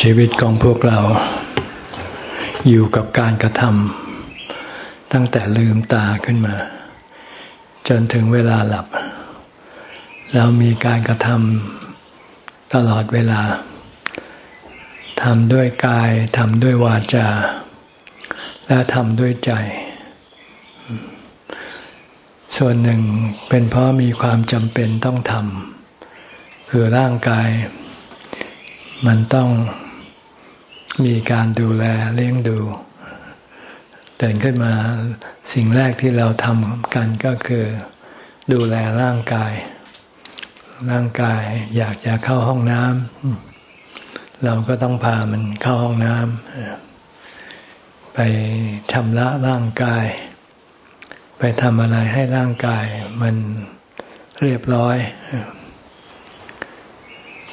ชีวิตของพวกเรา อยู่กับการกระทำตั้งแต่ลืมตาขึ้นมา จนถึงเวลาหลับ เรามีการกระทำตลอดเวลาทำด้วยกายทำด้วยวาจา และทำด้วยใจ ส่วนหนึ่งเป็นเพราะมีความจำเป็นต้องทำคือร่างกายมันต้อง มีการดูแลเลี้ยงดูตื่นขึ้นมาสิ่งแรกที่เราทำกันก็คือดูแลร่างกาย ร่างกายอยากจะเข้าห้องน้ำเราก็ต้องพามันเข้าห้องน้ำไปชำระร่างกาย ไปทำอะไรให้ร่างกายมันเรียบร้อย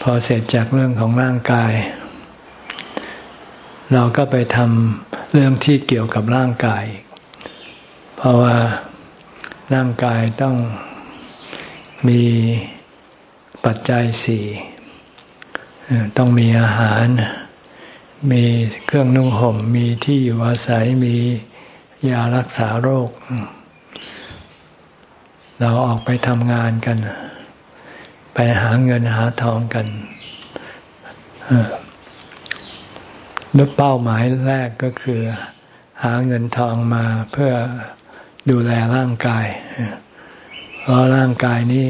พอเสร็จจากเรื่องของร่างกาย เราก็ไปทำเรื่องที่เกี่ยวกับร่างกาย เพราะว่าร่างกายต้องมีปัจจัยสี่ต้องมีอาหาร มีเครื่องนุ่งห่ม มีที่อยู่อาศัย มียารักษาโรค เราออกไปทำงานกัน ไปหาเงินหาทองกัน นุเป้าหมายแรกก็คือ หาเงินทองมาเพื่อดูแลร่างกาย เพราะร่างกายนี้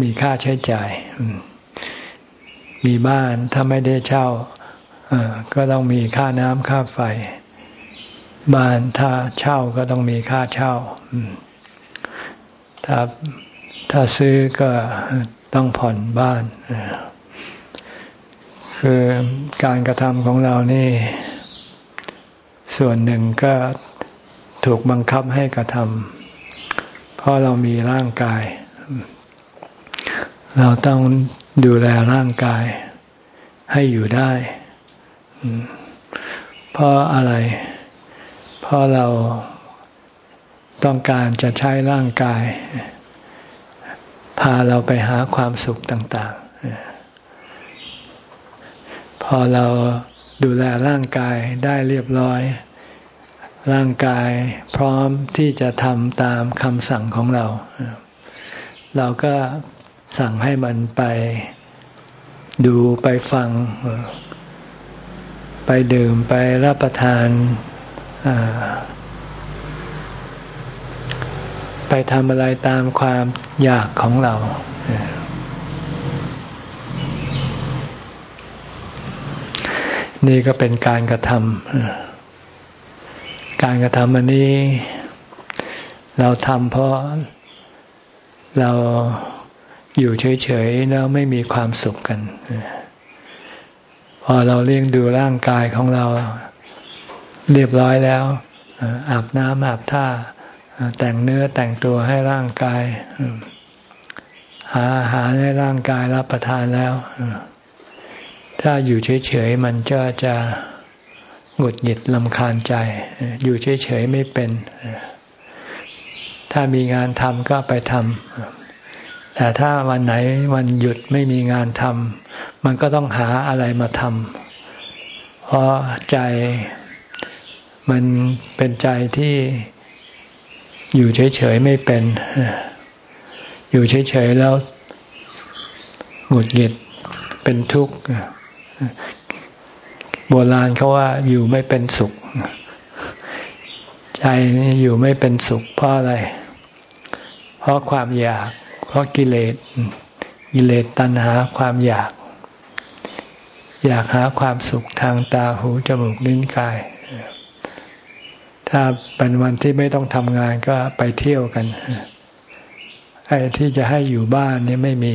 มีค่าใช้จ่าย มีบ้านถ้าไม่ได้เช่าก็ต้องมีค่าน้ำค่าไฟ บ้านถ้าเช่าก็ต้องมีค่าเช่าถ้าถ้าซื้อก็ต้องผ่อนบ้าน คือการกระทำของเรานี่ ส่วนหนึ่งก็ถูกบังคับให้กระทำเพราะเรามีร่างกาย เราต้องดูแลร่างกายให้อยู่ได้ เพราะอะไร เพราะเราต้องการจะใช้ร่างกาย พาเราไปหาความสุขต่าง พอเราดูแลร่างกายได้เรียบร้อย ร่างกายพร้อมที่จะทำตามคำสั่งของเรา เราก็สั่งให้มันไปดูไปฟัง ไปดื่มไปรับประทานไปทำอะไรตามความอยากของเรา นี่ก็เป็นการกระทำการกระทำอันนี้ เราทำเพราะเราอยู่เฉยๆแล้วไม่มีความสุขกันพอเราเลี้ยงดูร่างกายของเราเรียบร้อยแล้ว อาบน้ำอาบท่า แต่งเนื้อแต่งตัวให้ร่างกาย หาอาหารให้ร่างกายรับประทานแล้ว ถ้าอยู่เฉยๆ มันก็จะหงุดหงิดลำคาญใจ อยู่เฉยๆ ไม่เป็น ถ้ามีงานทำก็ไปทำแต่ถ้าวันไหนวันหยุดไม่มีงานทำมันก็ต้องหาอะไรมาทำเพราะใจมันเป็นใจที่อยู่เฉยๆ ไม่เป็น อยู่เฉยๆ แล้วหงุดหงิดเป็นทุกข์ โบราณเขาว่าอยู่ไม่เป็นสุข ใจนี่อยู่ไม่เป็นสุข เพราะอะไร เพราะความอยาก เพราะกิเลสกิเลสตัณหาความอยาก อยากหาความสุขทางตาหูจมูกลิ้นกาย ถ้าเป็นวันที่ไม่ต้องทำงานก็ไปเที่ยวกันไอ้ที่จะให้อยู่บ้านนี่ไม่มี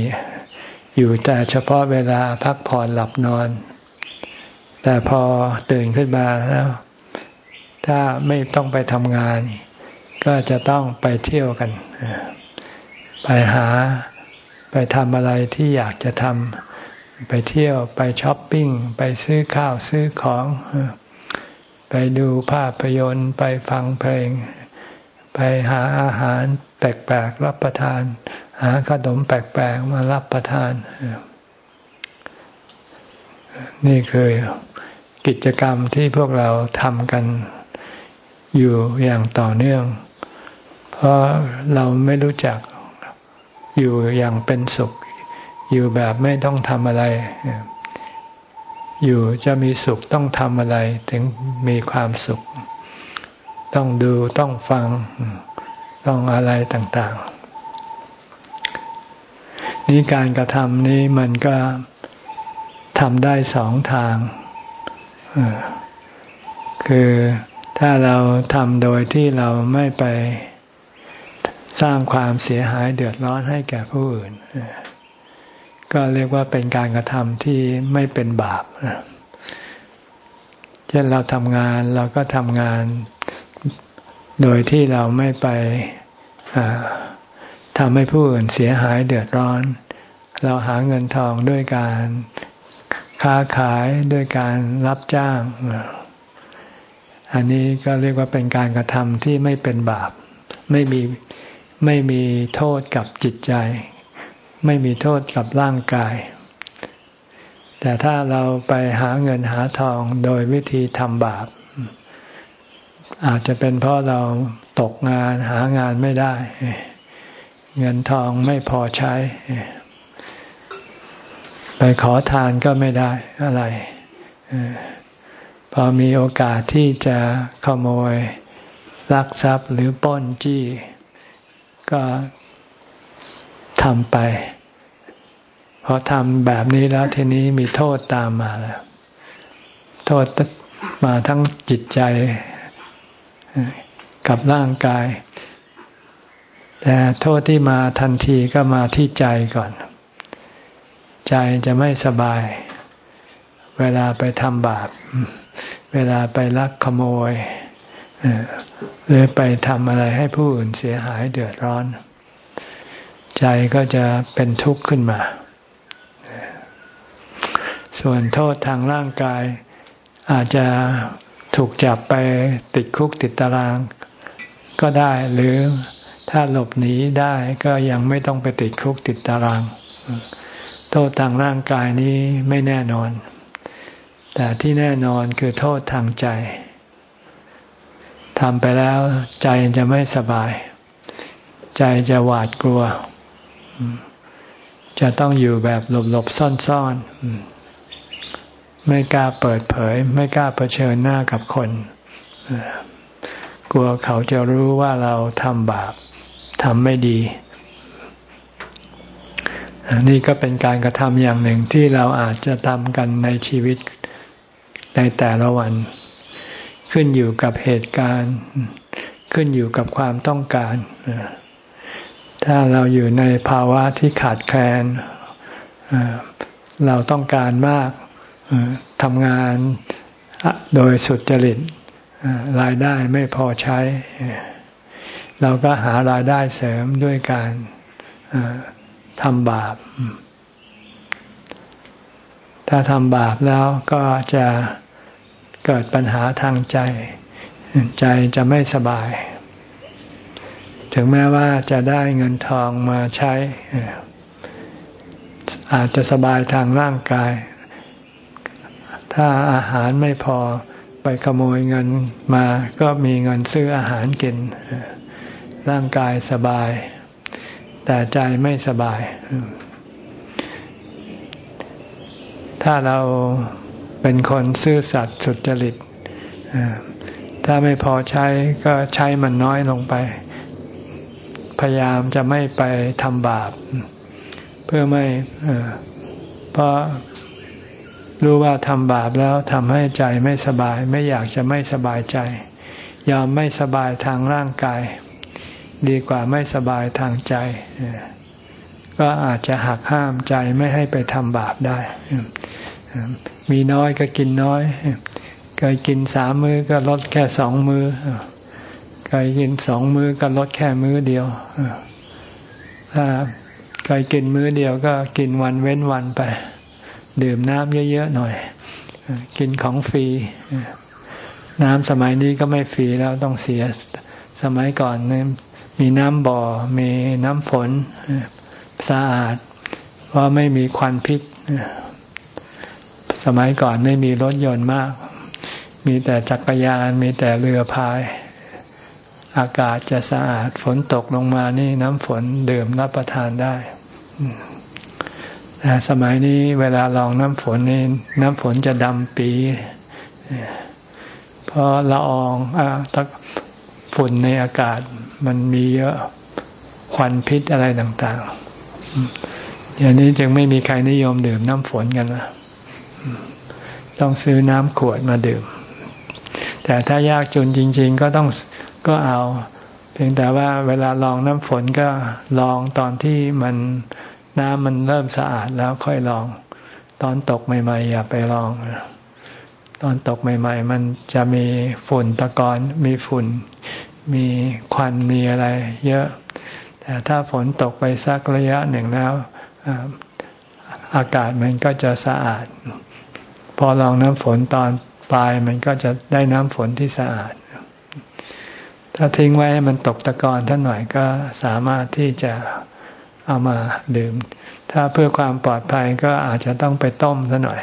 อยู่แต่เฉพาะเวลาพักผ่อนหลับนอน แต่พอตื่นขึ้นมาแล้ว ถ้าไม่ต้องไปทำงาน ก็จะต้องไปเที่ยวกัน ไปหาไปทำอะไรที่อยากจะทำไปเที่ยวไปช้อปปิ้ง ไปซื้อข้าวซื้อของ ไปดูภาพยนตร์ ไปฟังเพลง ไปหาอาหารแปลกๆรับประทาน หาขนมแปลกๆมารับประทาน นี่คือกิจกรรมที่พวกเราทำกันอยู่อย่างต่อเนื่อง เพราะเราไม่รู้จักอยู่อย่างเป็นสุข อยู่แบบไม่ต้องทำอะไร อยู่จะมีสุขต้องทำอะไร ถึงมีความสุข ต้องดูต้องฟังต้องอะไรต่าง ๆ นี่การกระทำนี้มันก็ทำได้สองทาง คือถ้าเราทำโดยที่เราไม่ไปสร้างความเสียหายเดือดร้อนให้แก่ผู้อื่น ก็เรียกว่าเป็นการกระทำที่ไม่เป็นบาปเช่นเราทำงานเราก็ทำงาน โดยที่เราไม่ไป ทำให้ผู้อื่นเสียหายเดือดร้อน เราหาเงินทองด้วยการค้าขายด้วยการรับจ้าง อันนี้ก็เรียกว่าเป็นการกระทำที่ไม่เป็นบาป ไม่มีไม่มีโทษกับจิตใจ ไม่มีโทษกับร่างกาย แต่ถ้าเราไปหาเงินหาทองโดยวิธีทำบาป อาจจะเป็นเพราะเราตกงานหางานไม่ได้ เงินทองไม่พอใช้ ไปขอทานก็ไม่ได้อะไรพอมีโอกาสที่จะขโมยลักทรัพย์หรือป้นจี้ ก็ทำไปพอทำแบบนี้แล้วทีนี้มีโทษตามมาแล้วโทษมาทั้งจิตใจกับร่างกาย แต่โทษที่มาทันทีก็มาที่ใจก่อน ใจจะไม่สบาย เวลาไปทำบาป เวลาไปลักขโมยหรือไปทำอะไรให้ผู้อื่นเสียหายเดือดร้อน ใจก็จะเป็นทุกข์ขึ้นมา ส่วนโทษทางร่างกาย อาจจะถูกจับไปติดคุกติดตารางก็ได้หรือ ถ้าหลบหนีได้ก็ยังไม่ต้องไปติดคุกติดตาราง โทษทางร่างกายนี้ไม่แน่นอน แต่ที่แน่นอนคือโทษทางใจทำไปแล้วใจจะไม่สบาย ใจจะหวาดกลัว จะต้องอยู่แบบหลบๆซ่อนๆ ไม่กล้าเปิดเผย ไม่กล้าเผชิญหน้ากับคน กลัวเขาจะรู้ว่าเราทำบาป ทำไม่ดีนี่ก็เป็นการกระทำอย่างหนึ่งที่เราอาจจะทำกันในชีวิตในแต่ละวัน ขึ้นอยู่กับเหตุการณ์ ขึ้นอยู่กับความต้องการ ถ้าเราอยู่ในภาวะที่ขาดแคลนเราต้องการมากทำงานโดยสุจริตรายได้ไม่พอใช้ เราก็หารายได้เสริมด้วยการทำบาป ถ้าทำบาปแล้วก็จะเกิดปัญหาทางใจ ใจจะไม่สบาย ถึงแม้ว่าจะได้เงินทองมาใช้ อาจจะสบายทางร่างกาย ถ้าอาหารไม่พอไปขโมยเงินมาก็มีเงินซื้ออาหารกิน ร่างกายสบาย แต่ใจไม่สบาย ถ้าเราเป็นคนซื่อสัตย์สุจริตถ้าไม่พอใช้ก็ใช้มันน้อยลงไป พยายามจะไม่ไปทำบาป เพื่อไม่เพราะรู้ว่าทำบาปแล้วทำให้ใจไม่สบาย ไม่อยากจะไม่สบายใจ ยอมไม่สบายทางร่างกาย ดีกว่าไม่สบายทางใจ ก็อาจจะหักห้ามใจไม่ให้ไปทำบาปได้ มีน้อยก็กินน้อยเคยกินสามมือก็ลดแค่สองมือเคยกินสองมื้อก็ลดแค่มื้อเดียวถ้าเคยกินมื้อเดียวก็กินวันเว้นวันไป ดื่มน้ำเยอะๆหน่อย กินของฟรีน้ำสมัยนี้ก็ไม่ฟรีแล้วต้องเสียสมัยก่อนเนี่ย มีน้ำบ่อ มีน้ำฝนสะอาด เพราะไม่มีควันพิษ สมัยก่อนไม่มีรถยนต์มาก มีแต่จักรยาน มีแต่เรือพาย อากาศจะสะอาด ฝนตกลงมานี่น้ำฝนดื่มรับประทานได้แต่สมัยนี้เวลาลองน้ำฝนนี่น้ำฝนจะดำปี เพราะละอองอ ฝุ่นในอากาศมันมีเยอะควันพิษอะไรต่างๆอย่างนี้จึงไม่มีใครนิยมดื่มน้ำฝนกันนะต้องซื้อน้ำขวดมาดื่ม แต่ถ้ายากจนจริง ๆ ก็ต้องก็เอา เพียงแต่ว่าเวลาลองน้ำฝนก็ลองตอนที่มันน้ำมันเริ่มสะอาดแล้วค่อยลอง ตอนตกใหม่ๆอย่าไปลอง ตอนตกใหม่ ๆ มันจะมีฝุ่นตะกอนมีฝุ่น มีควันมีอะไร เยอะ แต่ถ้าฝนตกไปสักระยะหนึ่งแล้วอากาศมันก็จะสะอาด พอลองน้ำฝนตอนปลายมันก็จะได้น้ำฝนที่สะอาด ถ้าทิ้งไว้ให้มันตกตะกอนท่านหน่อยก็สามารถที่จะเอามาดื่ม ถ้าเพื่อความปลอดภัยก็อาจจะต้องไปต้มซะหน่อย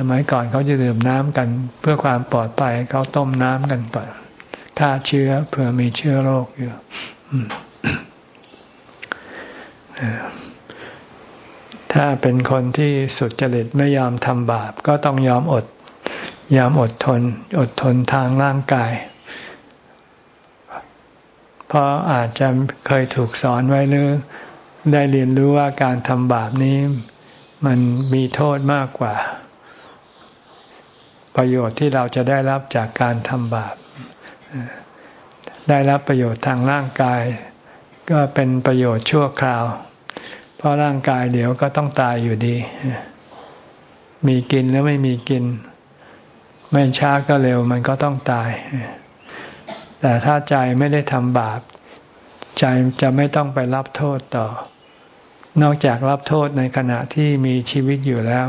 สมัยก่อนเขาจะดื่มน้ำกันเพื่อความปลอดภัยเขาต้มน้ำกันก่อนฆ่าเชื้อเผื่อมีเชื้อโรคอยู่ถ้าเป็นคนที่สุดจริตไม่ยอมทำบาป ก็ต้องยอมอด ยอมอดทน อดทนทางร่างกาย เพราะอาจจะเคยถูกสอนไว้หรือ ได้เรียนรู้ว่าการทำบาปนี้ มันมีโทษมากกว่า ประโยชน์ที่เราจะได้รับจากการทำบาป ได้รับประโยชน์ทางร่างกาย ก็เป็นประโยชน์ชั่วคราว เพราะร่างกายเดี๋ยวก็ต้องตายอยู่ดี มีกินแล้วไม่มีกิน ไม่ช้าก็เร็วมันก็ต้องตาย แต่ถ้าใจไม่ได้ทำบาป ใจจะไม่ต้องไปรับโทษต่อ นอกจากรับโทษในขณะที่มีชีวิตอยู่แล้ว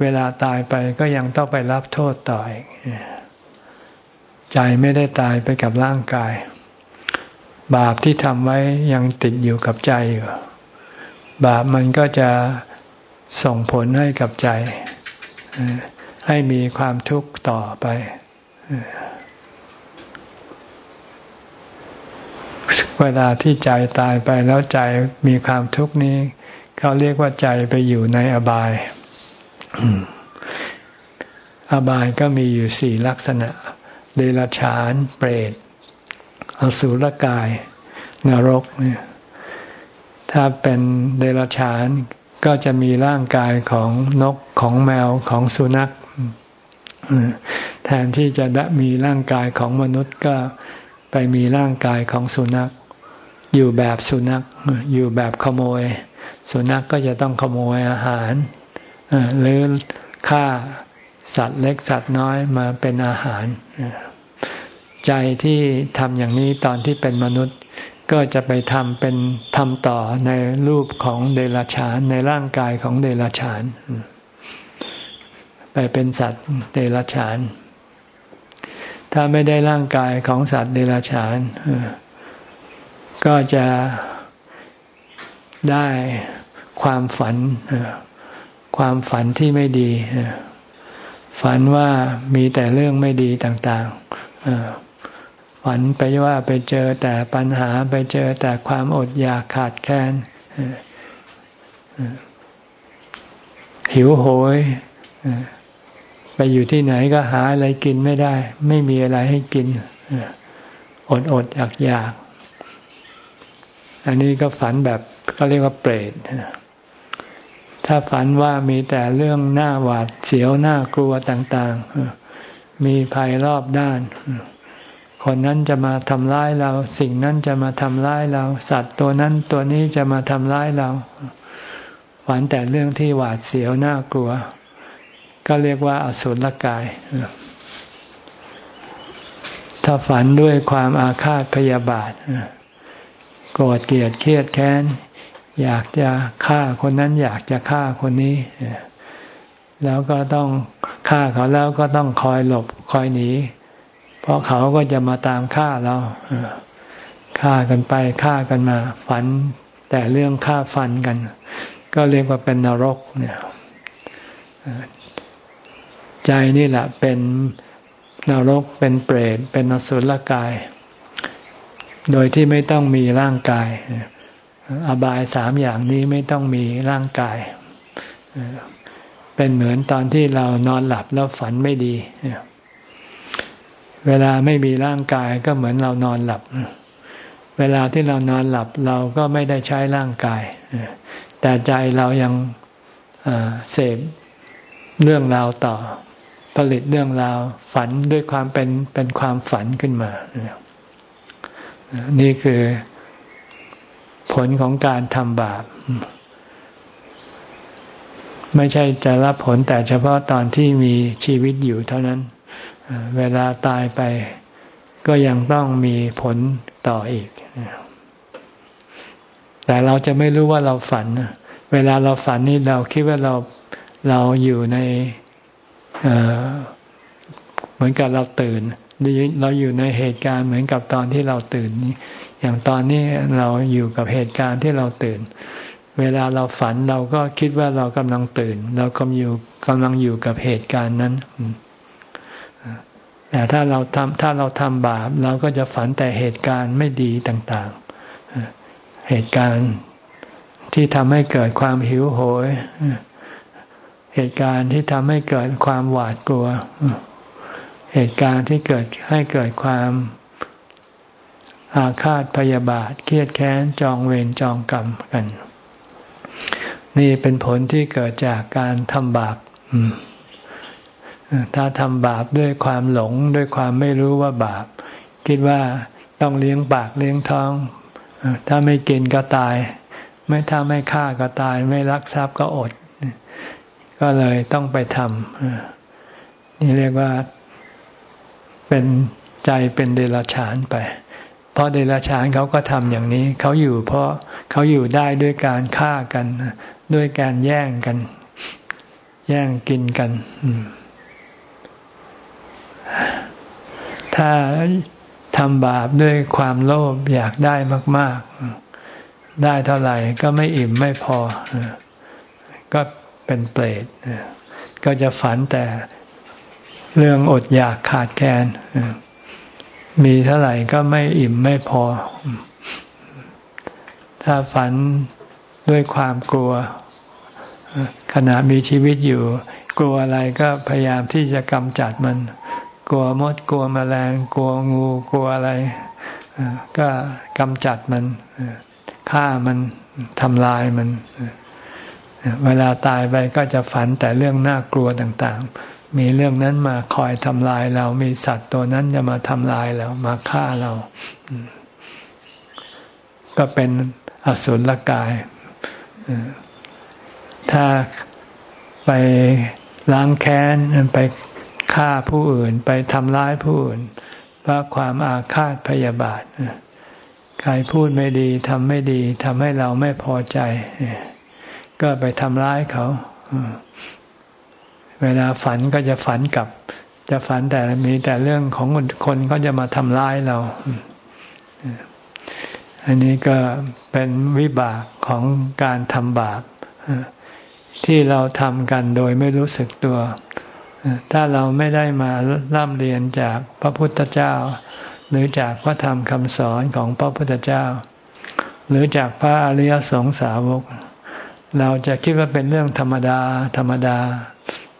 เวลาตายไปก็ยังต้องไปรับโทษต่ออีกใจไม่ได้ตายไปกับร่างกาย บาปที่ทำไว้ยังติดอยู่กับใจอยู่บาปมันก็จะส่งผลให้กับใจ ให้มีความทุกข์ต่อไป เวลาที่ใจตายไปแล้วใจมีความทุกข์นี้ เขาเรียกว่าใจไปอยู่ในอบาย อบายก็มีอยู่สี่ลักษณะ เดรัจฉาน เปรต อสุรกาย นรกเนี่ยถ้าเป็นเดรัจฉานก็จะมีร่างกายของนกของแมวของสุนัขแทนที่จะมีร่างกายของมนุษย์ก็ไปมีร่างกายของสุนัข อยู่แบบสุนัข อยู่แบบขโมย สุนัขกก็จะต้องขโมยอาหาร หรือฆ่าสัตว์เล็กสัตว์น้อยมาเป็นอาหาร ใจที่ทำอย่างนี้ตอนที่เป็นมนุษย์ก็จะไปทำเป็นทำต่อในรูปของเดรัจฉานในร่างกายของเดรัจฉาน ไปเป็นสัตว์เดรัจฉาน ถ้าไม่ได้ร่างกายของสัตว์เดรัจฉาน ก็จะได้ความฝัน ความฝันที่ไม่ดี ฝันว่ามีแต่เรื่องไม่ดีต่างๆฝันไปว่าไปเจอแต่ปัญหาไปเจอแต่ความอดอยากขาดแคลนหิวโหยไปอยู่ที่ไหนก็หาอะไรกินไม่ได้ ไม่มีอะไรให้กินอดอดอยากอยาก อันนี้ก็ฝันแบบก็เรียกว่าเปรต ถ้าฝันว่ามีแต่เรื่องหน้าหวาดเสียวหน้ากลัวต่างๆ มีภัยรอบด้าน คนนั้นจะมาทำร้ายเรา สิ่งนั้นจะมาทำร้ายเรา สัตว์ตัวนั้นตัวนี้จะมาทำร้ายเรา ฝันแต่เรื่องที่หวาดเสียวน่ากลัว ก็เรียกว่าอสุรกาย ถ้าฝันด้วยความอาฆาตพยาบาทโกรธเกลียดเครียดแค้น อยากจะฆ่าคนนั้นอยากจะฆ่าคนนี้แล้วก็ต้องฆ่าเขาแล้วก็ต้องคอยหลบคอยหนี เพราะเขาก็จะมาตามฆ่าเราฆ่ากันไปฆ่ากันมา ฝันแต่เรื่องฆ่าฟันกัน ก็เรียกว่าเป็นนรกเนี่ยใจนี่แหละเป็นนรกเป็นเปรตเป็นอสุรกาย โดยที่ไม่ต้องมีร่างกาย อบายสามอย่างนี้ไม่ต้องมีร่างกาย เป็นเหมือนตอนที่เรานอนหลับแล้วฝันไม่ดี เวลาไม่มีร่างกายก็เหมือนเรานอนหลับ เวลาที่เรานอนหลับเราก็ไม่ได้ใช้ร่างกาย แต่ใจเรายังเสพเรื่องราวต่อ ผลิตเรื่องราวฝันด้วยความเป็นเป็นความฝันขึ้นมา นี่คือ ผลของการทำบาป ไม่ใช่จะรับผลแต่เฉพาะตอนที่มีชีวิตอยู่เท่านั้น เวลาตายไปก็ยังต้องมีผลต่ออีก แต่เราจะไม่รู้ว่าเราฝัน เวลาเราฝันนี่เราคิดว่าเราเราอยู่ในเหมือนกับเราตื่น เราอยู่ในเหตุการณ์เหมือนกับตอนที่เราตื่นนี้อย่างตอนนี้เราอยู่กับเหตุการณ์ที่เราตื่น เวลาเราฝันเราก็คิดว่าเรากำลังตื่น เรากำลังอยู่กำลังอยู่กับเหตุการณ์นั้นแต่ถ้าเราทำถ้าเราทำบาปเราก็จะฝันแต่เหตุการณ์ไม่ดีต่างๆ เหตุการณ์ที่ทำให้เกิดความหิวโหย เหตุการณ์ที่ทำให้เกิดความหวาดกลัว เหตุการณ์ที่เกิดให้เกิดความอาฆาตพยาบาท เครียดแค้นจองเวรจองกรรมกัน นี่เป็นผลที่เกิดจากการทำบาปถ้าทำบาปด้วยความหลงด้วยความไม่รู้ว่าบาป คิดว่าต้องเลี้ยงปากเลี้ยงท้อง ถ้าไม่กินก็ตาย ไม่ถ้าไม่ฆ่าก็ตาย ไม่รักทรัพย์ก็อด ก็เลยต้องไปทำนี่เรียกว่า เป็นใจเป็นเดรัจฉานไป เพราะเดรัจฉานเขาก็ทำอย่างนี้ เขาอยู่เพราะเขาอยู่ได้ด้วยการฆ่ากัน ด้วยการแย่งกัน แย่งกินกัน ถ้าทำบาปด้วยความโลภอยากได้มาก ๆ ได้เท่าไหร่ก็ไม่อิ่มไม่พอ ก็เป็นเปรตก็จะฝันแต่ เรื่องอดอยากขาดแคลนมีเท่าไหร่ก็ไม่อิ่มไม่พอ ถ้าฝันด้วยความกลัว ขณะมีชีวิตอยู่ กลัวอะไรก็พยายามที่จะกำจัดมัน กลัวมดกลัวมแมลง กลัวงูกลัวอะไร ก็กำจัดมันฆ่ามันทำลายมัน เวลาตายไปก็จะฝันแต่เรื่องน่ากลัวต่าง ๆ มีเรื่องนั้นมาคอยทำลายเรา มีสัตว์ตัวนั้นจะมาทำลายเรา มาฆ่าเรา ก็เป็นอสุรกาย ถ้าไปล้างแค้นไปฆ่าผู้อื่น ไปทำร้ายผู้อื่นเพราะความอาฆาตพยาบาทใครพูดไม่ดีทำไม่ดีทำให้เราไม่พอใจ ก็ไปทำร้ายเขา เวลาฝันก็จะฝันกับ จะฝันแต่มีแต่เรื่องของคนเขาจะมาทำร้ายเรา อันนี้ก็เป็นวิบากของการทำบาปที่เราทำกันโดยไม่รู้สึกตัว ถ้าเราไม่ได้มาร่ำเรียนจากพระพุทธเจ้า หรือจากพระธรรมคำสอนของพระพุทธเจ้า หรือจากพระอริยสงสาวก เราจะคิดว่าเป็นเรื่องธรรมดา ธรรมดา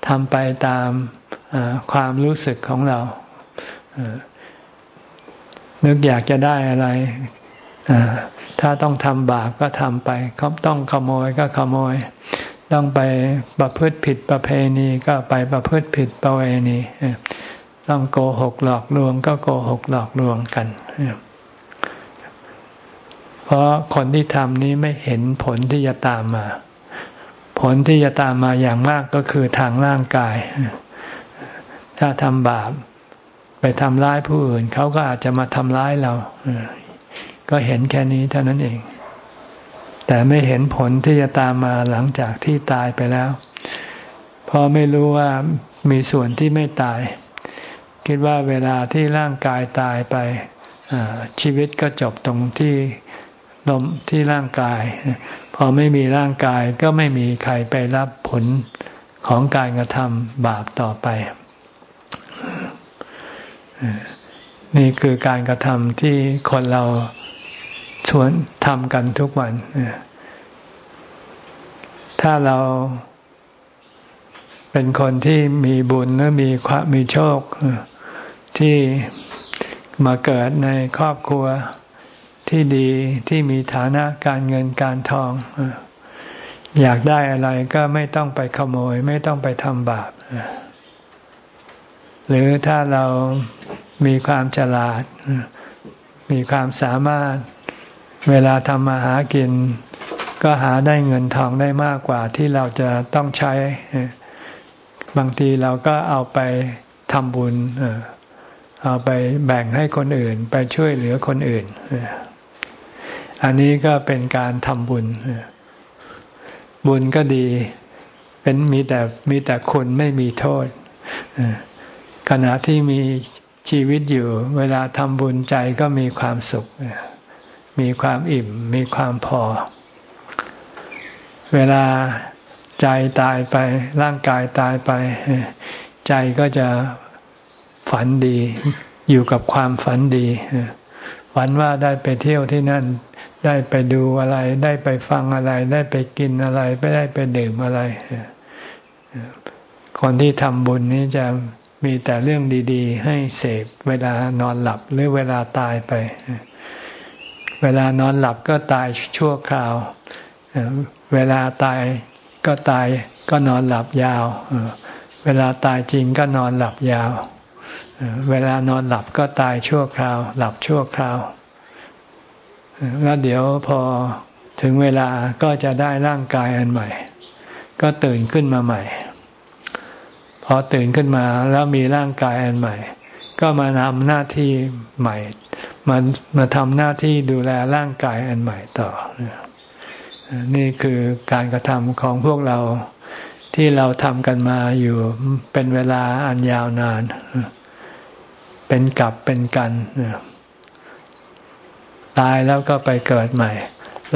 ทำไปตามความรู้สึกของเรานึกอยากจะได้อะไรถ้าต้องทำบาปก็ทำไปเขาต้องขโมยก็ขโมย ต้องไปประพฤติผิดประเพณีก็ไปประพฤติผิดประเวณีต้องโกหกหลอกลวง ก็โกหกหลอกลวงกัน เพราะคนที่ทำนี้ไม่เห็นผลที่จะตามมา ผลที่จะตามมาอย่างมากก็คือทางร่างกาย ถ้าทำบาป ไปทำร้ายผู้อื่น เขาก็อาจจะมาทำร้ายเรา ก็เห็นแค่นี้เท่านั้นเอง แต่ไม่เห็นผลที่จะตามมาหลังจากที่ตายไปแล้ว เพราะไม่รู้ว่ามีส่วนที่ไม่ตาย คิดว่าเวลาที่ร่างกายตายไปชีวิตก็จบตรงที่ลมที่ร่างกาย พอไม่มีร่างกายก็ไม่มีใครไปรับผลของการกระทำบาปต่อไป นี่คือการกระทำที่คนเราชวนทำกันทุกวัน ถ้าเราเป็นคนที่มีบุญหรือมีความมีโชคที่มาเกิดในครอบครัว ที่ดีที่มีฐานะการเงินการทอง อยากได้อะไรก็ไม่ต้องไปขโมย ไม่ต้องไปทำบาปหรือถ้าเรามีความฉลาด มีความสามารถเวลาทำมาหากิน ก็หาได้เงินทองได้มากกว่าที่เราจะต้องใช้ บางทีเราก็เอาไปทำบุญ เอาไปแบ่งให้คนอื่น ไปช่วยเหลือคนอื่น อันนี้ก็เป็นการทำบุญ บุญก็ดี เป็นมีแต่มีแต่คุณไม่มีโทษขณะที่มีชีวิตอยู่ เวลาทำบุญใจก็มีความสุข มีความอิ่ม มีความพอ เวลาใจตายไป ร่างกายตายไป ใจก็จะฝันดี อยู่กับความฝันดี ฝันว่าได้ไปเที่ยวที่นั่น ได้ไปดูอะไร ได้ไปฟังอะไร ได้ไปกินอะไร ไม่ได้ไปดื่มอะไร คนที่ทำบุญนี้จะมีแต่เรื่องดี ๆ ให้เสพเวลานอนหลับหรือเวลาตายไป เวลานอนหลับก็ตายชั่วคราว เวลาตายก็ตายก็นอนหลับยาว เวลาตายจริงก็นอนหลับยาว เวลานอนหลับก็ตายชั่วคราว หลับชั่วคราว แล้วเดี๋ยวพอถึงเวลาก็จะได้ร่างกายอันใหม่ ก็ตื่นขึ้นมาใหม่ พอตื่นขึ้นมาแล้วมีร่างกายอันใหม่ ก็มาทำหน้าที่ใหม่มามาทำหน้าที่ดูแลร่างกายอันใหม่ต่อ นี่คือการกระทำของพวกเราที่เราทำกันมาอยู่เป็นเวลาอันยาวนาน เป็นกลับเป็นกัน ตายแล้วก็ไปเกิดใหม่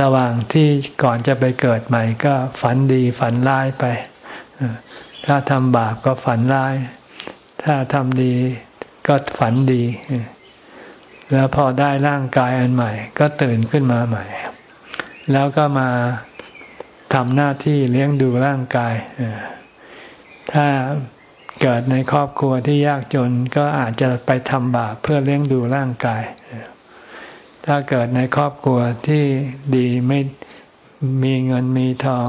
ระหว่างที่ก่อนจะไปเกิดใหม่ก็ฝันดีฝันร้ายไป ถ้าทำบาปก็ฝันร้าย ถ้าทำดีก็ฝันดี แล้วพอได้ร่างกายอันใหม่ ก็ตื่นขึ้นมาใหม่ แล้วก็มาทำหน้าที่เลี้ยงดูร่างกาย ถ้าเกิดในครอบครัวที่ยากจนก็อาจจะไปทำบาปเพื่อเลี้ยงดูร่างกาย ถ้าเกิดในครอบครัวที่ดีไม่มีเงินมีทอง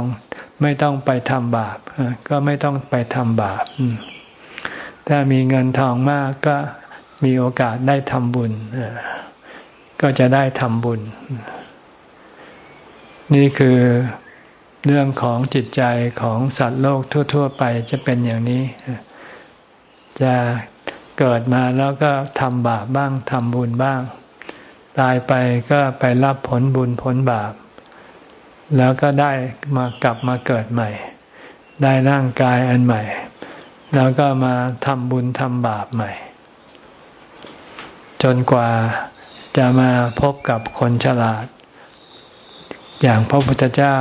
ไม่ต้องไปทำบาปก็ไม่ต้องไปทำบาปถ้ามีเงินทองมากก็มีโอกาสได้ทำบุญก็จะได้ทำบุญ นี่คือเรื่องของจิตใจของสัตว์โลกทั่ว ๆ ไปจะเป็นอย่างนี้ จะเกิดมาแล้วก็ทำบาปบ้างทำบุญบ้าง ตายไปก็ไปรับผลบุญผลบาป แล้วก็ได้มากลับมาเกิดใหม่ ได้ร่างกายอันใหม่ แล้วก็มาทำบุญทำบาปใหม่ จนกว่าจะมาพบกับคนฉลาด อย่างพระพุทธเจ้า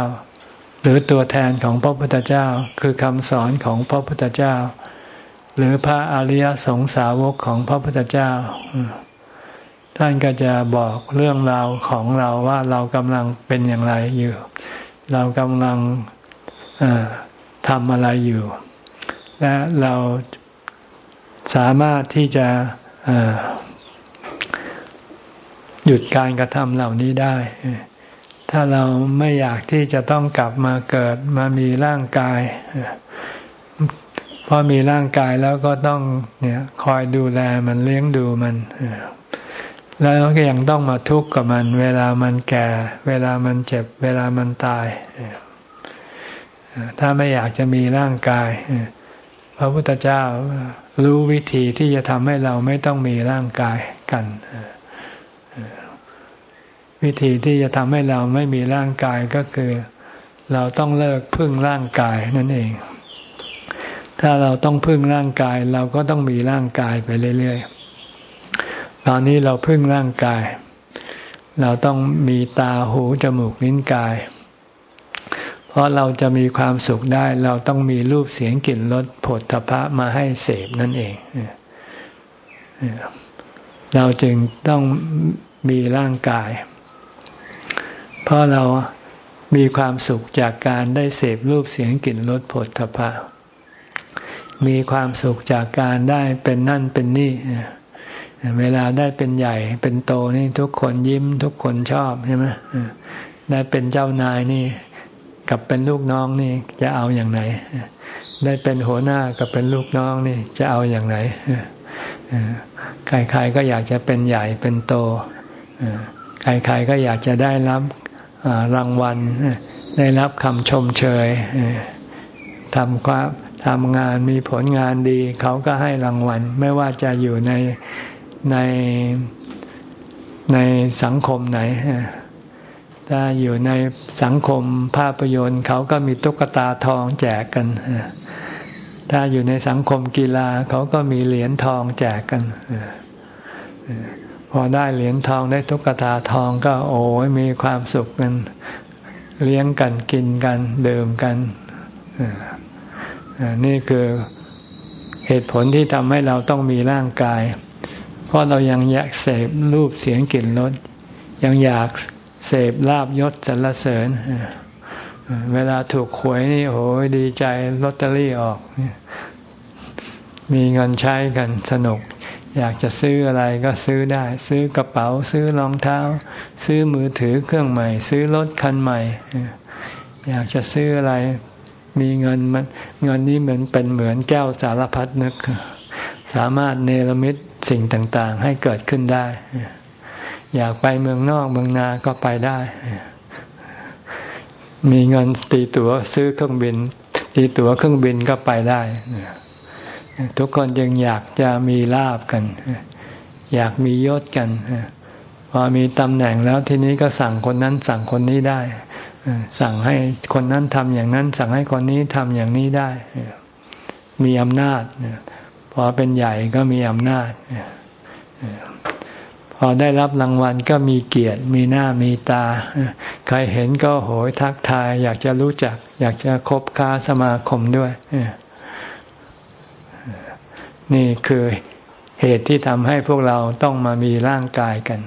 หรือตัวแทนของพระพุทธเจ้าคือคำสอนของพระพุทธเจ้า หรือพระอริยสงสาวกของพระพุทธเจ้า ท่านก็จะบอกเรื่องราวของเราว่าเรากำลังเป็นอย่างไรอยู่ เรากำลังทำอะไรอยู่ และเราสามารถที่จะหยุดการกระทำเหล่านี้ได้ ถ้าเราไม่อยากที่จะต้องกลับมาเกิดมามีร่างกายเพราะมีร่างกายแล้วก็ต้องเนี่ยคอยดูแลมันเลี้ยงดูมัน แล้วก็ยังต้องมาทุกข์กับมัน เวลามันแก่ เวลามันเจ็บ เวลามันตาย ถ้าไม่อยากจะมีร่างกาย พระพุทธเจ้ารู้วิธีที่จะทำให้เราไม่ต้องมีร่างกายกัน วิธีที่จะทำให้เราไม่มีร่างกายก็คือ เราต้องเลิกพึ่งร่างกายนั่นเอง ถ้าเราต้องพึ่งร่างกาย เราก็ต้องมีร่างกายไปเรื่อยๆ ตอนนี้เราพึ่งร่างกาย เราต้องมีตาหูจมูกลิ้นกาย เพราะเราจะมีความสุขได้ เราต้องมีรูปเสียงกลิ่นรสผลทพะมาให้เสพนั่นเอง เราจึงต้องมีร่างกาย เพราะเรามีความสุขจากการได้เสพรูปเสียงกลิ่นรสผลทพะ มีความสุขจากการได้เป็นนั่นเป็นนี่ เวลาได้เป็นใหญ่เป็นโตนี่ทุกคนยิ้มทุกคนชอบใช่ไหมได้เป็นเจ้านายนี่ กับเป็นลูกน้องนี่จะเอาอย่างไหน ได้เป็นหัวหน้ากับเป็นลูกน้องนี่จะเอาอย่างไหนใครๆก็อยากจะเป็นใหญ่เป็นโตใครๆก็อยากจะได้รับรางวัลได้รับคำชมเชยทำความทำงานมีผลงานดี เขาก็ให้รางวัล ไม่ว่าจะอยู่ใน ในในสังคมไหน ถ้าอยู่ในสังคมภาพยนตร์เขาก็มีตุ๊กตาทองแจกกัน ถ้าอยู่ในสังคมกีฬาเขาก็มีเหรียญทองแจกกัน พอได้เหรียญทองได้ตุ๊กตาทองก็โอ้ยมีความสุขกันเลี้ยงกันกินกันดื่มกัน นี่คือเหตุผลที่ทำให้เราต้องมีร่างกาย เพราะเรายังอยากเสพรูปเสียงกลิ่นรสยังอยากเสพลาบยศสรรเสริญ เวลาถูกหวยนี่โอ้ยดีใจลอตเตอรี่ออก มีเงินใช้กันสนุก อยากจะซื้ออะไรก็ซื้อได้ ซื้อกระเป๋าซื้อรองเท้า ซื้อมือถือเครื่องใหม่ ซื้อรถคันใหม่ อยากจะซื้ออะไร มีเงินมันเงินนี้เหมือนเป็นเหมือนแก้วสารพัดนึก สามารถเนรมิต สิ่งต่างๆ ให้เกิดขึ้นได้ อยากไปเมืองนอกเมืองนาก็ไปได้ มีเงินตีตั๋วซื้อเครื่องบิน ตีตั๋วเครื่องบินก็ไปได้ ทุกคนยังอยากจะมีลาบกัน อยากมียศกันพอมีตำแหน่งแล้วทีนี้ก็สั่งคนนั้นสั่งคนนี้ได้ สั่งให้คนนั้นทำอย่างนั้น สั่งให้คนนี้ทำอย่างนี้ได้ มีอำนาจ พอเป็นใหญ่ก็มีอำนาจ พอได้รับรางวัลก็มีเกียรติ มีหน้ามีตา ใครเห็นก็โหยทักทาย อยากจะรู้จัก อยากจะคบค้าสมาคมด้วย นี่คือเหตุที่ทำให้พวกเราต้องมามีร่างกายกัน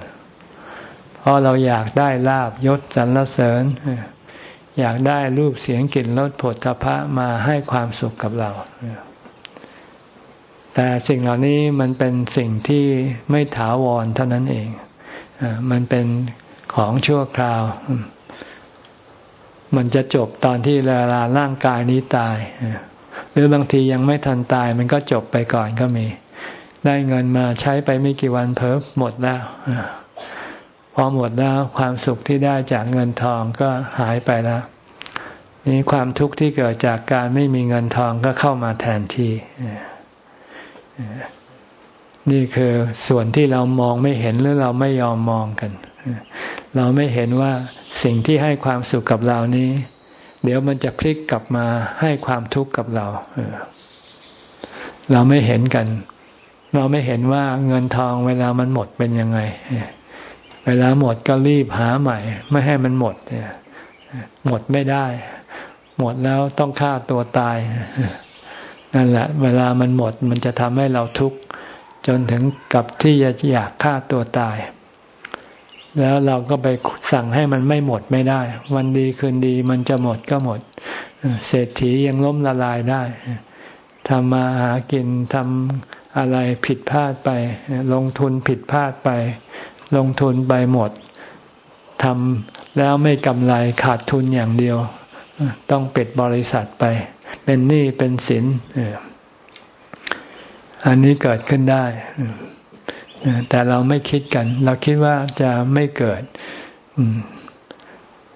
เพราะเราอยากได้ลาบยศสรรเสริญ อยากได้รูปเสียงกลิ่นรสผลพระมาให้ความสุขกับเรา แต่สิ่งเหล่านี้มันเป็นสิ่งที่ไม่ถาวรเท่านั้นเอง มันเป็นของชั่วคราว มันจะจบตอนที่เวลาร่างกายนี้ตาย หรือบางทียังไม่ทันตาย มันก็จบไปก่อนก็มี ได้เงินมาใช้ไปไม่กี่วันเพิ่มหมดแล้ว พอหมดแล้วความสุขที่ได้จากเงินทองก็หายไปแล้วนี่ความทุกข์ที่เกิดจากการไม่มีเงินทองก็เข้ามาแทนที่ นี่คือส่วนที่เรามองไม่เห็นหรือเราไม่ยอมมองกัน เราไม่เห็นว่าสิ่งที่ให้ความสุขกับเรานี้ เดี๋ยวมันจะพลิกกลับมาให้ความทุกข์กับเรา เราไม่เห็นกัน เราไม่เห็นว่าเงินทองเวลามันหมดเป็นยังไง เวลาหมดก็รีบหาใหม่ ไม่ให้มันหมด หมดไม่ได้ หมดแล้วต้องฆ่าตัวตาย นั่นแหละ เวลามันหมดมันจะทำให้เราทุกข์จนถึงกับที่จะอยากฆ่าตัวตาย แล้วเราก็ไปสั่งให้มันไม่หมดไม่ได้ วันดีคืนดีมันจะหมดก็หมด เศรษฐียังล้มละลายได้ทำมาหากินทำอะไรผิดพลาดไป ลงทุนผิดพลาดไป ลงทุนไปหมดทำแล้วไม่กำไรขาดทุนอย่างเดียว ต้องปิดบริษัทไป เป็นหนี้เป็นสินอันนี้เกิดขึ้นได้แต่เราไม่คิดกัน เราคิดว่าจะไม่เกิด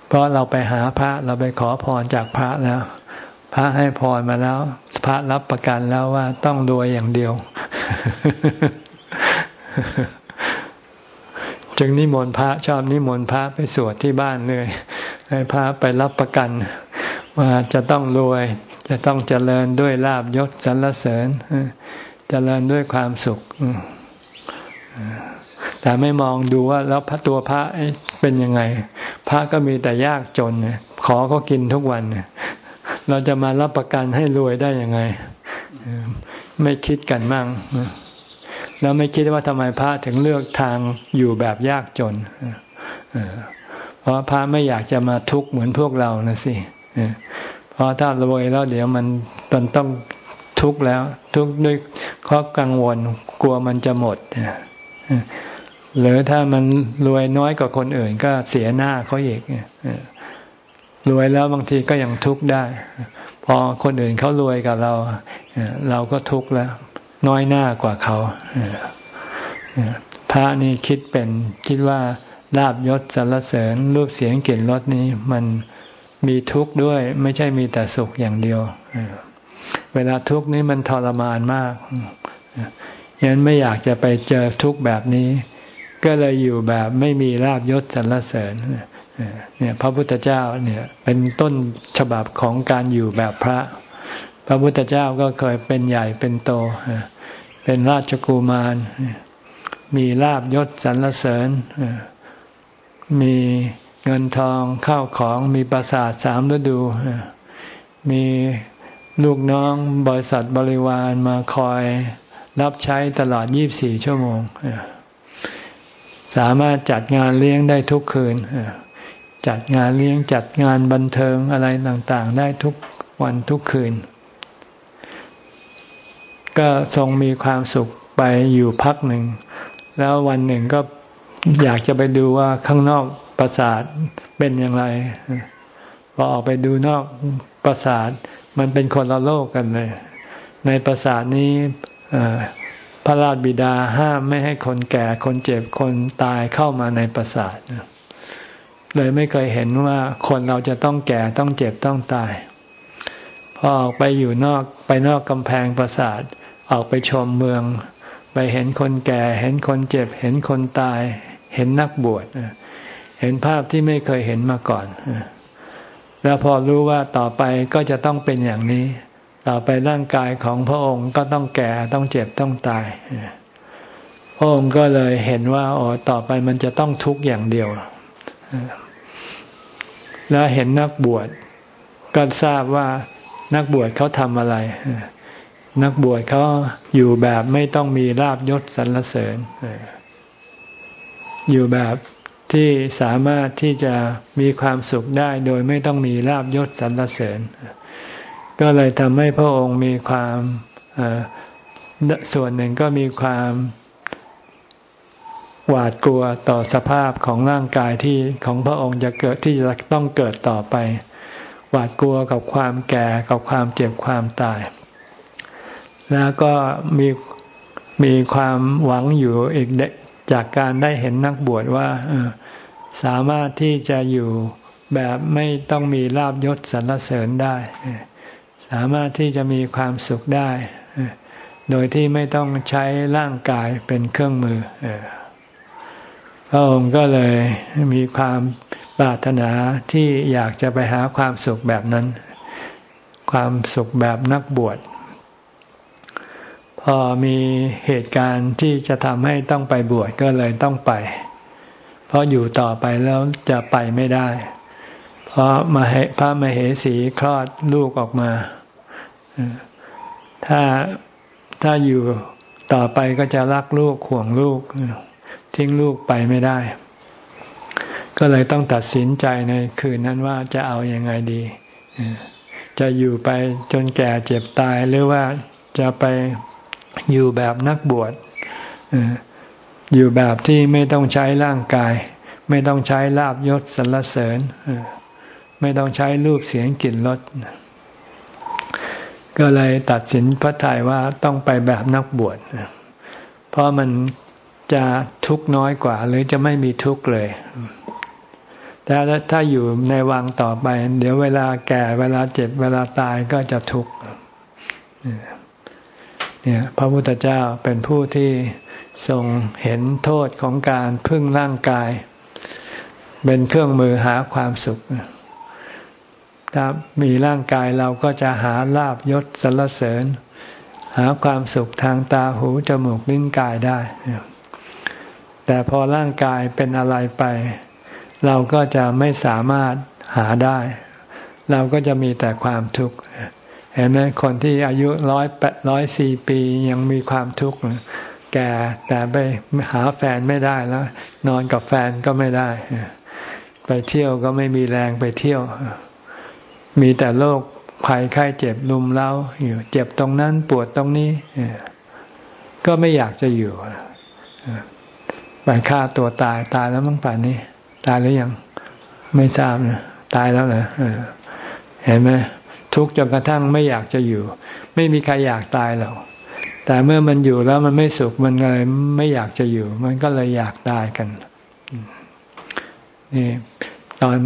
เพราะเราไปหาพระเราไปขอพรจากพระแล้ว พระให้พรมาแล้ว พระรับประกันแล้วว่าต้องรวยอย่างเดียว จึงนิมนต์พระชอบนิมนต์พระไปสวดที่บ้านเลยให้พระไปรับประกัน ว่าจะต้องรวย จะต้องเจริญด้วยลาบยศสรรเสริญเจริญด้วยความสุข แต่ไม่มองดูว่าแล้วพระตัวพระเป็นยังไง พระก็มีแต่ยากจนขอเขากินทุกวัน เราจะมารับประกันให้รวยได้ยังไง ไม่คิดกันมั่งแล้วไม่คิดว่าทำไมพระถึงเลือกทางอยู่แบบยากจนเพราะพระไม่อยากจะมาทุกข์เหมือนพวกเรานะสิ เพราะถ้ารวยแล้วเดี๋ยวมันมันต้องทุกข์แล้ว ทุกข์ด้วยข้อกังวลกลัวมันจะหมดหรือถ้ามันรวยน้อยกว่าคนอื่น ก็เสียหน้าเขาอีกรวยแล้วบางทีก็ยังทุกข์ได้ พอคนอื่นเขารวยกับเราเราก็ทุกข์แล้ว น้อยหน้ากว่าเขาพระนี่คิดเป็นคิดว่าลาบยศสรรเสริญรูปเสียงกลิ่นรสนี้มัน มีทุกข์ด้วย ไม่ใช่มีแต่สุขอย่างเดียว เวลาทุกข์นี้มันทรมานมากยันไม่อยากจะไปเจอทุกข์แบบนี้ ก็เลยอยู่แบบไม่มีลาบยศสรรเสริญเนี่ยพระพุทธเจ้าเนี่ยเป็นต้นฉบับของการอยู่แบบพระ พระพุทธเจ้าก็เคยเป็นใหญ่เป็นโต เป็นราชกุมาร มีลาบยศสรรเสริญ มี เงินทองข้าวของมีปราสาทสามฤดู มีลูกน้องบริษัทบริวารมาคอยรับใช้ตลอดยี่บสี่ชั่วโมง สามารถจัดงานเลี้ยงได้ทุกคืน จัดงานเลี้ยงจัดงานบันเทิงอะไรต่างๆ ได้ทุกวันทุกคืน ก็ทรงมีความสุขไปอยู่พักหนึ่ง แล้ววันหนึ่งก็ อยากจะไปดูว่าข้างนอกปราสาทเป็นอย่างไรพอออกไปดูนอกปราสาทมันเป็นคนละโลกกันเลย ในปราสาทนี้พระราชบิดาห้ามไม่ให้คนแก่คนเจ็บคนตายเข้ามาในปราสาทเลยไม่เคยเห็นว่าคนเราจะต้องแก่ต้องเจ็บต้องตาย พอออกไปอยู่นอกไปนอกกำแพงปราสาทออกไปชมเมือง ไปเห็นคนแก่ เห็นคนเจ็บ เห็นคนตาย เห็นนักบวชเห็นภาพที่ไม่เคยเห็นมาก่อน แล้วพอรู้ว่าต่อไปก็จะต้องเป็นอย่างนี้ ต่อไปร่างกายของพระองค์ก็ต้องแก่ต้องเจ็บต้องตาย พระองค์ก็เลยเห็นว่าอ๋อต่อไปมันจะต้องทุกข์อย่างเดียว แล้วเห็นนักบวชก็ทราบว่านักบวชเขาทำอะไร นักบวชเขาอยู่แบบไม่ต้องมีลาบยศสรรเสริญ อยู่แบบที่สามารถที่จะมีความสุขได้โดยไม่ต้องมีลาบยศสรรเสริญ ก็เลยทำให้พระองค์มีความส่วนหนึ่งก็มีความหวาดกลัวต่อสภาพของร่างกายที่ของพระองค์จะเกิดที่จะต้องเกิดต่อไป หวาดกลัวกับความแก่กับความเจ็บความตาย แล้วก็มีมีความหวังอยู่อีก จากการได้เห็นนักบวชว่าสามารถที่จะอยู่แบบไม่ต้องมีลาบยศสรรเสริญได้ สามารถที่จะมีความสุขได้ โดยที่ไม่ต้องใช้ร่างกายเป็นเครื่องมือพระองค์ก็เลยมีความปรารถนาที่อยากจะไปหาความสุขแบบนั้น ความสุขแบบนักบวช พอมีเหตุการณ์ที่จะทำให้ต้องไปบวชก็เลยต้องไป เพราะอยู่ต่อไปแล้วจะไปไม่ได้ เพราะมาพระมเหสีคลอดลูกออกมา ถ้าถ้าอยู่ต่อไปก็จะรักลูกห่วงลูก ทิ้งลูกไปไม่ได้ ก็เลยต้องตัดสินใจในคืนนั้นว่าจะเอาอยัางไงดี จะอยู่ไปจนแก่เจ็บตายหรือว่าจะไป อยู่แบบนักบวชอยู่แบบที่ไม่ต้องใช้ร่างกาย ไม่ต้องใช้ลาบยศสรรเสริญไม่ต้องใช้รูปเสียงกลิ่นรสก็เลยตัดสินพระทัยว่าต้องไปแบบนักบวชเพราะมันจะทุกข์น้อยกว่า หรือจะไม่มีทุกข์เลย แต่ถ้าอยู่ในวังต่อไป เดี๋ยวเวลาแก่เวลาเจ็บเวลาตายก็จะทุกข์ เนี่ยพระพุทธเจ้าเป็นผู้ที่ทรงเห็นโทษของการพึ่งร่างกาย เป็นเครื่องมือหาความสุข ถ้ามีร่างกายเราก็จะหาลาบยศสรรเสริญ หาความสุขทางตาหูจมูกลิ้นกายได้ แต่พอร่างกายเป็นอะไรไป เราก็จะไม่สามารถหาได้ เราก็จะมีแต่ความทุกข์ เห็นไหมคนที่อายุร้อยแปดร้อยสี่ปียังมีความทุกข์แก่แต่ไปหาแฟนไม่ได้แล้ว นอนกับแฟนก็ไม่ได้ ไปเที่ยวก็ไม่มีแรงไปเที่ยว มีแต่โรคภัยไข้เจ็บลุมเล้าอยู่ เจ็บตรงนั้นปวดตรงนี้ ก็ไม่อยากจะอยู่ไปฆ่าตัวตายตายแล้วมั้งป่านนี้ ตายหรือยัง ไม่ทราบนะตายแล้วเหรอเห็นไหม ทุกจนกระทั่งไม่อยากจะอยู่ ไม่มีใครอยากตายหรอกแต่เมื่อมันอยู่แล้วมันไม่สุขมันเลยไม่อยากจะอยู่ มันก็เลยอยากตายกันนี่ตอน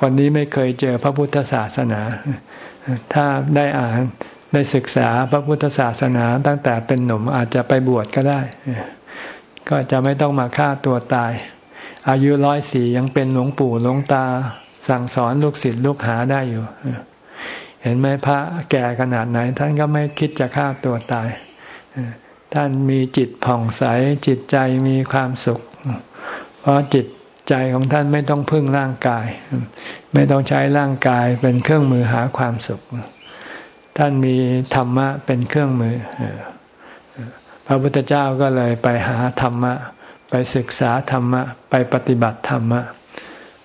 คนนี้ไม่เคยเจอพระพุทธศาสนา ถ้าได้อ่านได้ศึกษาพระพุทธศาสนาตั้งแต่เป็นหนุ่มอาจจะไปบวชก็ได้ ก็จะไม่ต้องมาฆ่าตัวตาย อายุร้อยสี่ยังเป็นหลวงปู่หลวงตา สั่งสอนลูกศิษย์ลูกหาได้อยู่ เห็นไหมพระแก่ขนาดไหน ท่านก็ไม่คิดจะฆ่าตัวตาย ท่านมีจิตผ่องใส จิตใจมีความสุข เพราะจิตใจของท่านไม่ต้องพึ่งร่างกาย ไม่ต้องใช้ร่างกายเป็นเครื่องมือหาความสุข ท่านมีธรรมะเป็นเครื่องมือ พระพุทธเจ้าก็เลยไปหาธรรมะ ไปศึกษาธรรมะ ไปปฏิบัติธรรมะ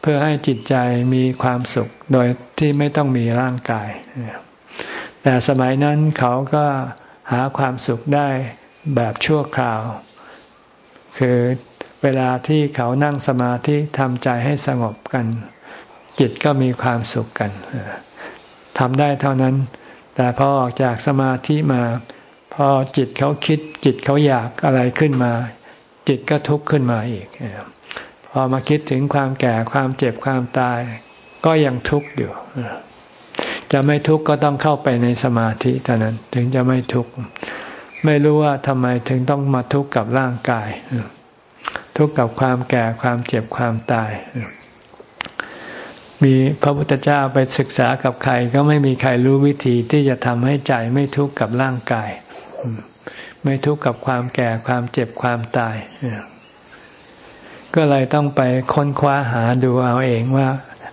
เพื่อให้จิตใจมีความสุขโดยที่ไม่ต้องมีร่างกาย แต่สมัยนั้นเขาก็หาความสุขได้แบบชั่วคราว คือเวลาที่เขานั่งสมาธิทำใจให้สงบกัน จิตก็มีความสุขกันทำได้เท่านั้น แต่พอออกจากสมาธิมา พอจิตเขาคิด จิตเขาอยากอะไรขึ้นมา จิตก็ทุกข์ขึ้นมาอีก พอมาคิดถึงความแก่ความเจ็บความตาย ก็ยังทุกข์อยู่ จะไม่ทุกข์ก็ต้องเข้าไปในสมาธิเท่านั้น ถึงจะไม่ทุกข์ไม่รู้ว่าทำไมถึงต้องมาทุกข์กับร่างกาย ทุกข์กับความแก่ความเจ็บความตาย มีพระพุทธเจ้าไปศึกษากับใคร ก็ไม่มีใครรู้วิธีที่จะทำให้ใจไม่ทุกข์กับร่างกาย ไม่ทุกข์กับความแก่ความเจ็บความตาย ก็เลยต้องไปค้นคว้าหาดูเอาเองว่า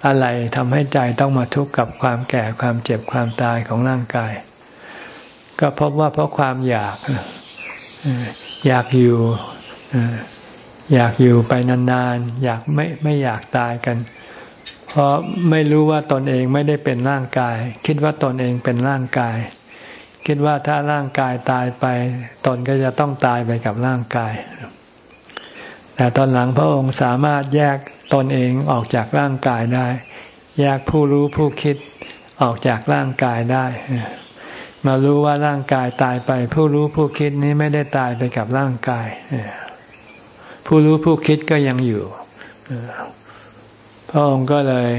อะไรทำให้ใจต้องมาทุกข์กับความแก่ความเจ็บความตายของร่างกาย ก็พบว่าเพราะความอยาก อยากอยู่อยากอยู่ไปนานๆ อยากไม่ไม่อยากตายกัน เพราะไม่รู้ว่าตนเองไม่ได้เป็นร่างกาย คิดว่าตนเองเป็นร่างกาย คิดว่าถ้าร่างกายตายไป ตนก็จะต้องตายไปกับร่างกาย แต่ตอนหลังพระองค์สามารถแยกตนเองออกจากร่างกายได้ แยกผู้รู้ผู้คิดออกจากร่างกายได้ มารู้ว่าร่างกายตายไป ผู้รู้ผู้คิดนี้ไม่ได้ตายไปกับร่างกาย ผู้รู้ผู้คิดก็ยังอยู่ พระองค์ก็เลย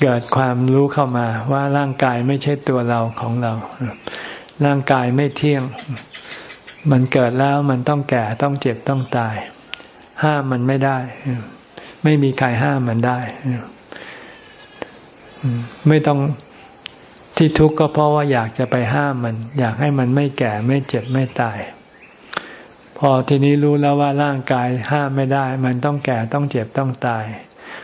เกิดความรู้เข้ามาว่าร่างกายไม่ใช่ตัวเราของเรา ร่างกายไม่เที่ยง มันเกิดแล้วมันต้องแก่ต้องเจ็บต้องตาย ห้ามมันไม่ได้ ไม่มีใครห้ามมันได้ไม่ต้องที่ทุกข์ก็เพราะว่าอยากจะไปห้ามมัน อยากให้มันไม่แก่ไม่เจ็บไม่ตาย พอทีนี้รู้แล้วว่าร่างกายห้ามไม่ได้ มันต้องแก่ต้องเจ็บต้องตาย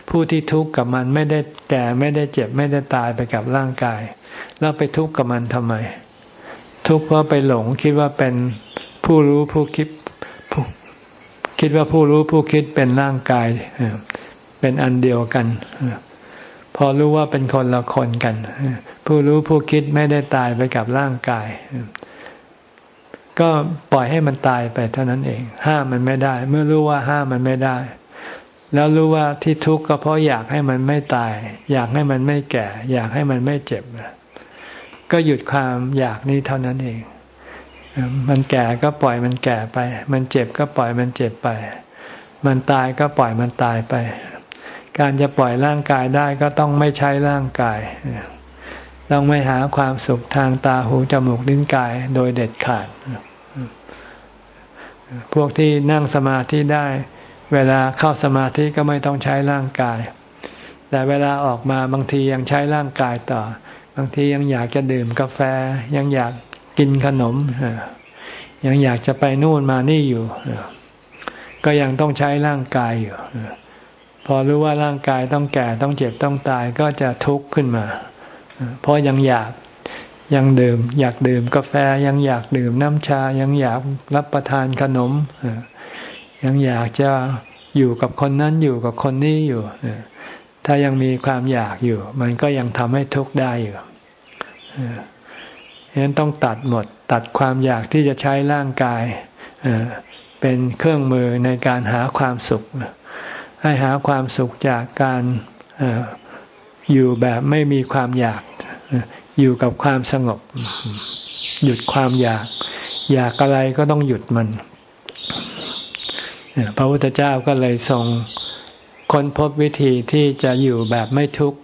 ผู้ที่ทุกข์กับมันไม่ได้แก่ไม่ได้เจ็บไม่ได้ตายไปกับร่างกาย แล้วไปทุกข์กับมันทำไม ทุกข์เพราะไปหลงคิดว่าเป็น ผู้รู้ผู้คิดคิดว่าผู้รู้ผู้คิดเป็นร่างกายเป็นอันเดียวกัน พอรู้ว่าเป็นคนละคนกัน ผู้รู้ผู้คิดไม่ได้ตายไปกับร่างกาย ก็ปล่อยให้มันตายไปเท่านั้นเอง ห้ามมันไม่ได้ เมื่อรู้ว่าห้ามมันไม่ได้ แล้วรู้ว่าที่ทุกข์ก็เพราะอยากให้มันไม่ตาย อยากให้มันไม่แก่ อยากให้มันไม่เจ็บก็หยุดความอยากนี้เท่านั้นเอง มันแก่ก็ปล่อยมันแก่ไป มันเจ็บก็ปล่อยมันเจ็บไป มันตายก็ปล่อยมันตายไป การจะปล่อยร่างกายได้ก็ต้องไม่ใช้ร่างกายต้องไม่หาความสุขทางตาหูจมูกลิ้นกายโดยเด็ดขาด พวกที่นั่งสมาธิได้ เวลาเข้าสมาธิก็ไม่ต้องใช้ร่างกาย แต่เวลาออกมาบางทียังใช้ร่างกายต่อ บางทียังอยากจะดื่มกาแฟ ยังอยาก กินขนมยังอยากจะไปนู่นมานี่อยู่ก็ยังต้องใช้ร่างกายอยู่พอรู้ว่าร่างกายต้องแก่ต้องเจ็บต้องตายก็จะทุกข์ขึ้นมา เพราะยังอยากยังดื่ม อยากดื่มกาแฟยังอยากดื่มน้ำชายังอยากรับประทานขนมยังอยากจะอยู่กับคนนั้นอยู่กับคนนี้อยู่ถ้ายังมีความอยากอยู่ มันก็ยังทำให้ทุกข์ได้อยู่ ฉะนั้นต้องตัดหมด ตัดความอยากที่จะใช้ร่างกายเป็นเครื่องมือในการหาความสุข ให้หาความสุขจากการอยู่แบบไม่มีความอยาก อยู่กับความสงบ หยุดความอยาก อยากอะไรก็ต้องหยุดมันพระพุทธเจ้าก็เลยทรงค้นพบวิธีที่จะอยู่แบบไม่ทุกข์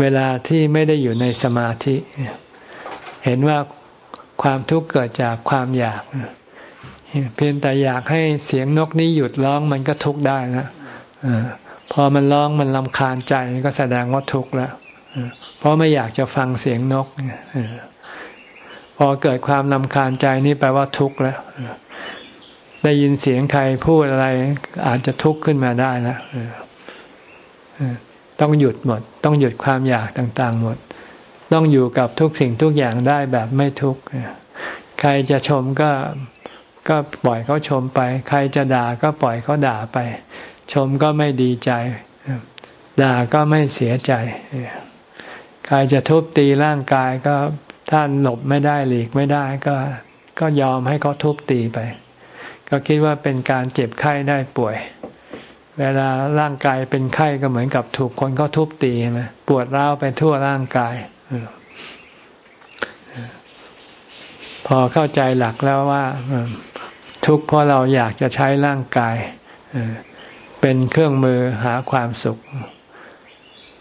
เวลาที่ไม่ได้อยู่ในสมาธิ เห็นว่าความทุกข์เกิดจากความอยาก เพียงแต่อยากให้เสียงนกนี้หยุดร้องมันก็ทุกข์ได้นะพอมันร้องมันลำคาญใจก็แสดงว่าทุกข์แล้วเพราะไม่อยากจะฟังเสียงนกพอเกิดความลำคาญใจนี่แปลว่าทุกข์แล้วได้ยินเสียงใครพูดอะไร อาจจะทุกข์ขึ้นมาได้แล้วต้องหยุดหมด ต้องหยุดความอยากต่าง ๆ หมด ต้องอยู่กับทุกสิ่งทุกอย่างได้แบบไม่ทุกข์ใครจะชมก็ก็ปล่อยเขาชมไป ใครจะด่าก็ปล่อยเขาด่าไป ชมก็ไม่ดีใจ ด่าก็ไม่เสียใจ ใครจะทุบตีร่างกายก็ท่านหลบไม่ได้หลีกไม่ได้ก็ก็ยอมให้เขาทุบตีไป ก็คิดว่าเป็นการเจ็บไข้ได้ป่วย เวลาร่างกายเป็นไข้ก็เหมือนกับถูกคนก็ทุบตีนะปวดร้าวไปทั่วร่างกาย พอเข้าใจหลักแล้วว่าทุกข์เพราะเราอยากจะใช้ร่างกายเป็นเครื่องมือหาความสุข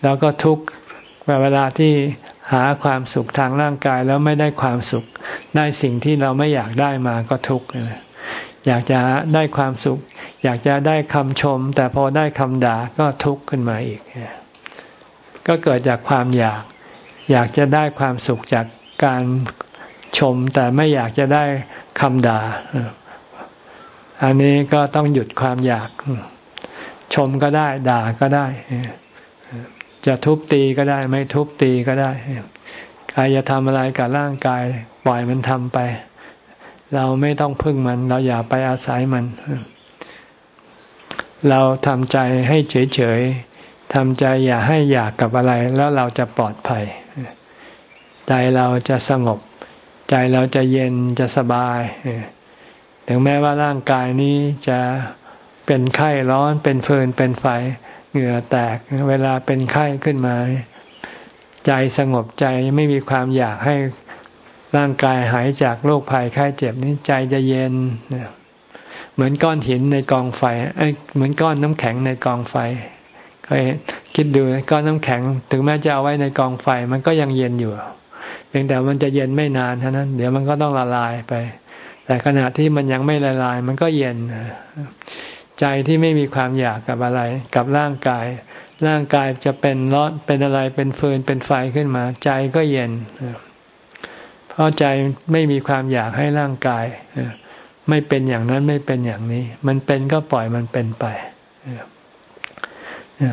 แล้วก็ทุกข์เวลาที่หาความสุขทางร่างกายแล้วไม่ได้ความสุข ได้สิ่งที่เราไม่อยากได้มาก็ทุกข์อยากจะได้ความสุข อยากจะได้คำชม แต่พอได้คำด่าก็ทุกข์ขึ้นมาอีก ก็เกิดจากความอยาก อยากจะได้ความสุขจากการชม แต่ไม่อยากจะได้คำด่า อันนี้ก็ต้องหยุดความอยาก ชมก็ได้ ด่าก็ได้ จะทุบตีก็ได้ ไม่ทุบตีก็ได้ใครจะทำอะไรกับร่างกาย ปล่อยมันทำไป เราไม่ต้องพึ่งมัน เราอย่าไปอาศัยมัน เราทำใจให้เฉยๆทำใจอย่าให้อยากกับอะไร แล้วเราจะปลอดภัย ใจเราจะสงบ ใจเราจะเย็นจะสบาย ถึงแม้ว่าร่างกายนี้จะเป็นไข้ร้อนเป็นฟืนเป็นไฟเหงื่อแตก เวลาเป็นไข้ขึ้นมา ใจสงบใจไม่มีความอยากให้ร่างกายหายจากโรคภัยไข้เจ็บนี้ใจจะเย็นเหมือนก้อนหินในกองไฟเอ้เหมือนก้อนน้ำแข็งในกองไฟเคยคิดดูก้อนน้ำแข็ง ถึงแม้จะเอาไว้ในกองไฟมันก็ยังเย็นอยู่ เพียงแต่มันจะเย็นไม่นานเท่านั้น เดี๋ยวมันก็ต้องละลายไป แต่ขณะที่มันยังไม่ละลาย มันก็เย็น ใจที่ไม่มีความอยากกับอะไร กับร่างกาย ร่างกายจะเป็นร้อนเป็นอะไรเป็นฟืนเป็นไฟขึ้นมา ใจก็เย็น เพราะใจไม่มีความอยากให้ร่างกายไม่เป็นอย่างนั้นไม่เป็นอย่างนี้ มันเป็นก็ปล่อยมันเป็นไป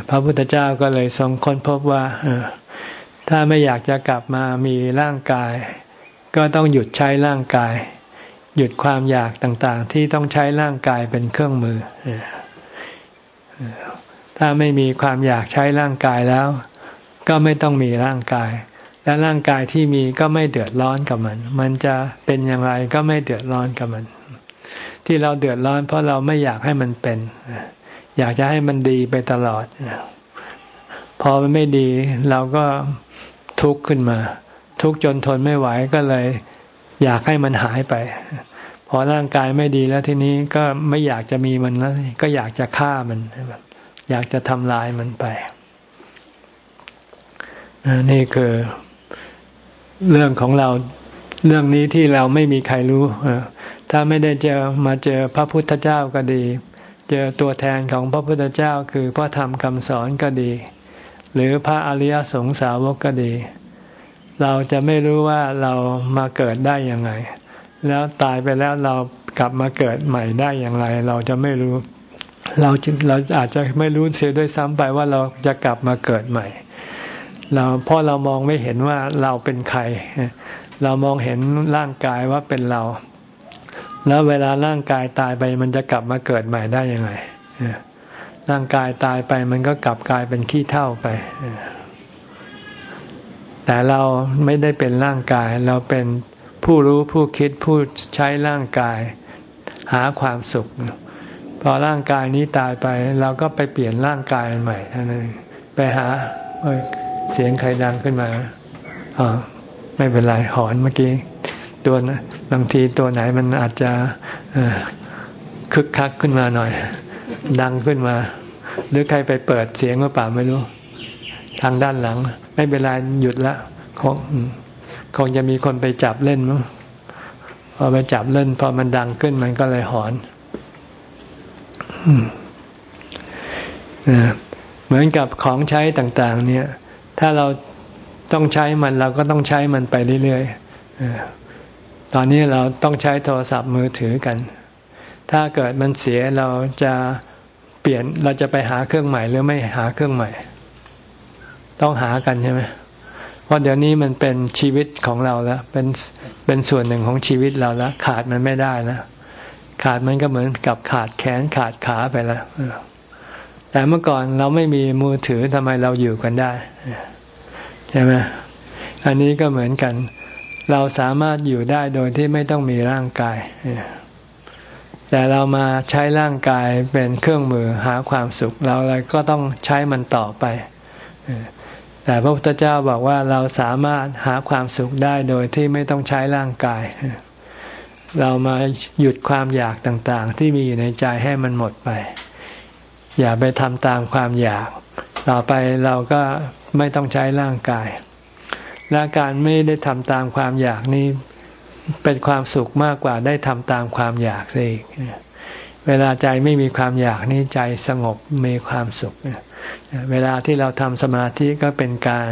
พระพุทธเจ้าก็เลยทรงค้นพบว่า ถ้าไม่อยากจะกลับมามีร่างกาย ก็ต้องหยุดใช้ร่างกาย หยุดความอยากต่างๆ ที่ต้องใช้ร่างกายเป็นเครื่องมือ ถ้าไม่มีความอยากใช้ร่างกายแล้ว ก็ไม่ต้องมีร่างกาย และร่างกายที่มีก็ไม่เดือดร้อนกับมัน มันจะเป็นอย่างไรก็ไม่เดือดร้อนกับมัน ที่เราเดือดร้อน เพราะเราไม่อยากให้มันเป็น อยากจะให้มันดีไปตลอดพอมันไม่ดีเราก็ ทุกข์ขึ้นมา ทุกข์จนทนไม่ไหวก็เลย อยากให้มันหายไป พอร่างกายไม่ดีแล้วทีนี้ก็ไม่อยากจะมีมันแล้วก็อยากจะฆ่ามันอยากจะทำลายมันไปนี่คือเรื่องของเราเรื่องนี้ที่เราไม่มีใครรู้ถ้าไม่ได้เจอมาเจอพระพุทธเจ้าก็ดี เจอตัวแทนของพระพุทธเจ้าคือพระธรรมคำสอนก็ดี หรือพระอริยสงสาวกก็ดี เราจะไม่รู้ว่าเรามาเกิดได้ยังไง แล้วตายไปแล้วเรากลับมาเกิดใหม่ได้อย่างไร เราจะไม่รู้ เราเราอาจจะไม่รู้เสียด้วยซ้ำไปว่าเราจะกลับมาเกิดใหม่ เราเพราะเรามองไม่เห็นว่าเราเป็นใคร เรามองเห็นร่างกายว่าเป็นเรา แล้วเวลาร่างกายตายไปมันจะกลับมาเกิดใหม่ได้ยังไง ร่างกายตายไปมันก็กลับกลายเป็นขี้เท่าไปแต่เราไม่ได้เป็นร่างกาย เราเป็นผู้รู้ผู้คิดผู้ใช้ร่างกาย หาความสุข พอร่างกายนี้ตายไป เราก็ไปเปลี่ยนร่างกายใหม่ท่านั้นไปหาเสียงใครดังขึ้นมาอ๋อไม่เป็นไรหอนเมื่อกี้ตัวนะบางทีตัวไหนมันอาจจะคึกคักขึ้นมาหน่อย ดังขึ้นมา หรือใครไปเปิดเสียงหรือเปล่าไม่รู้ ทางด้านหลัง ไม่เป็นไรหยุดละคงคงจะมีคนไปจับเล่นมั้งพอไปจับเล่นพอมันดังขึ้นมันก็เลยหอนเหมือนกับของใช้ต่าง ๆ เนี่ย ถ้าเราต้องใช้มันเราก็ต้องใช้มันไปเรื่อยๆตอนนี้เราต้องใช้โทรศัพท์มือถือกัน ถ้าเกิดมันเสียเราจะเปลี่ยนเราจะไปหาเครื่องใหม่หรือไม่หาเครื่องใหม่ ต้องหากันใช่ไหมเพราะเดี๋ยวนี้มันเป็นชีวิตของเราแล้ว เป็นเป็นส่วนหนึ่งของชีวิตเราแล้ว ขาดมันไม่ได้แล้วขาดมันก็เหมือนกับขาดแขนขาดขาไปแล้วแต่เมื่อก่อนเราไม่มีมือถือทำไมเราอยู่กันได้ใช่ไหมอันนี้ก็เหมือนกัน เราสามารถอยู่ได้โดยที่ไม่ต้องมีร่างกาย แต่เรามาใช้ร่างกายเป็นเครื่องมือหาความสุขเราเลยก็ต้องใช้มันต่อไป แต่พระพุทธเจ้าบอกว่าเราสามารถหาความสุขได้โดยที่ไม่ต้องใช้ร่างกาย เรามาหยุดความอยากต่างๆ ที่มีอยู่ในใจให้มันหมดไป อย่าไปทำตามความอยาก ต่อไปเราก็ไม่ต้องใช้ร่างกายและการไม่ได้ทำตามความอยากนี้ เป็นความสุขมากกว่าได้ทำตามความอยากสิเวลาใจไม่มีความอยากนี่ใจสงบมีความสุข เวลาที่เราทำสมาธิก็เป็นการ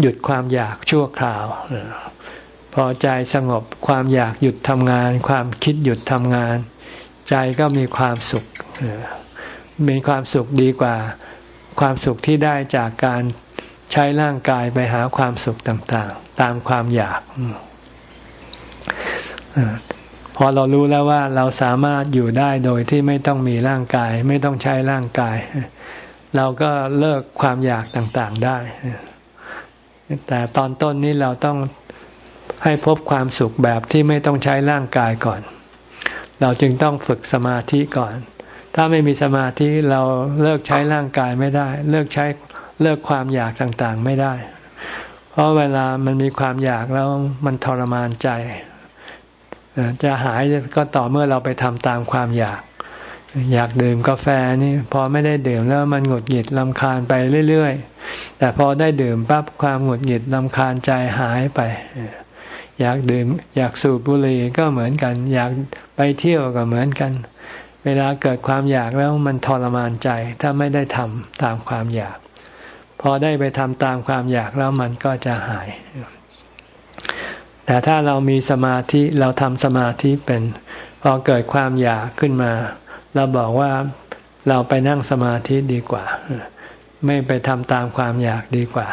หยุดความอยากชั่วคราว พอใจสงบความอยากหยุดทำงาน ความคิดหยุดทำงาน ใจก็มีความสุข มีความสุขดีกว่า ความสุขที่ได้จากการใช้ร่างกายไปหาความสุขต่างๆ ตามความอยาก พอเรารู้แล้วว่าเราสามารถอยู่ได้โดยที่ไม่ต้องมีร่างกาย ไม่ต้องใช้ร่างกาย เราก็เลิกความอยากต่างๆได้ แต่ตอนต้นนี้เราต้องให้พบความสุขแบบที่ไม่ต้องใช้ร่างกายก่อน เราจึงต้องฝึกสมาธิก่อน ถ้าไม่มีสมาธิเราเลิกใช้ร่างกายไม่ได้ เลิกใช้เลิกความอยากต่างๆไม่ได้ เพราะเวลามันมีความอยากแล้วมันทรมานใจ จะหายก็ต่อเมื่อเราไปทำตามความอยาก อยากดื่มกาแฟนี่พอไม่ได้ดื่มแล้วมันหงุดหงิดลำคาญไปเรื่อยๆ แต่พอได้ดื่มปั๊บความหงุดหงิดลำคาญใจหายไป อยากดื่ม อยากสูบบุหรี่ก็เหมือนกัน อยากไปเที่ยวก็เหมือนกัน เวลาเกิดความอยากแล้วมันทรมานใจถ้าไม่ได้ทำตามความอยาก พอได้ไปทำตามความอยากแล้วมันก็จะหาย แต่ถ้าเรามีสมาธิเราทำสมาธิเป็น พอเกิดความอยากขึ้นมา เราบอกว่าเราไปนั่งสมาธิดีกว่า ไม่ไปทำตามความอยากดีกว่า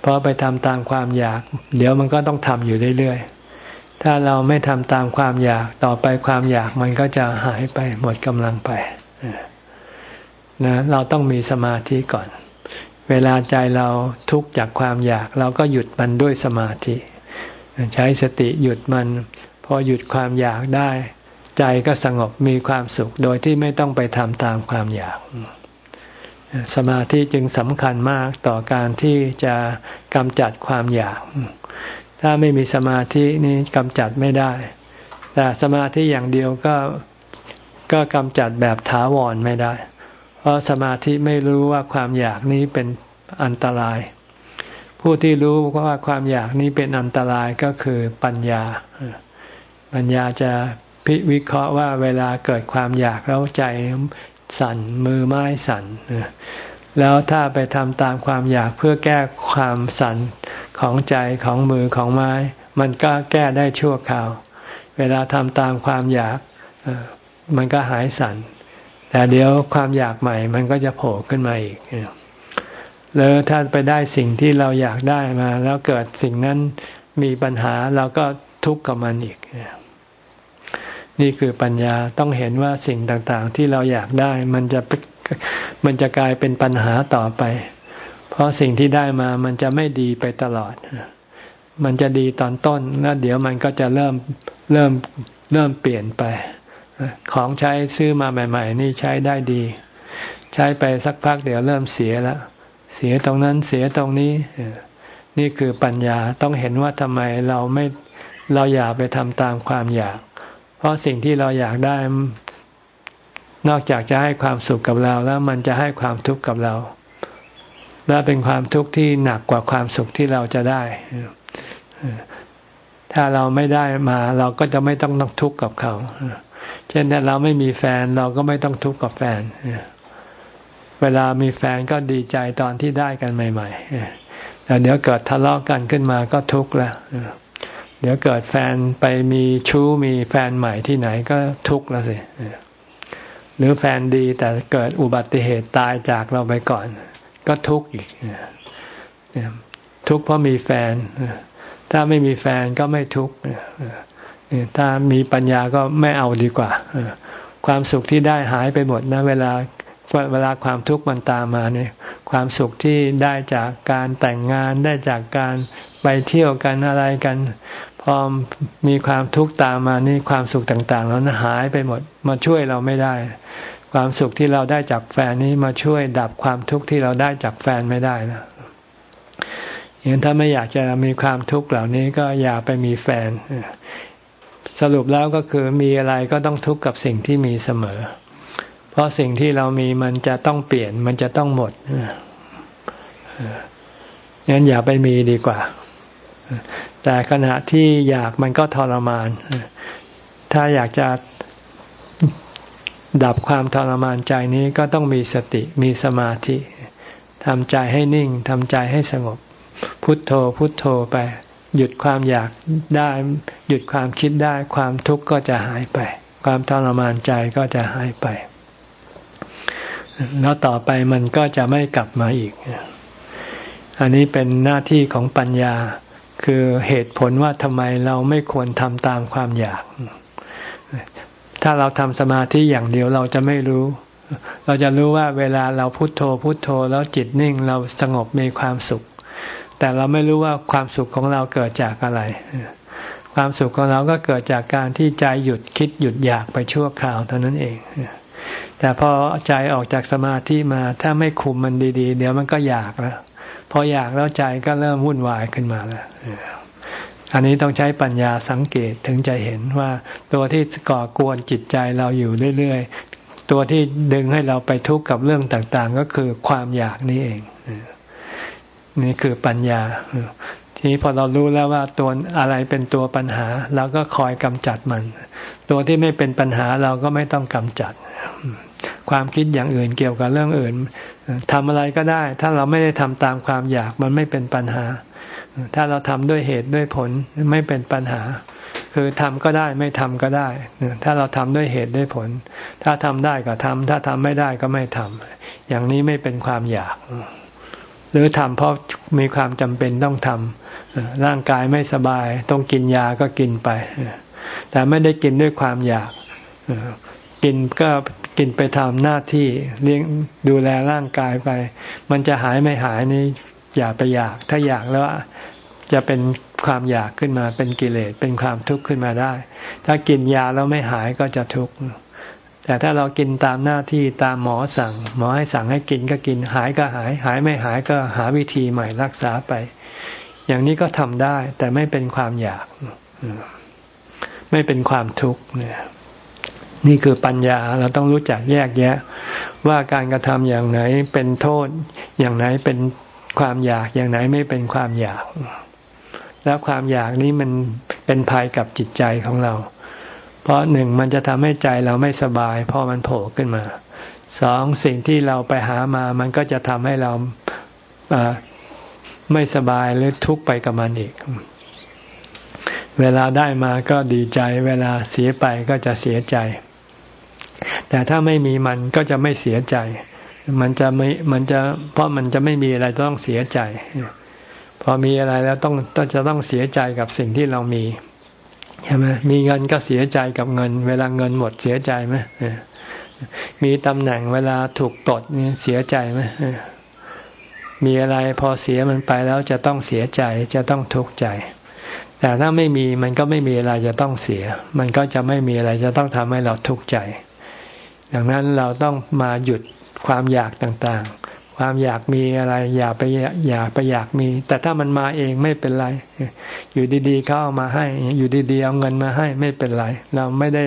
เพราะไปทำตามความอยาก เดี๋ยวมันก็ต้องทำอยู่เรื่อยๆ ถ้าเราไม่ทำตามความอยากต่อไปความอยากมันก็จะหายไปหมดกำลังไปนะเราต้องมีสมาธิก่อน เวลาใจเราทุกข์จากความอยาก เราก็หยุดมันด้วยสมาธิ ใช้สติหยุดมัน พอหยุดความอยากได้ ใจก็สงบมีความสุขโดยที่ไม่ต้องไปทำตามความอยาก สมาธิจึงสำคัญมากต่อการที่จะกำจัดความอยาก ถ้าไม่มีสมาธินี้กำจัดไม่ได้ แต่สมาธิอย่างเดียวก็ก็กำจัดแบบถาวรไม่ได้ เพราะสมาธิไม่รู้ว่าความอยากนี้เป็นอันตราย ผู้ที่รู้ว่าความอยากนี้เป็นอันตรายก็คือปัญญา ปัญญาจะพิวิเคราะห์ว่าเวลาเกิดความอยากแล้วใจสั่นมือไม้สั่นแล้วถ้าไปทำตามความอยากเพื่อแก้ความสั่นของใจของมือของไม้ มันก็แก้ได้ชั่วคราว เวลาทำตามความอยากมันก็หายสั่น แต่เดี๋ยวความอยากใหม่มันก็จะโผล่ขึ้นมาอีกหรือถ้าไปได้สิ่งที่เราอยากได้มา แล้วเกิดสิ่งนั้นมีปัญหาเราก็ทุกข์กับมันอีก นี่คือปัญญาต้องเห็นว่าสิ่งต่างๆ ที่เราอยากได้ มันจะมันจะกลายเป็นปัญหาต่อไป เพราะสิ่งที่ได้มามันจะไม่ดีไปตลอด มันจะดีตอนต้นแล้วเดี๋ยวมันก็จะเริ่มเริ่มเริ่มเปลี่ยนไป ของใช้ซื้อมาใหม่ ๆ นี่ใช้ได้ดี ใช้ไปสักพักเดี๋ยวเริ่มเสียแล้วเสียตรงนั้นเสียตรงนี้ นี่คือปัญญาต้องเห็นว่าทำไมเราไม่เราอยากไปทำตามความอยาก เพราะสิ่งที่เราอยากได้ นอกจากจะให้ความสุขกับเราแล้วมันจะให้ความทุกข์กับเรา และเป็นความทุกข์ที่หนักกว่าความสุขที่เราจะได้ถ้าเราไม่ได้มา เราก็จะไม่ต้องต้องทุกข์กับเขา เช่นถ้าเราไม่มีแฟนเราก็ไม่ต้องทุกข์กับแฟน เวลามีแฟนก็ดีใจตอนที่ได้กันใหม่ ๆ แต่เดี๋ยวเกิดทะเลาะกันขึ้นมาก็ทุกข์ล้วเดี๋ยวเกิดแฟนไปมีชู้มีแฟนใหม่ที่ไหนก็ทุกข์แล้วสิหรือแฟนดีแต่เกิดอุบัติเหตุตายจากเราไปก่อน ก็ทุกข์อีกทุกข์เพราะมีแฟน ถ้าไม่มีแฟนก็ไม่ทุกข์ ถ้ามีปัญญาก็ไม่เอาดีกว่าความสุขที่ได้หายไปหมดนะ เวลาเวลาความทุกข์มันตามมาเนี่ย ความสุขที่ได้จากการแต่งงานได้จากการไปเที่ยวกันอะไรกัน พอมีความทุกข์ตามมานี่ความสุขต่างๆแล้วหายไปหมดมาช่วยเราไม่ได้ ความสุขที่เราได้จากแฟนนี้มาช่วยดับความทุกข์ที่เราได้จากแฟนไม่ได้นะอย่างถ้าไม่อยากจะมีความทุกข์เหล่านี้ก็อย่าไปมีแฟน สรุปแล้วก็คือมีอะไรก็ต้องทุกข์กับสิ่งที่มีเสมอ เพราะสิ่งที่เรามีมันจะต้องเปลี่ยนมันจะต้องหมดงั้นอย่าไปมีดีกว่า แต่ขณะที่อยากมันก็ทรมาน ถ้าอยากจะดับความทรมานใจนี้ก็ต้องมีสติมีสมาธิทำใจให้นิ่งทำใจให้สงบ พุทโธพุทโธไป หยุดความอยากได้ หยุดความคิดได้ ความทุกข์ก็จะหายไป ความทรมานใจก็จะหายไป แล้วต่อไปมันก็จะไม่กลับมาอีก อันนี้เป็นหน้าที่ของปัญญา คือเหตุผลว่าทำไมเราไม่ควรทำตามความอยาก ถ้าเราทำสมาธิอย่างเดียวเราจะไม่รู้เราจะรู้ว่าเวลาเราพุโทโธพุโทโธแล้วจิตนิ่งเราสงบมีความสุข แต่เราไม่รู้ว่าความสุขของเราเกิดจากอะไร ความสุขของเราก็เกิดจากการที่ใจหยุดคิดหยุดอยากไปชั่วคราวเท่านั้นเอง แต่พอใจออกจากสมาธิมาถ้าไม่คุมมันดี ๆ เดี๋ยวมันก็อยากแล้วพออยากแล้วใจก็เริ่มวุ่นวายขึ้นมาแล้วอันนี้ต้องใช้ปัญญาสังเกตถึงจะเห็นว่าตัวที่ก่อกวนจิตใจเราอยู่เรื่อยๆ ตัวที่ดึงให้เราไปทุกข์กับเรื่องต่างๆ ก็คือความอยากนี่เอง นี่คือปัญญา ทีนี้พอเรารู้แล้วว่าตัวอะไรเป็นตัวปัญหาเราก็คอยกำจัดมัน ตัวที่ไม่เป็นปัญหาเราก็ไม่ต้องกำจัด ความคิดอย่างอื่นเกี่ยวกับเรื่องอื่นทำอะไรก็ได้ ถ้าเราไม่ได้ทำตามความอยากมันไม่เป็นปัญหา ถ้าเราทำด้วยเหตุด้วยผลไม่เป็นปัญหา คือทำก็ได้ไม่ทำก็ได้ ถ้าเราทำด้วยเหตุด้วยผล ถ้าทำได้ก็ทำถ้าทำไม่ได้ก็ไม่ทำอย่างนี้ไม่เป็นความอยาก หรือทำเพราะมีความจำเป็นต้องทำร่างกายไม่สบาย ต้องกินยาก็กินไป แต่ไม่ได้กินด้วยความอยากกินก็กินไปทำหน้าที่เลี้ยงดูแลร่างกายไป มันจะหายไม่หายนี่อย่าไปอยาก ถ้าอยากแล้วจะเป็นความอยากขึ้นมาเป็นกิเลสเป็นความทุกข์ขึ้นมาได้ ถ้ากินยาแล้วไม่หายก็จะทุกข์ แต่ถ้าเรากินตามหน้าที่ตามหมอสั่ง หมอให้สั่งให้กินก็กินหายก็หาย หายไม่หายก็หาวิธีใหม่รักษาไป อย่างนี้ก็ทำได้ แต่ไม่เป็นความอยาก ไม่เป็นความทุกข์เนี่ยนี่คือปัญญาเราต้องรู้จักแยกแยะ ว่าการกระทำอย่างไหนเป็นโทษ อย่างไหนเป็นความอยากอย่างไหนไม่เป็นความอยาก แล้วความอยากนี้มันเป็นภัยกับจิตใจของเรา เพราะหนึ่งมันจะทำให้ใจเราไม่สบายพอมันโผล่ขึ้นมาสองสิ่งที่เราไปหามามันก็จะทำให้เราไม่สบายหรือทุกข์ไปกับมันอีก เวลาได้มาก็ดีใจ เวลาเสียไปก็จะเสียใจ แต่ถ้าไม่มีมันก็จะไม่เสียใจ มันจะไม่มันจะเพราะมันจะไม่มีอะไรต้องเสียใจ พอมีอะไรแล้วต้องต้องจะต้องเสียใจกับสิ่งที่เรามี ใช่ไหมมีเงินก็เสียใจกับเงิน เวลาเงินหมดเสียใจไหมมีตำแหน่งเวลาถูกตดนี่เสียใจไหมมีอะไรพอเสียมันไปแล้วจะต้องเสียใจจะต้องทุกข์ใจ แต่ถ้าไม่มีมันก็ไม่มีอะไรจะต้องเสีย มันก็จะไม่มีอะไรจะต้องทำให้เราทุกข์ใจ ดังนั้นเราต้องมาหยุดความอยากต่างๆ ความอยากมีอะไร อย่าไปอย่าไปอยากมี แต่ถ้ามันมาเองไม่เป็นไร อยู่ดีๆเขาเอามาให้ อยู่ดีๆเอาเงินมาให้ไม่เป็นไร เราไม่ได้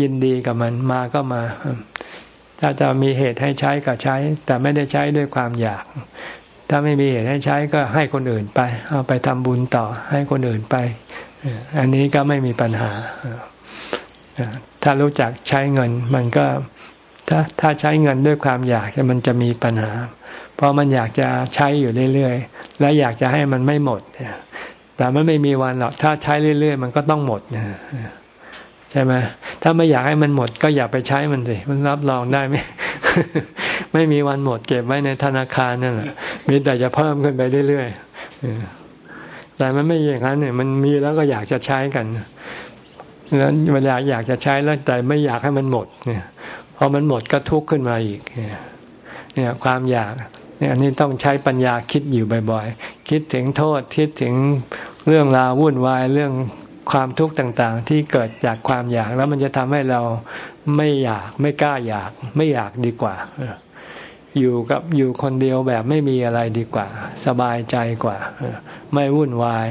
ยินดีกับมันมาก็มา ถ้าจะมีเหตุให้ใช้ก็ใช้ แต่ไม่ได้ใช้ด้วยความอยาก ถ้าไม่มีเหตุให้ใช้ก็ให้คนอื่นไป เอาไปทำบุญต่อให้คนอื่นไป อันนี้ก็ไม่มีปัญหาถ้ารู้จักใช้เงินมันก็ ถ้าถ้าใช้เงินด้วยความอยากมันจะมีปัญหา เพราะมันอยากจะใช้อยู่เรื่อยๆ และอยากจะให้มันไม่หมดแต่มันไม่มีวันหรอกถ้าใช้เรื่อย ๆ มันก็ต้องหมดใช่ไหมถ้าไม่อยากให้มันหมด ก็อย่าไปใช้มันสิมันรับรองได้ไหมไม่มีวันหมดเก็บไว้ในธนาคารนั่นแหละมีแต่จะเพิ่มขึ้นไปเรื่อยๆแต่มันไม่อย่างนั้นเนี่ย มันมีแล้วก็อยากจะใช้กันแล้วเวลาอยากจะใช้แล้วแต่ไม่อยากให้มันหมดเนี่ย พอมันหมดก็ทุกข์ขึ้นมาอีกเนี่ยความอยากเนี่ยอันนี้ต้องใช้ปัญญาคิดอยู่บ่อยๆ คิดถึงโทษคิดถึงเรื่องราววุ่นวายเรื่องความทุกข์ต่างๆ ที่เกิดจากความอยากแล้วมันจะทำให้เราไม่อยากไม่กล้าอยาก ไม่อยากดีกว่าอยู่กับอยู่คนเดียวแบบไม่มีอะไรดีกว่า สบายใจกว่า ไม่วุ่นวาย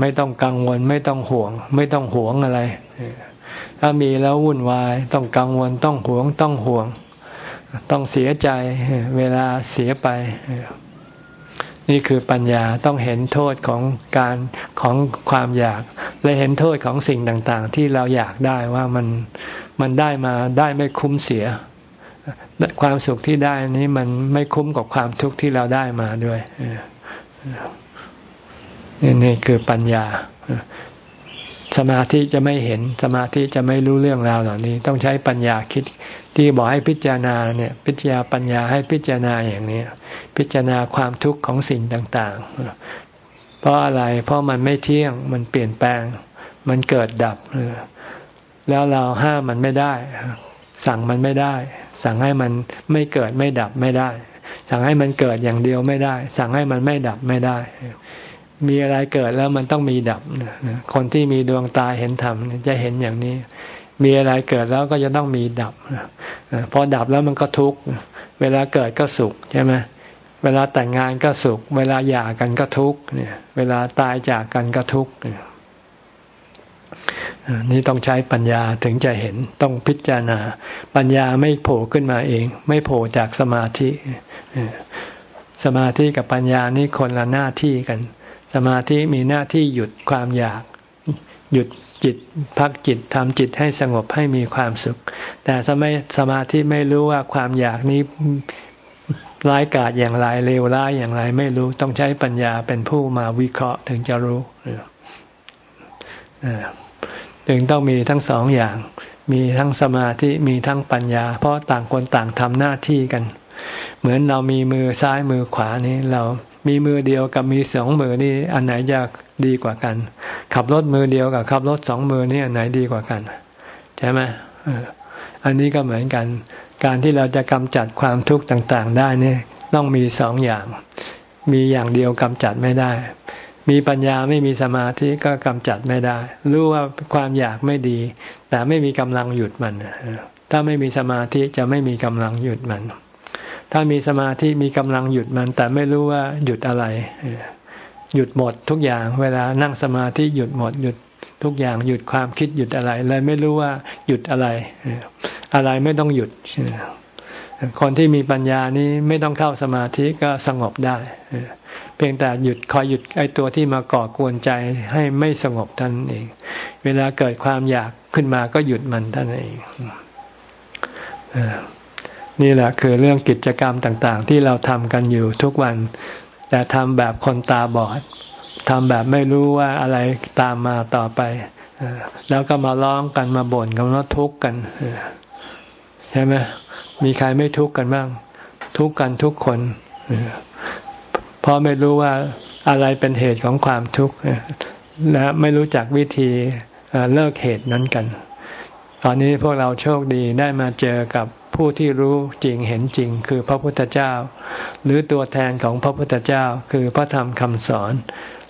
ไม่ต้องกังวล ไม่ต้องห่วง ไม่ต้องหวงอะไร ถ้ามีแล้ววุ่นวาย ต้องกังวลต้องหวงต้องห่วง ต้องเสียใจเวลาเสียไป นี่คือปัญญาต้องเห็นโทษของการของความอยาก และเห็นโทษของสิ่งต่างๆ ที่เราอยากได้ว่ามันมันได้มาได้ไม่คุ้มเสีย ความสุขที่ได้นี้มันไม่คุ้มกับความทุกข์ที่เราได้มาด้วยนี่คือปัญญา สมาธิจะไม่เห็นสมาธิจะไม่รู้เรื่องราวเหล่านี้ ต้องใช้ปัญญาคิดที่บอกให้พิจารณาเนี่ย พิจารณาปัญญาให้พิจารณาอย่างนี้ พิจารณาความทุกข์ของสิ่งต่างๆ เพราะอะไรเพราะมันไม่เที่ยงมันเปลี่ยนแปลง มันเกิดดับแล้วเราห้ามมันไม่ได้ สั่งมันไม่ได้ สั่งให้มันไม่เกิดไม่ดับไม่ได้ สั่งให้มันเกิดอย่างเดียวไม่ได้ สั่งให้มันไม่ดับไม่ได้ มีอะไรเกิดแล้วมันต้องมีดับคนที่มีดวงตาเห็นธรรมจะเห็นอย่างนี้ มีอะไรเกิดแล้วก็จะต้องมีดับพอดับแล้วมันก็ทุกข์เวลาเกิดก็สุขใช่ไหมเวลาแต่งงานก็สุข เวลาหย่ากันก็ทุกข์เนี่ย เวลาตายจากกันก็ทุกข์นี่ยนี่ต้องใช้ปัญญาถึงจะเห็นต้องพิจารณา ปัญญาไม่โผล่ขึ้นมาเอง ไม่โผล่จากสมาธิสมาธิกับปัญญานี่คนละหน้าที่กัน สมาธิมีหน้าที่หยุดความอยาก หยุดจิตพักจิตทำจิตให้สงบให้มีความสุข แต่สมัยสมาธิไม่รู้ว่าความอยากนี้ร้ายกาจอย่างไรเลวร้ายอย่างไรไม่รู้ต้องใช้ปัญญาเป็นผู้มาวิเคราะห์ถึงจะรู้จึงต้องมีทั้งสองอย่าง มีทั้งสมาธิมีทั้งปัญญา เพราะต่างคนต่างทำหน้าที่กัน เหมือนเรามีมือซ้ายมือขวานี้เรา มีมือเดียวกับมีสองมือนี่อันไหนจะดีกว่ากัน ขับรถมือเดียวกับขับรถสองมือนี่อันไหนดีกว่ากันใช่ไหมอันนี้ก็เหมือนกัน การที่เราจะกำจัดความทุกข์ต่างๆ ได้นี่ต้องมีสองอย่าง มีอย่างเดียวกำจัดไม่ได้ มีปัญญาไม่มีสมาธิก็กำจัดไม่ได้ รู้ว่าความอยากไม่ดี แต่ไม่มีกำลังหยุดมัน ถ้าไม่มีสมาธิจะไม่มีกำลังหยุดมัน ถ้ามีสมาธิมีกำลังหยุดมัน แต่ไม่รู้ว่าหยุดอะไร หยุดหมดทุกอย่าง เวลานั่งสมาธิหยุดหมดหยุดทุกอย่างหยุดความคิดหยุดอะไร เลยไม่รู้ว่าหยุดอะไร อะไรไม่ต้องหยุด คนที่มีปัญญานี้ไม่ต้องเข้าสมาธิก็สงบได้ เพียงแต่หยุดคอยหยุดไอ้ตัวที่มาก่อกวนใจให้ไม่สงบท่านเอง เวลาเกิดความอยากขึ้นมาก็หยุดมันท่านเอง นี่แหละคือเรื่องกิจกรรมต่างๆ ที่เราทำกันอยู่ทุกวัน แต่ทำแบบคนตาบอดทำแบบไม่รู้ว่าอะไรตามมาต่อไป แล้วก็มาร้องกันมาบ่นกันว่าทุกข์กันใช่ไหมมีใครไม่ทุกข์กันบ้าง ทุกข์กันทุกคนเพราะไม่รู้ว่าอะไรเป็นเหตุของความทุกข์และไม่รู้จักวิธีเลิกเหตุนั้นกัน ตอนนี้พวกเราโชคดีได้มาเจอกับ ผู้ที่รู้จริงเห็นจริง คือพระพุทธเจ้า หรือตัวแทนของพระพุทธเจ้า คือพระธรรมคำสอน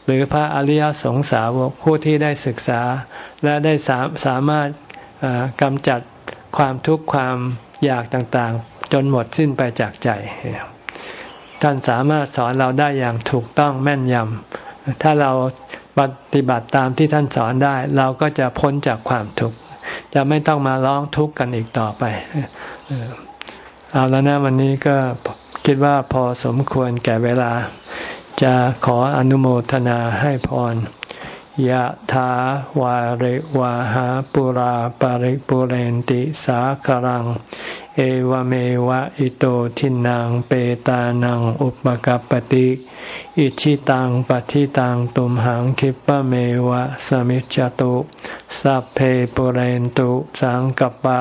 หรือพระอริยสงสาวกผู้ที่ได้ศึกษา และได้สาสามารถกำจัดความทุกข์ความอยากต่างๆ จนหมดสิ้นไปจากใจ ท่านสามารถสอนเราได้อย่างถูกต้องแม่นยำถ้าเราปฏิบัติตามที่ท่านสอนได้ เราก็จะพ้นจากความทุกข์จะไม่ต้องมาร้องทุกข์กันอีกต่อไป เอาแล้วนะวันนี้ก็คิดว่าพอสมควรแก่เวลา จะขออนุโมทนาให้พรยะถาวาริวาหาปุราปาริปุเรนติสาครัง เอวเมวะอิโตทินังเปตานังอุปกัปติอิชิตังปฏิตังตุมหังคิปะเมวะสมิจจตุสัพเพปุเรนตุสังกปา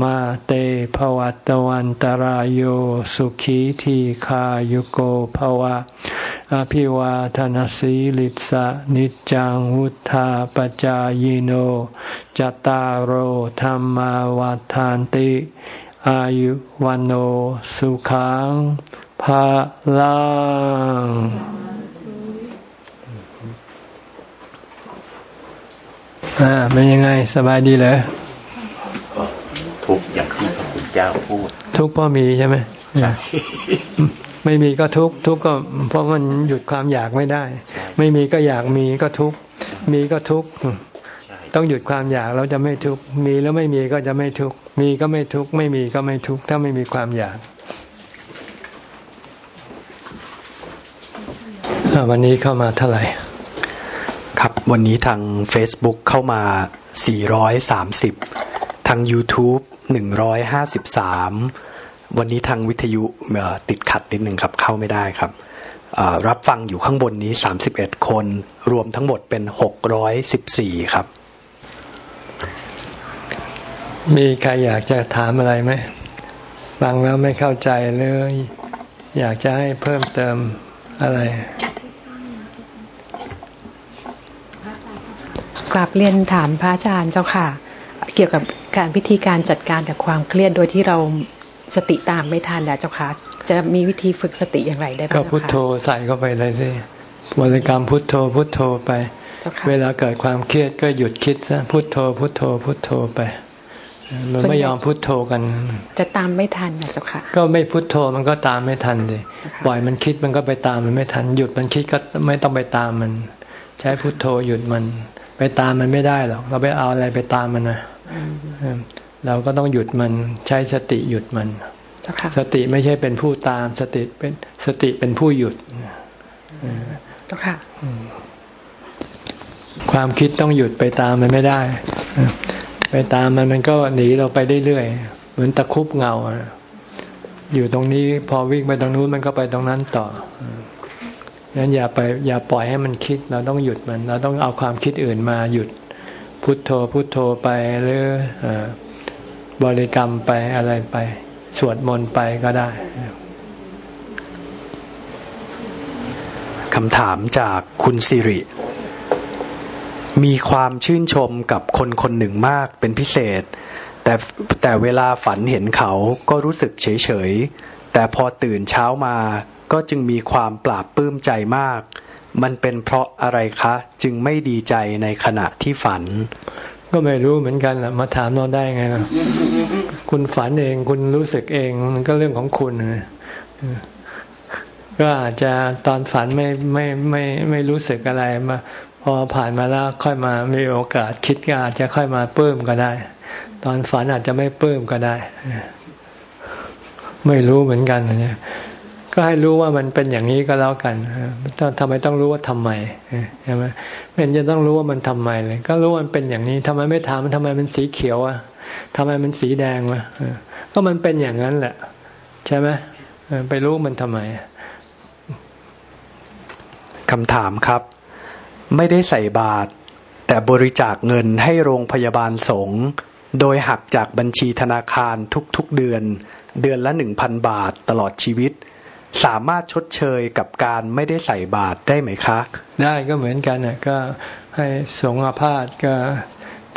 มาเตภวัตวันตารโยสุขีทีขายุโกภวะ อภิวาทนสีลิสะนิจังวุธาปจายโนจตารโหธรรมวาทานติ อายุวันโอสุขังภาลังอ่าเป็นยังไงสบายดีเลย ทุกอย่างที่พระพุทธเจ้าพูด ทุกพ่อมีใช่ไหมไม่มีก็ทุกทุกก็เพราะมันหยุดความอยากไม่ได้ ไม่มีก็อยากมีก็ทุกมีก็ทุกต้องหยุดความอยากเราจะไม่ทุกมีแล้วไม่มีก็จะไม่ทุกมีก็ไม่ทุกไม่มีก็ไม่ทุกถ้าไม่มีความอยากวันนี้เข้ามาเท่าไหร่ ครับวันนี้ทาง Facebook เข้ามา 430 ทาง YouTube 153วันนี้ทางวิทยุติดขัดนิดหนึ่งครับ เข้าไม่ได้ครับ รับฟังอยู่ข้างบนนี้31คน รวมทั้งหมดเป็น614ครับ มีใครอยากจะถามอะไรไหมฟังแล้วไม่เข้าใจเลยอยากจะให้เพิ่มเติมอะไรกลับเรียนถามพระอาจารย์เจ้าค่ะ เกี่ยวกับการวิธีการจัดการกับความเครียดโดยที่เราสติตามไม่ทันแล้วเจ้าค่ะจะมีวิธีฝึกสติอย่างไรได้บ้างก็พุทโธใส่เข้าไปเลยสิบริกรรมพุทโธพุทโธไป เวลาเกิดความเครียดก็หยุดคิดซะพุทโธ พุทโธ พุทโธไปมันไม่ยอมพุทโธกัน จะตามไม่ทันนะเจ้าค่ะ ก็ไม่พุทโธมันก็ตามไม่ทันเลยปล่อยมันคิดมันก็ไปตามมันไม่ทัน หยุดมันคิดก็ไม่ต้องไปตามมัน ใช้พุทโธหยุดมัน ไปตามมันไม่ได้หรอกเราไปเอาอะไรไปตามมันนะ เราก็ต้องหยุดมันใช้สติหยุดมัน สติไม่ใช่เป็นผู้ตาม สติเป็นสติเป็นผู้หยุดเจ้าค่ะความคิดต้องหยุดไปตามมันไม่ได้ ไปตามมันมันก็หนีเราไปเรื่อยๆเหมือนตะคุบเงาอยู่ตรงนี้พอวิ่งไปตรงนู้นมันก็ไปตรงนั้นต่องั้นอย่าไป อย่าปล่อยให้มันคิด เราต้องหยุดมัน เราต้องเอาความคิดอื่นมาหยุด พุทโธพุทโธไปหรือบริกรรมไปอะไรไป สวดมนต์ไปก็ได้คำถามจากคุณสิริ มีความชื่นชมกับคนคนหนึ่งมากเป็นพิเศษ แต่แต่เวลาฝันเห็นเขาก็รู้สึกเฉยเฉยแต่พอตื่นเช้ามาก็จึงมีความปราบปลื้มใจมาก มันเป็นเพราะอะไรคะ จึงไม่ดีใจในขณะที่ฝัน ก็ไม่รู้เหมือนกันแหละมาถามเราได้ไงนะคุณฝันเองคุณรู้สึกเองมันก็เรื่องของคุณก็อาจจะตอนฝันไม่ไม่ไม่ไม่รู้สึกอะไรมาพอผ่านมาแล้วค่อยมามีโอกาสคิดก็อาจจะค่อยมาเพิ่มก็ได้ ตอนฝันอาจจะไม่เพิ่มก็ได้ ไม่รู้เหมือนกันเนี่ย ก็ให้รู้ว่ามันเป็นอย่างนี้ก็แล้วกันทำไมต้องรู้ว่าทำไมใช่ไหมเป็นจะต้องรู้ว่ามันทำไมเลย ก็รู้ว่ามันเป็นอย่างนี้ทำไมไม่ถามมันทำไมมันสีเขียวอะทำไมมันสีแดงวะก็มันเป็นอย่างนั้นแหละ ใช่ไหมไปรู้มันทำไมคำถามครับ ไม่ได้ใส่บาตรแต่บริจาคเงินให้โรงพยาบาลสงฆ์โดยหักจากบัญชีธนาคารทุกๆเดือน เดือนละหนึ่งพันบาทตลอดชีวิต สามารถชดเชยกับการไม่ได้ใส่บาตรได้ไหมคะ ได้ก็เหมือนกันน่ะก็ให้สงฆ์อาพาธก็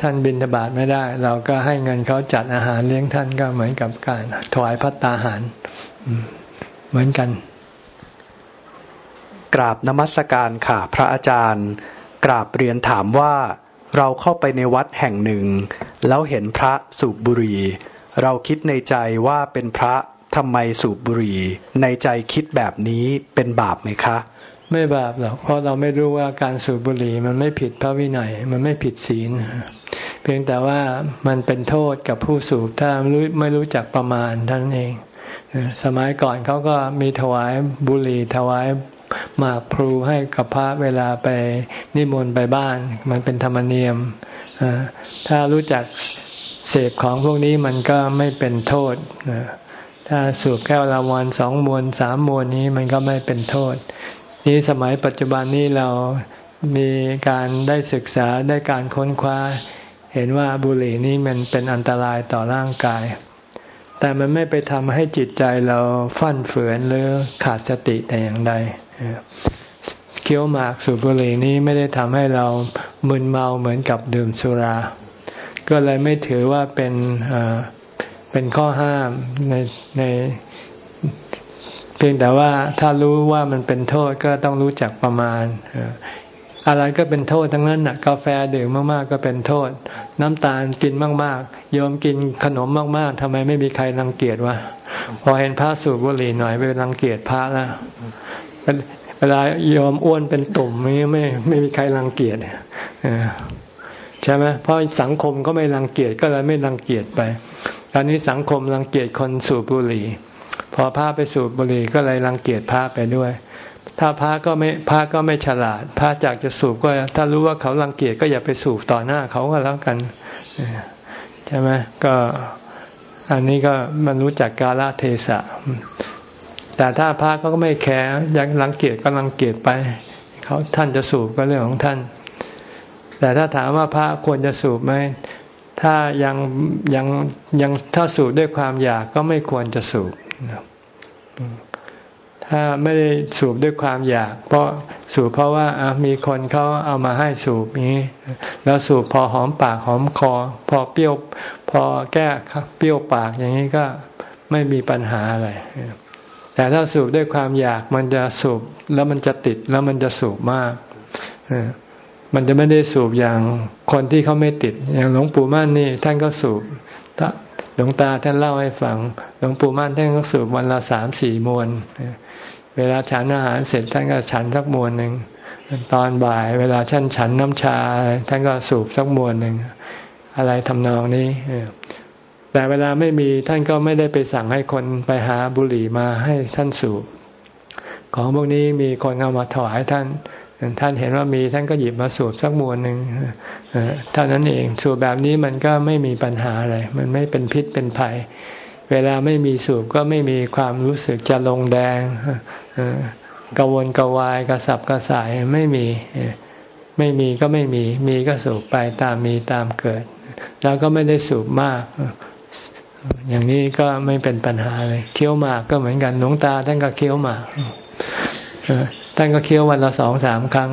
ท่านบินทบาทไม่ได้ เราก็ให้เงินเขาจัดอาหารเลี้ยงท่านก็เหมือนกับการถวายพัตตาหาร เหมือนกัน กราบนมัสการค่ะ พระอาจารย์ กราบเรียนถามว่าเราเข้าไปในวัดแห่งหนึ่ง แล้วเห็นพระสูบบุหรี่ เราคิดในใจว่าเป็นพระ ทำไมสูบบุหรี่ในใจคิดแบบนี้เป็นบาปไหมคะ ไม่บาปหรอกเพราะเราไม่รู้ว่าการสูบบุหรี่มันไม่ผิดพระวินัยมันไม่ผิดศีล เพียงแต่ว่ามันเป็นโทษกับผู้สูบถ้าไม่รู้จักประมาณท่านเอง สมัยก่อนเขาก็มีถวายบุหรี่ถวายหมากพลูให้กับพระเวลาไปนิมนต์ไปบ้าน มันเป็นธรรมเนียมถ้ารู้จักเสพของพวกนี้มันก็ไม่เป็นโทษ ถ้าสูบแก้วละมวนสองมวนสามมวนนี้มันก็ไม่เป็นโทษ นี้สมัยปัจจุบันนี้เรามีการได้ศึกษาได้การค้นคว้า เห็นว่าบุหรี่นี้มันเป็นอันตรายต่อร่างกาย แต่มันไม่ไปทำให้จิตใจเราฟั่นเฟือนหรือขาดสติแต่อย่างใดเคี้ยวหมากสูบบุหรี่นี้ไม่ได้ทำให้เรามึนเมาเหมือนกับดื่มสุรา ก็เลยไม่ถือว่าเป็น เป็นข้อห้ามในในเพียงแต่ว่าถ้ารู้ว่ามันเป็นโทษก็ต้องรู้จักประมาณอะไรก็เป็นโทษทั้งนั้นน่ะกาแฟดื่มมากๆก็เป็นโทษ น้ำตาลกินมากๆยอมกินขนมมากๆทำไมไม่มีใครรังเกียจวะพอเห็นพระสูบบุหรี่หน่อยไปรังเกียจพระแล้วเวลายอมอ้วนเป็นตุ่มนี้ไม่ไม่มีใครรังเกียจ ใช่ไหมเพราะสังคมก็ไม่รังเกียจก็เลยไม่รังเกียจไป ตอนนี้สังคมรังเกียจคนสูบบุหรี่ พอพระไปสูบบุหรี่ก็เลยรังเกียจพระไปด้วย ถ้าพระก็ไม่พระก็ไม่ฉลาด พระจากจะสูบก็ ถ้ารู้ว่าเขารังเกียจก็อย่าไปสูบต่อหน้าเขาก็แล้วกันใช่ไหมก็อันนี้ก็มันรู้จักกาลเทศะ แต่ถ้าพระก็ไม่แคร์ยังรังเกียจก็รังเกียจไป เขาท่านจะสูบก็เรื่องของท่าน แต่ถ้าถามว่าพระควรจะสูบไหมถ้ายังยังยังถ้าสูบด้วยความอยากก็ไม่ควรจะสูบถ้าไม่ได้สูบด้วยความอยาก เพราะสูบเพราะว่ามีคนเขาเอามาให้สูบนี้ แล้วสูบพอหอมปากหอมคอ พอเปรี้ยวพอแก้เปรี้ยวปากอย่างนี้ก็ไม่มีปัญหาอะไรแต่ถ้าสูบด้วยความอยากมันจะสูบแล้วมันจะติดแล้วมันจะสูบมาก มันจะไม่ได้สูบอย่างคนที่เขาไม่ติด อย่างหลวงปู่มั่นนี่ท่านก็สูบหลวงตาท่านเล่าให้ฟัง หลวงปู่มั่นท่านก็สูบวันละสามสี่มวนเวลาฉันอาหารเสร็จท่านก็ฉันสักมวนหนึ่งตอนบ่ายเวลาท่านฉันน้ำชา ท่านก็สูบสักมวนหนึ่งอะไรทำนองนี้แต่เวลาไม่มีท่านก็ไม่ได้ไปสั่งให้คนไปหาบุหรี่มาให้ท่านสูบ ของพวกนี้มีคนเอามาถวายท่าน ท่านเห็นว่ามีท่านก็หยิบมาสูบสักมวนหนึ่งเท่านั้นเองสูบแบบนี้มันก็ไม่มีปัญหาอะไร มันไม่เป็นพิษเป็นภัย เวลาไม่มีสูบก็ไม่มีความรู้สึกจะลงแดงกังวนกวายกระสับกระส่ายไม่มีไม่มีก็ไม่มี มีก็สูบไปตามมีตามเกิด แล้วก็ไม่ได้สูบมาก อย่างนี้ก็ไม่เป็นปัญหาเลยเคี้ยวหมากก็เหมือนกันหลวงตาท่านก็เคี้ยวหมาก ท่านก็เคี้ยววันละสองสามครั้ง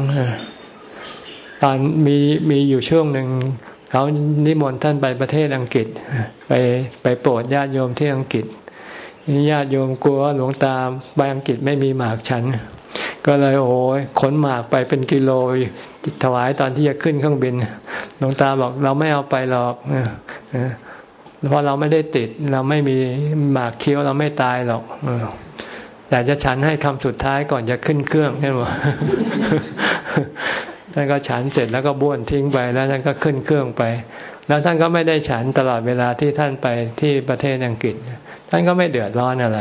ตอนมีมีอยู่ช่วงหนึ่งเขานิมนต์ท่านไปประเทศอังกฤษ ไปไปโปรดญาติโยมที่อังกฤษญาติโยมกลัวหลวงตาไปอังกฤษไม่มีหมากฉัน ก็เลยโอ้ยขนหมากไปเป็นกิโลถวายตอนที่จะขึ้นเครื่องบิน หลวงตาบอกเราไม่เอาไปหรอกเพราะเราไม่ได้ติดเราไม่มีหมากเคี้ยวเราไม่ตายหรอก แต่จะฉันให้คำสุดท้ายก่อนจะขึ้นเครื่องใช่ไหมท่านก็ฉันเสร็จแล้วก็บ้วนทิ้งไปแล้วท่านก็ขึ้นเครื่องไป แล้วท่านก็ไม่ได้ฉันตลอดเวลาที่ท่านไปที่ประเทศอังกฤษ ท่านก็ไม่เดือดร้อนอะไร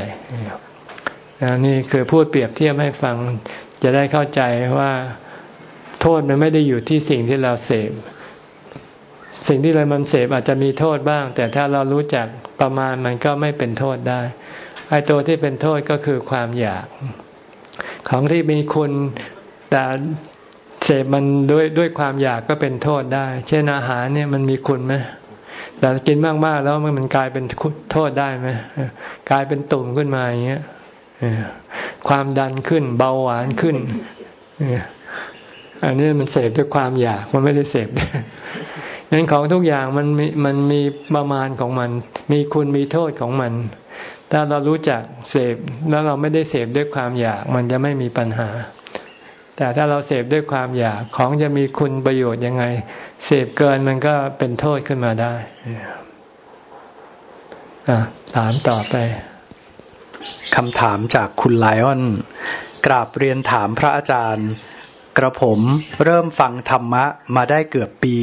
นี่คือพูดเปรียบเทียบให้ฟังจะได้เข้าใจว่าโทษมันไม่ได้อยู่ที่สิ่งที่เราเสพ สิ่งที่เรามันเสพอาจจะมีโทษบ้าง แต่ถ้าเรารู้จักประมาณมันก็ไม่เป็นโทษได้ ไอ้ตัวที่เป็นโทษก็คือความอยาก ของที่มีคุณแต่เสพมันด้วยด้วยความอยากก็เป็นโทษได้ เช่นอาหารเนี่ยมันมีคุณไหมแต่กินมากๆแล้วมันกลายเป็นโทษได้ไหมกลายเป็นตุ่มขึ้นมาอย่างเงี้ยความดันขึ้นเบาหวานขึ้นอันนี้มันเสพด้วยความอยากมันไม่ได้เสพนั้นของทุกอย่างมันมีมันมีประมาณของมัน มีคุณมีโทษของมัน ถ้าเรารู้จักเสพแล้วเราไม่ได้เสพด้วยความอยาก มันจะไม่มีปัญหา แต่ถ้าเราเสพด้วยความอยากของจะมีคุณประโยชน์ยังไง เสพเกินมันก็เป็นโทษขึ้นมาได้ถามต่อไปคำถามจากคุณไลออนกราบเรียนถามพระอาจารย์ กระผมเริ่มฟังธรรมะมาได้เกือบปี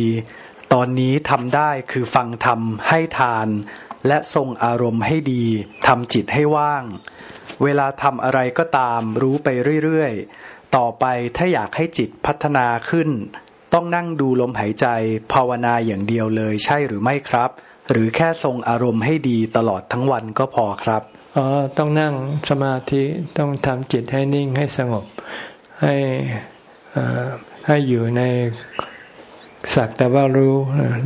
ตอนนี้ทำได้คือฟังธรรมให้ทาน และทรงอารมณ์ให้ดีทำจิตให้ว่าง เวลาทำอะไรก็ตามรู้ไปเรื่อยๆ ต่อไปถ้าอยากให้จิตพัฒนาขึ้น ต้องนั่งดูลมหายใจภาวนาอย่างเดียวเลยใช่หรือไม่ครับ หรือแค่ทรงอารมณ์ให้ดีตลอดทั้งวันก็พอครับอ๋อต้องนั่งสมาธิต้องทำจิตให้นิ่งให้สงบให้ให้อยู่ในสักแต่ว่ารู้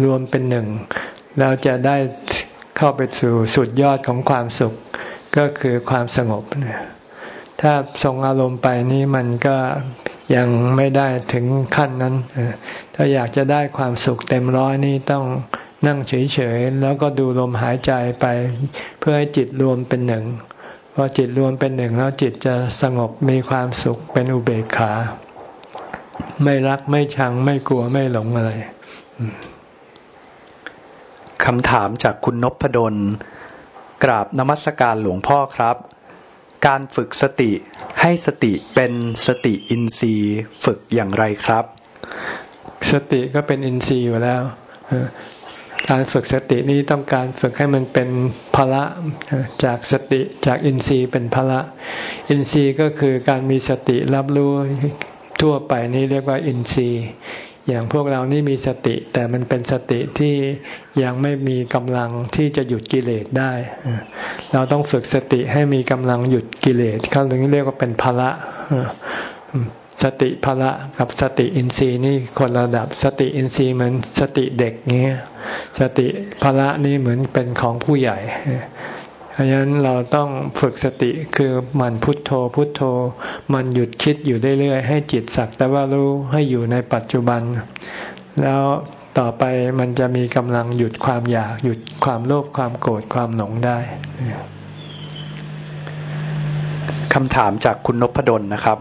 รวมเป็นหนึ่ง เราจะได้ เข้าไปสู่สุดยอดของความสุขก็คือความสงบนะถ้าทรงอารมณ์ไปนี้มันก็ยังไม่ได้ถึงขั้นนั้น ถ้าอยากจะได้ความสุขเต็มร้อยนี่ต้องนั่งเฉยๆ แล้วก็ดูลมหายใจไป เพื่อให้จิตรวมเป็นหนึ่งพอจิตรวมเป็นหนึ่งแล้วจิตจะสงบมีความสุขเป็นอุเบกขา ไม่รักไม่ชังไม่กลัวไม่หลงอะไร คำถามจากคุณนพดล กราบนมัสการหลวงพ่อครับ การฝึกสติให้สติเป็นสติอินทรีย์ฝึกอย่างไรครับ สติก็เป็นอินทรีย์อยู่แล้ว การฝึกสตินี้ต้องการฝึกให้มันเป็นพละจากสติจากอินทรีย์เป็นพละ อินทรีย์ก็คือการมีสติรับรู้ทั่วไปนี้เรียกว่าอินทรีย์ อย่างพวกเรานี่มีสติ แต่มันเป็นสติที่ยังไม่มีกำลังที่จะหยุดกิเลสได้ เราต้องฝึกสติให้มีกำลังหยุดกิเลสเขาถึงเรียกว่าเป็นพละสติพละกับสติอินทรีย์นี่คนระดับสติอินทรีย์เหมือนสติเด็กเงี้ยสติพละนี่เหมือนเป็นของผู้ใหญ่ ราะฉะนั้นเราต้องฝึกสติคือมันพุทโธพุทโธ มันหยุดคิดอยู่เรื่อยๆให้จิตสักแต่ว่ารู้ให้อยู่ในปัจจุบัน แล้วต่อไปมันจะมีกำลังหยุดความอยาก หยุดความโลภความโกรธความหลงได้คำถามจากคุณนพดลนะครับ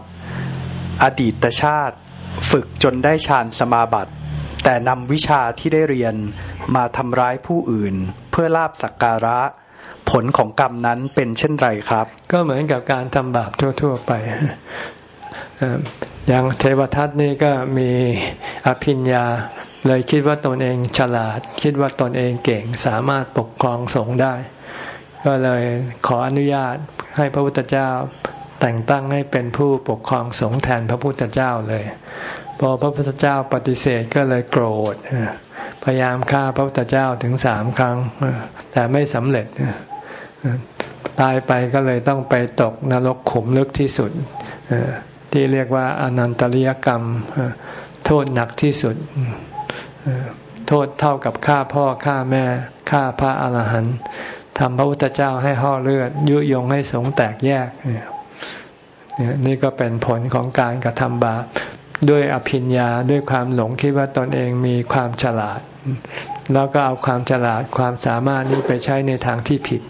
อดีตชาติฝึกจนได้ฌานสมาบัติ แต่นำวิชาที่ได้เรียนมาทำร้ายผู้อื่น เพื่อลาบสักการะ ผลของกรรมนั้นเป็นเช่นไรครับ ก็เหมือนกับการทำบาปทั่ว ๆ ไปอย่างเทวทัตนี่ก็มีอภิญญาเลยคิดว่าตนเองฉลาด คิดว่าตนเองเก่งสามารถปกครองสงฆ์ได้ ก็เลยขออนุญาตให้พระพุทธเจ้าแต่งตั้งให้เป็นผู้ปกครองสงฆ์แทนพระพุทธเจ้าเลย พอพระพุทธเจ้าปฏิเสธก็เลยโกรธพยายามฆ่าพระพุทธเจ้าถึงสามครั้ง แต่ไม่สำเร็จ ตายไปก็เลยต้องไปตกนรกขุมลึกที่สุดที่เรียกว่าอนันตริยกรรมโทษหนักที่สุดโทษเท่ากับฆ่าพ่อฆ่าแม่ฆ่าพระอรหันต์ทำพระพุทธเจ้าให้ห่อเลือด ยุยงให้สงแตกแยกนี่ก็เป็นผลของการกระทำบาปด้วยอภิญญาด้วยความหลงคิดว่าตนเองมีความฉลาด แล้วก็เอาความฉลาดความสามารถนี้ไปใช้ในทางที่ผิด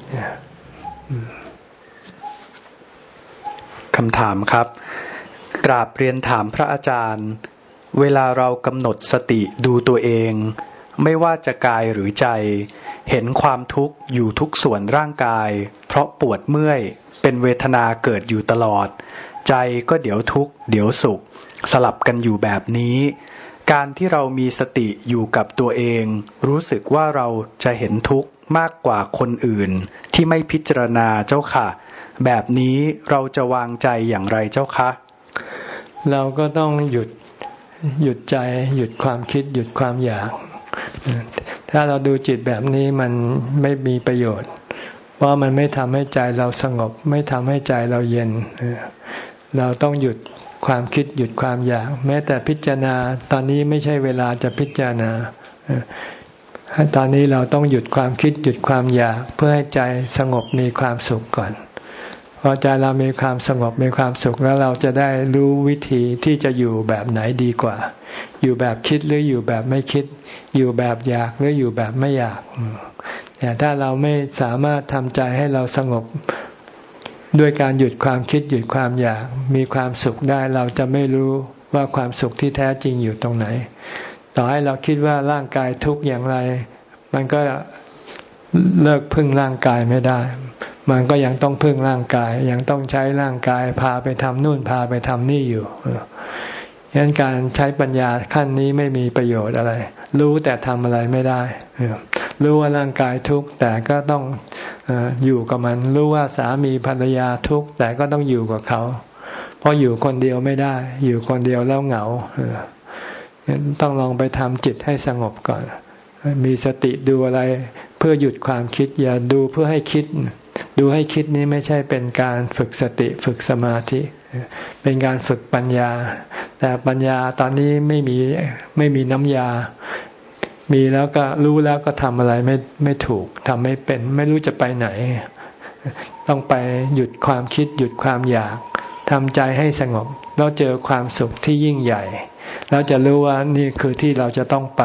คำถามครับ กราบเรียนถามพระอาจารย์ เวลาเรากำหนดสติดูตัวเอง ไม่ว่าจะกายหรือใจ เห็นความทุกข์อยู่ทุกส่วนร่างกาย เพราะปวดเมื่อย เป็นเวทนาเกิดอยู่ตลอด ใจก็เดี๋ยวทุกข์เดี๋ยวสุข สลับกันอยู่แบบนี้ การที่เรามีสติอยู่กับตัวเอง รู้สึกว่าเราจะเห็นทุกข์มากกว่าคนอื่น ที่ไม่พิจารณาเจ้าค่ะ แบบนี้เราจะวางใจอย่างไรเจ้าคะ เราก็ต้องหยุดหยุดใจ หยุดความคิด หยุดความอยาก ถ้าเราดูจิตแบบนี้มันไม่มีประโยชน์ เพราะมันไม่ทำให้ใจเราสงบ ไม่ทำให้ใจเราเย็น เราต้องหยุด ความคิดหยุดความอยาก แม้แต่พิจารณาตอนนี้ไม่ใช่เวลาจะพิจารณาตอนนี้เราต้องหยุดความคิดหยุดความอยาก เพื่อให้ใจสงบมีความสุขก่อนพอใจเรามีความสงบมีความสุขแล้วเราจะได้รู้วิธีที่จะอยู่แบบไหนดีกว่า อยู่แบบคิดหรืออยู่แบบไม่คิด อยู่แบบอยากหรืออยู่แบบไม่อยากแต่ถ้าเราไม่สามารถทำใจให้เราสงบ ด้วยการหยุดความคิดหยุดความอยากมีความสุขได้เราจะไม่รู้ว่าความสุขที่แท้จริงอยู่ตรงไหน ต่อให้เราคิดว่าร่างกายทุกข์อย่างไร มันก็เลิกพึ่งร่างกายไม่ได้ มันก็ยังต้องพึ่งร่างกาย ยังต้องใช้ร่างกาย พาไปทำนู่นพาไปทำนี่อยู่ฉะนั้นการใช้ปัญญาขั้นนี้ไม่มีประโยชน์อะไร รู้แต่ทำอะไรไม่ได้ รู้ว่าร่างกายทุกข์แต่ก็ต้องอยู่กับมัน รู้ว่าสามีภรรยาทุกข์แต่ก็ต้องอยู่กับเขา เพราะอยู่คนเดียวไม่ได้ อยู่คนเดียวแล้วเหงาต้องลองไปทำจิตให้สงบก่อน มีสติดูอะไร เพื่อหยุดความคิด อย่าดูเพื่อให้คิด ดูให้คิดนี้ไม่ใช่เป็นการฝึกสติฝึกสมาธิ เป็นการฝึกปัญญา แต่ปัญญาตอนนี้ไม่มีไม่มีน้ำยา มีแล้วก็รู้แล้วก็ทำอะไรไม่ไม่ถูกทำไม่เป็น ไม่รู้จะไปไหน ต้องไปหยุดความคิด หยุดความอยากทำใจให้สงบ แล้วเจอความสุขที่ยิ่งใหญ่ แล้วจะรู้ว่านี่คือที่เราจะต้องไป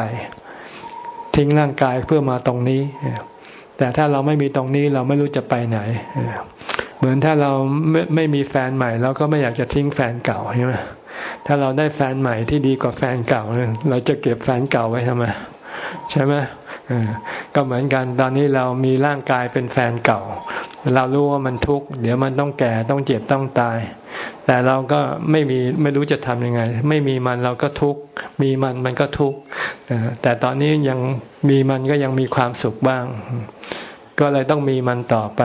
ทิ้งร่างกายเพื่อมาตรงนี้ แต่ถ้าเราไม่มีตรงนี้เราไม่รู้จะไปไหน เหมือนถ้าเราไม่ไม่มีแฟนใหม่เราก็ไม่อยากจะทิ้งแฟนเก่าใช่ไหมถ้าเราได้แฟนใหม่ที่ดีกว่าแฟนเก่า เราจะเก็บแฟนเก่าไว้ทำไม ใช่ไหมก็เหมือนกันตอนนี้เรามีร่างกายเป็นแฟนเก่า เรารู้ว่ามันทุกข์เดี๋ยวมันต้องแก่ต้องเจ็บต้องตาย แต่เราก็ไม่มีไม่รู้จะทำยังไง ไม่มีมันเราก็ทุกข์มีมันมันก็ทุกข์แต่ตอนนี้ยังมีมันก็ยังมีความสุขบ้าง ก็เลยต้องมีมันต่อไป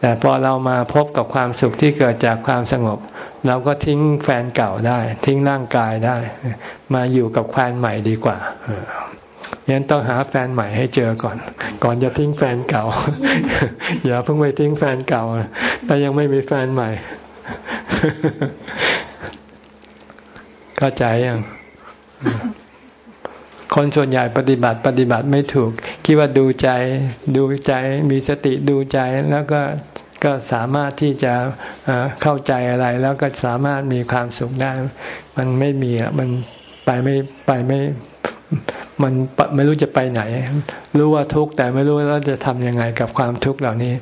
แต่พอเรามาพบกับความสุขที่เกิดจากความสงบ เราก็ทิ้งแฟนเก่าได้ ทิ้งร่างกายได้ มาอยู่กับแฟนใหม่ดีกว่า ยันต้องหาแฟนใหม่ให้เจอก่อน ก่อนจะทิ้งแฟนเก่า อย่าเพิ่งไปทิ้งแฟนเก่าแต่ยังไม่มีแฟนใหม่ เข้าใจยังคนส่วนใหญ่ปฏิบัติปฏิบัติไม่ถูก คิดว่าดูใจ ดูใจมีสติดูใจแล้วก็ก็สามารถที่จะเข้าใจอะไร แล้วก็สามารถมีความสุขได้ มันไม่มีอะมันไปไม่ไปไม่ มันไม่รู้จะไปไหน รู้ว่าทุกข์แต่ไม่รู้ว่าจะทำยังไงกับความทุกข์เหล่านี้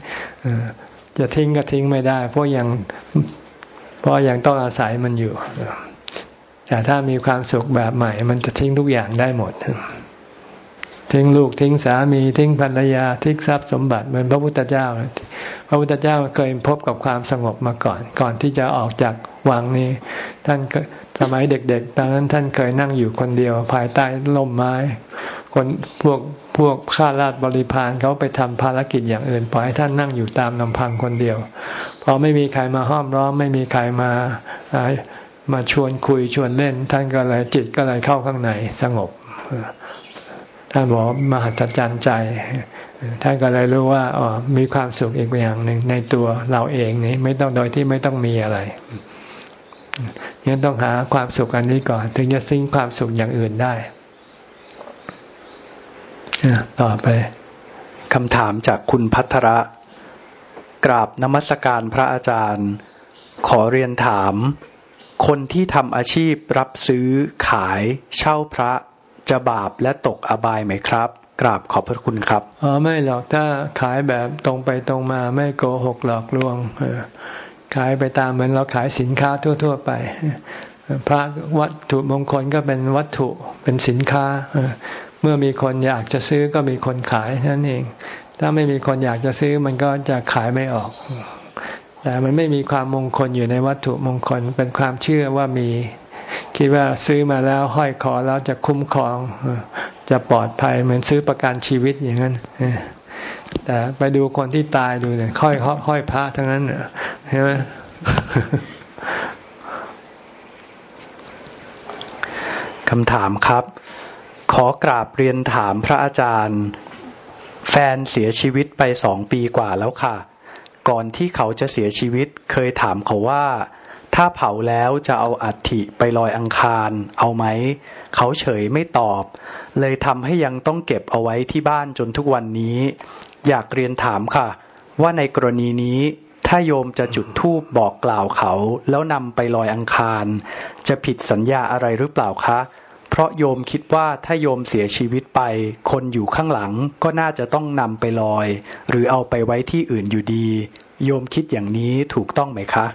จะทิ้งก็ทิ้งไม่ได้ เพราะยังเพราะยังต้องอาศัยมันอยู่แต่ถ้ามีความสุขแบบใหม่ มันจะทิ้งทุกอย่างได้หมด ทิ้งลูกทิ้งสามีทิ้งภรรยาทิ้งทรัพย์สมบัติเหมือนพระพุทธเจ้า พระพุทธเจ้าเคยพบกับความสงบมาก่อน ก่อนที่จะออกจากวังนี้ ท่านสมัยเด็กๆ ตอนนั้นท่านเคยนั่งอยู่คนเดียว ภายใต้ล่มไม้ คนพวกพวกข้าราชบริพารเขาไปทำภารกิจอย่างอื่นปล่อยให้ท่านนั่งอยู่ตามลำพังคนเดียว พอไม่มีใครมาห้อมร้อม ไม่มีใครมามาชวนคุยชวนเล่น ท่านก็เลยจิตก็เลยเข้าข้างในสงบ ท่านบอกมหัศจรรย์ใจท่านก็เลยรู้ว่าอ๋อมีความสุขอีกอย่างหนึ่งในตัวเราเองนี่ไม่ต้องโดยที่ไม่ต้องมีอะไรยังต้องหาความสุขอันนี้ก่อน ถึงจะสิ้งความสุขอย่างอื่นได้ต่อไปคำถามจากคุณพัทระ กราบนมัสการพระอาจารย์ ขอเรียนถาม คนที่ทำอาชีพรับซื้อขายเช่าพระ จะบาปและตกอบายไหมครับ กราบขอบพระคุณครับอ๋อไม่หรอกถ้าขายแบบตรงไปตรงมาไม่โกหกหลอกลวงขายไปตามเหมือนเราขายสินค้าทั่ว ๆ ไปพระวัตถุมงคลก็เป็นวัตถุเป็นสินค้า เมื่อมีคนอยากจะซื้อก็มีคนขายนั่นเอง ถ้าไม่มีคนอยากจะซื้อมันก็จะขายไม่ออก แต่มันไม่มีความมงคลอยู่ในวัตถุมงคลเป็นความเชื่อว่ามี คิดว่าซื้อมาแล้วห้อยคอแล้วจะคุ้มครอง จะปลอดภัยเหมือนซื้อประกันชีวิตอย่างนั้นแต่ไปดูคนที่ตายดูเนี่ยค่อยห้อยพระทั้งนั้นเห็นไหมคำถามครับ ขอกราบเรียนถามพระอาจารย์ แฟนเสียชีวิตไปสองปีกว่าแล้วค่ะ ก่อนที่เขาจะเสียชีวิตเคยถามเขาว่า ถ้าเผาแล้วจะเอาอัฐิไปลอยอังคาร เอาไหม เขาเฉยไม่ตอบ เลยทำให้ยังต้องเก็บเอาไว้ที่บ้านจนทุกวันนี้ อยากเรียนถามค่ะ ว่าในกรณีนี้ถ้าโยมจะจุดธูปบอกกล่าวเขา แล้วนำไปลอยอังคาร จะผิดสัญญาอะไรหรือเปล่าคะ เพราะโยมคิดว่าถ้าโยมเสียชีวิตไป คนอยู่ข้างหลังก็น่าจะต้องนำไปลอย หรือเอาไปไว้ที่อื่นอยู่ดี โยมคิดอย่างนี้ถูกต้องไหมคะ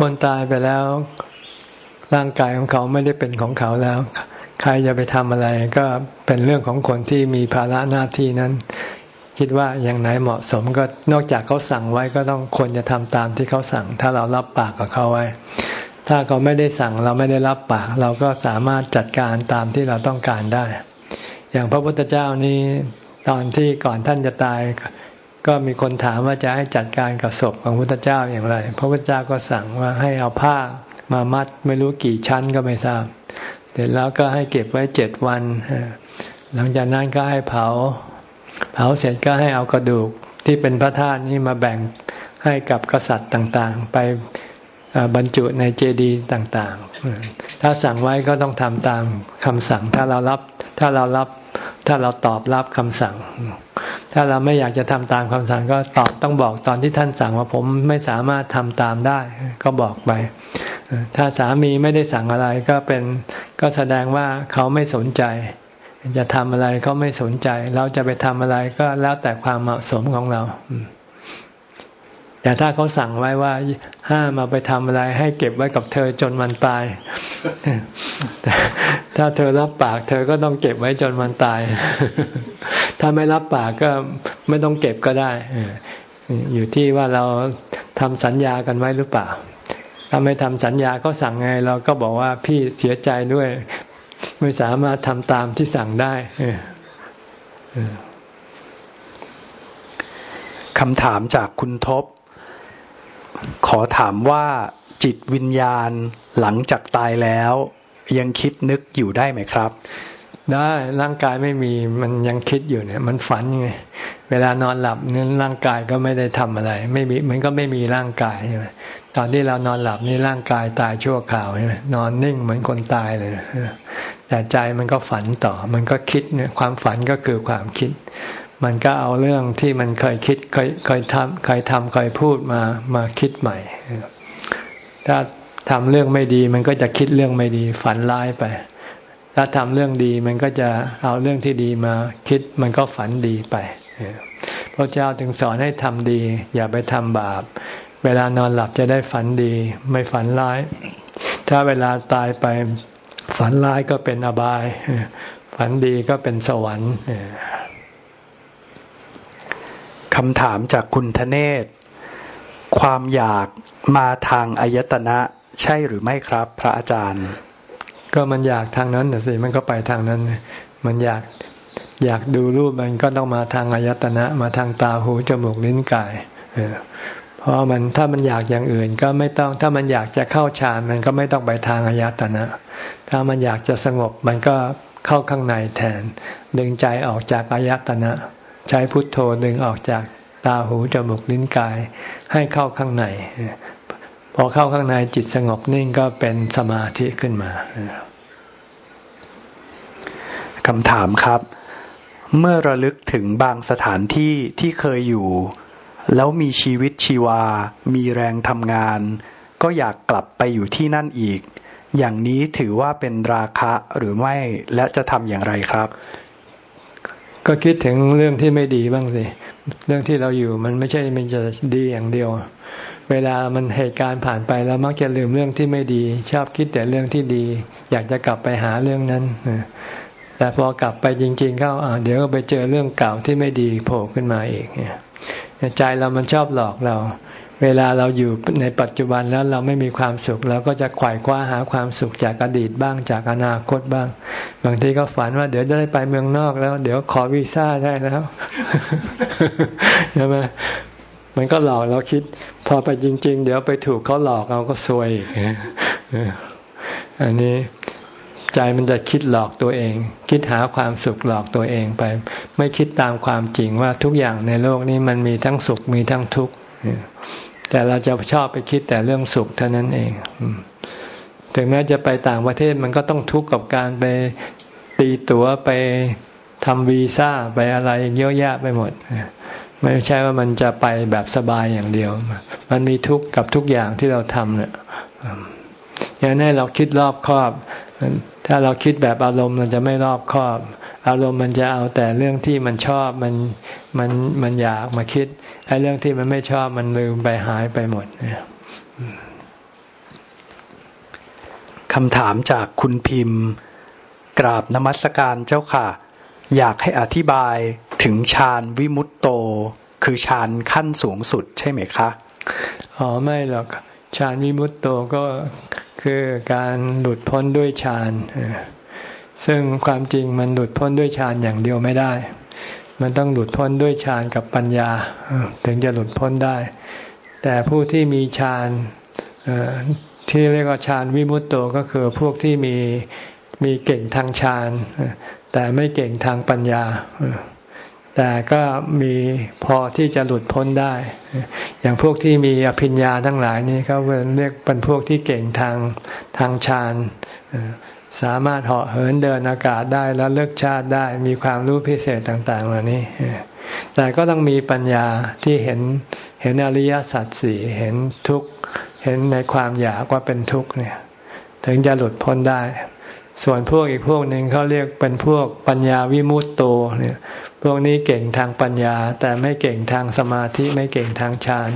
คนตายไปแล้ว ร่างกายของเขาไม่ได้เป็นของเขาแล้ว ใครจะไปทำอะไรก็เป็นเรื่องของคนที่มีภาระหน้าที่นั้น คิดว่าอย่างไหนเหมาะสมก็นอกจากเขาสั่งไว้ก็ต้องควรจะทำตามที่เขาสั่ง ถ้าเรารับปากกับเขาไว้ ถ้าเขาไม่ได้สั่งเราไม่ได้รับปาก เราก็สามารถจัดการตามที่เราต้องการได้ อย่างพระพุทธเจ้านี้ตอนที่ก่อนท่านจะตาย ก็มีคนถามว่าจะให้จัดการกับศพของพุทธเจ้าอย่างไร พระพุทธเจ้าก็สั่งว่าให้เอาผ้ามามัดไม่รู้กี่ชั้นก็ไม่ทราบ เสร็จแล้วก็ให้เก็บไว้เจ็ดวัน หลังจากนั้นก็ให้เผา เผาเสร็จก็ให้เอากระดูกที่เป็นพระธาตุนี้มาแบ่งให้กับกษัตริย์ต่างๆ ไปบรรจุในเจดีย์ต่างๆ ถ้าสั่งไว้ก็ต้องทำตามคำสั่ง ถ้าเรารับ ถ้าเรารับ ถ้าเราตอบรับคำสั่ง ถ้าเราไม่อยากจะทำตามคำสั่ง ก็ตอบต้องบอกตอนที่ท่านสั่งว่าผมไม่สามารถทำตามได้ ก็บอกไป ถ้าสามีไม่ได้สั่งอะไรก็เป็นก็แสดงว่าเขาไม่สนใจ จะทำอะไรเขาไม่สนใจ เราจะไปทำอะไรก็แล้วแต่ความเหมาะสมของเรา แต่ถ้าเขาสั่งไว้ว่าห้ามมาไปทำอะไร ให้เก็บไว้กับเธอจนวันตาย ถ้าเธอรับปาก เธอก็ต้องเก็บไว้จนวันตาย ถ้าไม่รับปากก็ไม่ต้องเก็บก็ได้ อยู่ที่ว่าเราทำสัญญากันไว้หรือเปล่า ถ้าไม่ทำสัญญาก็สั่งไง เราก็บอกว่าพี่เสียใจด้วย ไม่สามารถทำตามที่สั่งได้คำถามจากคุณทบ ขอถามว่าจิตวิญญาณหลังจากตายแล้ว ยังคิดนึกอยู่ได้ไหมครับ ได้ร่างกายไม่มีมันยังคิดอยู่เนี่ย มันฝันไงเวลานอนหลับนั้นร่างกายก็ไม่ได้ทำอะไร ไม่มีมันก็ไม่มีร่างกายใช่ไหมตอนที่เรานอนหลับนี่ร่างกายตายชั่วข่าวใช่ไหมนอนนิ่งเหมือนคนตายเลยแต่ใจมันก็ฝันต่อ มันก็คิดเนี่ยความฝันก็คือความคิด มันก็เอาเรื่องที่มันเคยคิดเคยเคยทำเคยทำเคยพูดมามาคิดใหม่ ถ้าทำเรื่องไม่ดี มันก็จะคิดเรื่องไม่ดี ฝันร้ายไป ถ้าทำเรื่องดีมันก็จะเอาเรื่องที่ดีมาคิดมันก็ฝันดีไปพระเจ้าถึงสอนให้ทำดี อย่าไปทำบาป เวลานอนหลับจะได้ฝันดี ไม่ฝันร้าย ถ้าเวลาตายไปฝันร้ายก็เป็นอบาย ฝันดีก็เป็นสวรรค์ คำถามจากคุณทเนศ ความอยากมาทางอายตนะใช่หรือไม่ครับ พระอาจารย์ ก็มันอยากทางนั้นสิมันก็ไปทางนั้น มันอยากอยากดูรูปมันก็ต้องมาทางอายตนะ มาทางตาหูจมูกลิ้นกายเพราะมันถ้ามันอยากอย่างอื่นก็ไม่ต้อง ถ้ามันอยากจะเข้าฌานมันก็ไม่ต้องไปทางอายตนะ ถ้ามันอยากจะสงบมันก็เข้าข้างในแทน ดึงใจออกจากอายตนะ ใช้พุทโธดึงออกจากตาหูจมูกลิ้นกาย ให้เข้าข้างใน พอเข้าข้างในจิตสงบนิ่งก็เป็นสมาธิขึ้นมาคำถามครับ เมื่อระลึกถึงบางสถานที่ที่เคยอยู่ แล้วมีชีวิตชีวา มีแรงทำงาน ก็อยากกลับไปอยู่ที่นั่นอีกอย่างนี้ถือว่าเป็นราคะหรือไม่และจะทำอย่างไรครับ ก็คิดถึงเรื่องที่ไม่ดีบ้างสิ เรื่องที่เราอยู่มันไม่ใช่มันจะดีอย่างเดียว เวลามันเหตุการณ์ผ่านไปแล้วมักจะลืมเรื่องที่ไม่ดี ชอบคิดแต่เรื่องที่ดี อยากจะกลับไปหาเรื่องนั้นแต่พอกลับไปจริง ๆ เข้าเดี๋ยวก็ไปเจอเรื่องเก่าที่ไม่ดีโผล่ขึ้นมาอีกเนี่ยใจเรามันชอบหลอกเรา เวลาเราอยู่ในปัจจุบันแล้วเราไม่มีความสุขเราก็จะขวายคว้าหาความสุขจากอดีตบ้างจากอนาคตบ้าง บางทีก็ฝันว่าเดี๋ยวได้ไปเมืองนอกแล้ว เดี๋ยวขอวีซ่าได้แล้วใช่ไหมมันก็หลอกเราคิด พอไปจริง ๆ เดี๋ยวไปถูกเขาหลอกเราก็ซวยอันนี้ใจมันจะคิดหลอกตัวเอง คิดหาความสุขหลอกตัวเองไป ไม่คิดตามความจริงว่าทุกอย่างในโลกนี้มันมีทั้งสุขมีทั้งทุกข์ แต่เราจะชอบไปคิดแต่เรื่องสุขเท่านั้นเองถึงแม้จะไปต่างประเทศมันก็ต้องทุกข์กับการไปตีตั๋วไปทำวีซ่าไปอะไรเยอะแยะไปหมด ไม่ใช่ว่ามันจะไปแบบสบายอย่างเดียว มันมีทุกข์กับทุกอย่างที่เราทำเนี่ยอย่างนี้เราคิดรอบคอบ ถ้าเราคิดแบบอารมณ์เราจะไม่รอบคอบ อารมณ์มันจะเอาแต่เรื่องที่มันชอบมันมันมันอยากมาคิดไอ้เรื่องที่มันไม่ชอบมันลืมไปหายไปหมดเนี่ยคำถามจากคุณพิมพ์ กราบนมัสการเจ้าค่ะ อยากให้อธิบายถึงฌานวิมุตโต คือฌานขั้นสูงสุดใช่ไหมคะอ๋อไม่หรอกฌานวิมุตโตก็คือการหลุดพ้นด้วยฌาน ซึ่งความจริงมันหลุดพ้นด้วยฌานอย่างเดียวไม่ได้ มันต้องหลุดพ้นด้วยฌานกับปัญญา ถึงจะหลุดพ้นได้ แต่ผู้ที่มีฌานที่เรียกว่าฌานวิมุตโตก็คือพวกที่มีมีเก่งทางฌานแต่ไม่เก่งทางปัญญา แต่ก็มีพอที่จะหลุดพ้นได้ อย่างพวกที่มีอภิญญาทั้งหลายนี่เขาเรียกเป็นพวกที่เก่งทางทางฌาน สามารถเหาะเหินเดินอากาศได้แล้วเลิกชาติได้ มีความรู้พิเศษต่าง ๆ เหล่านี้ แต่ก็ต้องมีปัญญาที่เห็นเห็นอริยสัจสี่เห็นทุกข์เห็นในความอยากว่าเป็นทุกข์เนี่ย ถึงจะหลุดพ้นได้ ส่วนพวกอีกพวกหนึ่งเขาเรียกเป็นพวกปัญญาวิมุตโตเนี่ยพวกนี้เก่งทางปัญญา แต่ไม่เก่งทางสมาธิไม่เก่งทางฌาน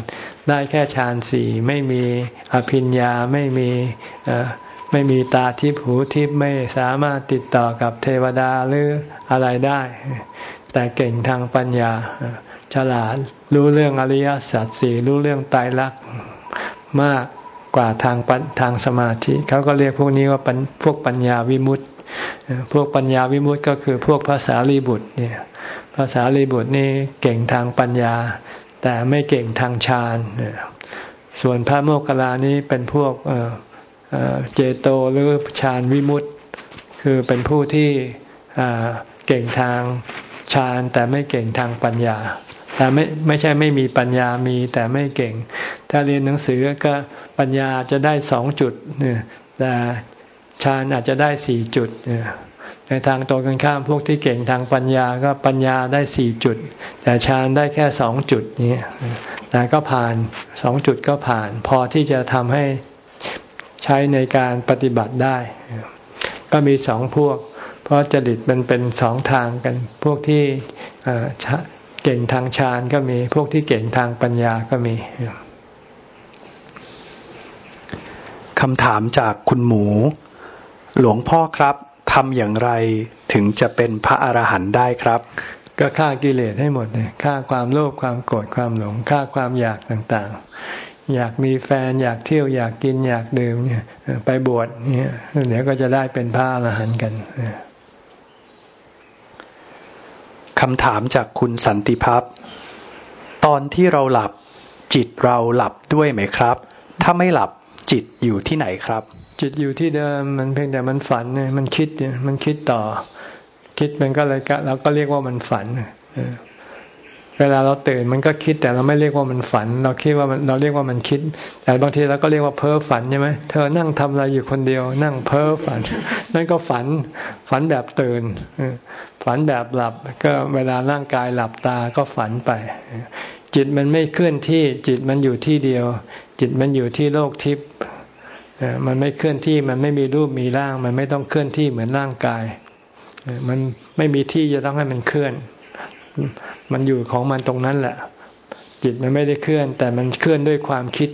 ได้แค่ฌานสี่ไม่มีอภิญญาไม่มี ไม่มีตาทิพหูทิพไม่สามารถติดต่อกับเทวดาหรืออะไรได้ แต่เก่งทางปัญญา ฉลาดรู้เรื่องอริยสัจสี่รู้เรื่องตายรักมากกว่าทางทางสมาธิเขาก็เรียกพวกนี้ว่าพวกปัญญาวิมุตต์พวกปัญญาวิมุตต์ก็คือพวกภาษาลีบุตรเนี่ยภาษาลีบุตรนี่เก่งทางปัญญา แต่ไม่เก่งทางฌานส่วนพระโมคคัลลานี้เป็นพวก เจโตหรือฌานวิมุตต์คือเป็นผู้ที่เก่งทางฌานแต่ไม่เก่งทางปัญญา แต่ไม่ไม่ใช่ไม่มีปัญญามีแต่ไม่เก่ง ถ้าเรียนหนังสือก็ปัญญาจะได้สองจุดแต่ฌานอาจจะได้สี่จุดในทางตรงกันข้ามพวกที่เก่งทางปัญญาก็ปัญญาได้สี่จุด แต่ฌานได้แค่สองจุดนี้แต่ก็ผ่านสองจุดก็ผ่าน พอที่จะทำให้ ใช้ในการปฏิบัติได้ ก็มีสองพวก เพราะจริตมันเป็นสองทางกัน พวกที่เก่งทางฌานก็มี พวกที่เก่งทางปัญญาก็มีคำถามจากคุณหมู หลวงพ่อครับทำอย่างไรถึงจะเป็นพระอรหันต์ได้ครับ ก็ฆ่ากิเลสให้หมดเลยฆ่าความโลภความโกรธความหลงฆ่าความอยากต่างๆ อยากมีแฟน อยากเที่ยวอยากกินอยากดื่มเนี่ย ไปบวชเนี่ยเดี๋ยวก็จะได้เป็นพระอรหันต์กันคำถามจากคุณสันติพัฒน์ตอนที่เราหลับจิตเราหลับด้วยไหมครับ ถ้าไม่หลับจิตอยู่ที่ไหนครับ จิตอยู่ที่เดิมมันเพียงแต่มันฝันเนี่ยมันคิดเนี่ยมันคิดต่อ คิดมันก็เลยเราก็เรียกว่ามันฝันเเวลาเราตื่นมันก็คิดแต่เราไม่เรียกว่ามันฝัน เราคิดว่ามันเราเรียกว่ามันคิด แต่บางทีเราก็เรียกว่าเพ้อฝันใช่ไหมเธอนั่งทำอะไรอยู่คนเดียว นั่งเพ้อฝัน นั่นก็ฝันฝันแบบตื่นฝันแบบหลับก็เวลาร่างกายหลับตาก็ฝันไป จิตมันไม่เคลื่อนที่จิตมันอยู่ที่เดียว จิตมันอยู่ที่โลกทิพย์มันไม่เคลื่อนที่มันไม่มีรูปมีร่าง มันไม่ต้องเคลื่อนที่เหมือนร่างกาย มันไม่มีที่จะต้องให้มันเคลื่อน มันอยู่ของมันตรงนั้นแหละ จิตมันไม่ได้เคลื่อน แต่มันเคลื่อนด้วยความคิด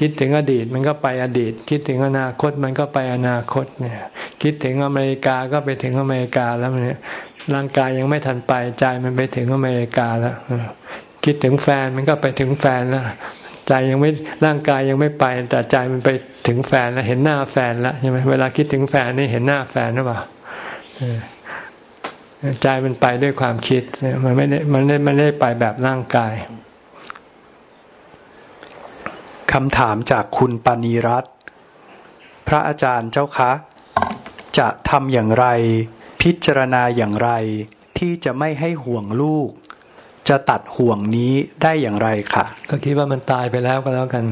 คิดถึงอดีตมันก็ไปอดีต คิดถึงอนาคตมันก็ไปอนาคตเนี่ย คิดถึงอเมริกาก็ไปถึงอเมริกาแล้วเนี่ยร่างกายยังไม่ทันไปใจมันไปถึงอเมริกาแล้วคิดถึงแฟนมันก็ไปถึงแฟนแล้วใจยังไม่ร่างกายยังไม่ไป แต่ใจมันไปถึงแฟนแล้วเห็นหน้าแฟนแล้วใช่ไหมเวลาคิดถึงแฟนนี่เห็นหน้าแฟนหรือเปล่า ใจมันไปด้วยความคิด มันไม่ได้มันไม่ได้มันได้ไปแบบร่างกายคำถามจากคุณปณีรัตพระอาจารย์เจ้าคะ จะทำอย่างไร พิจารณาอย่างไร ที่จะไม่ให้ห่วงลูก จะตัดห่วงนี้ได้อย่างไรคะก็คิดว่ามันตายไปแล้วก็แล้วกัน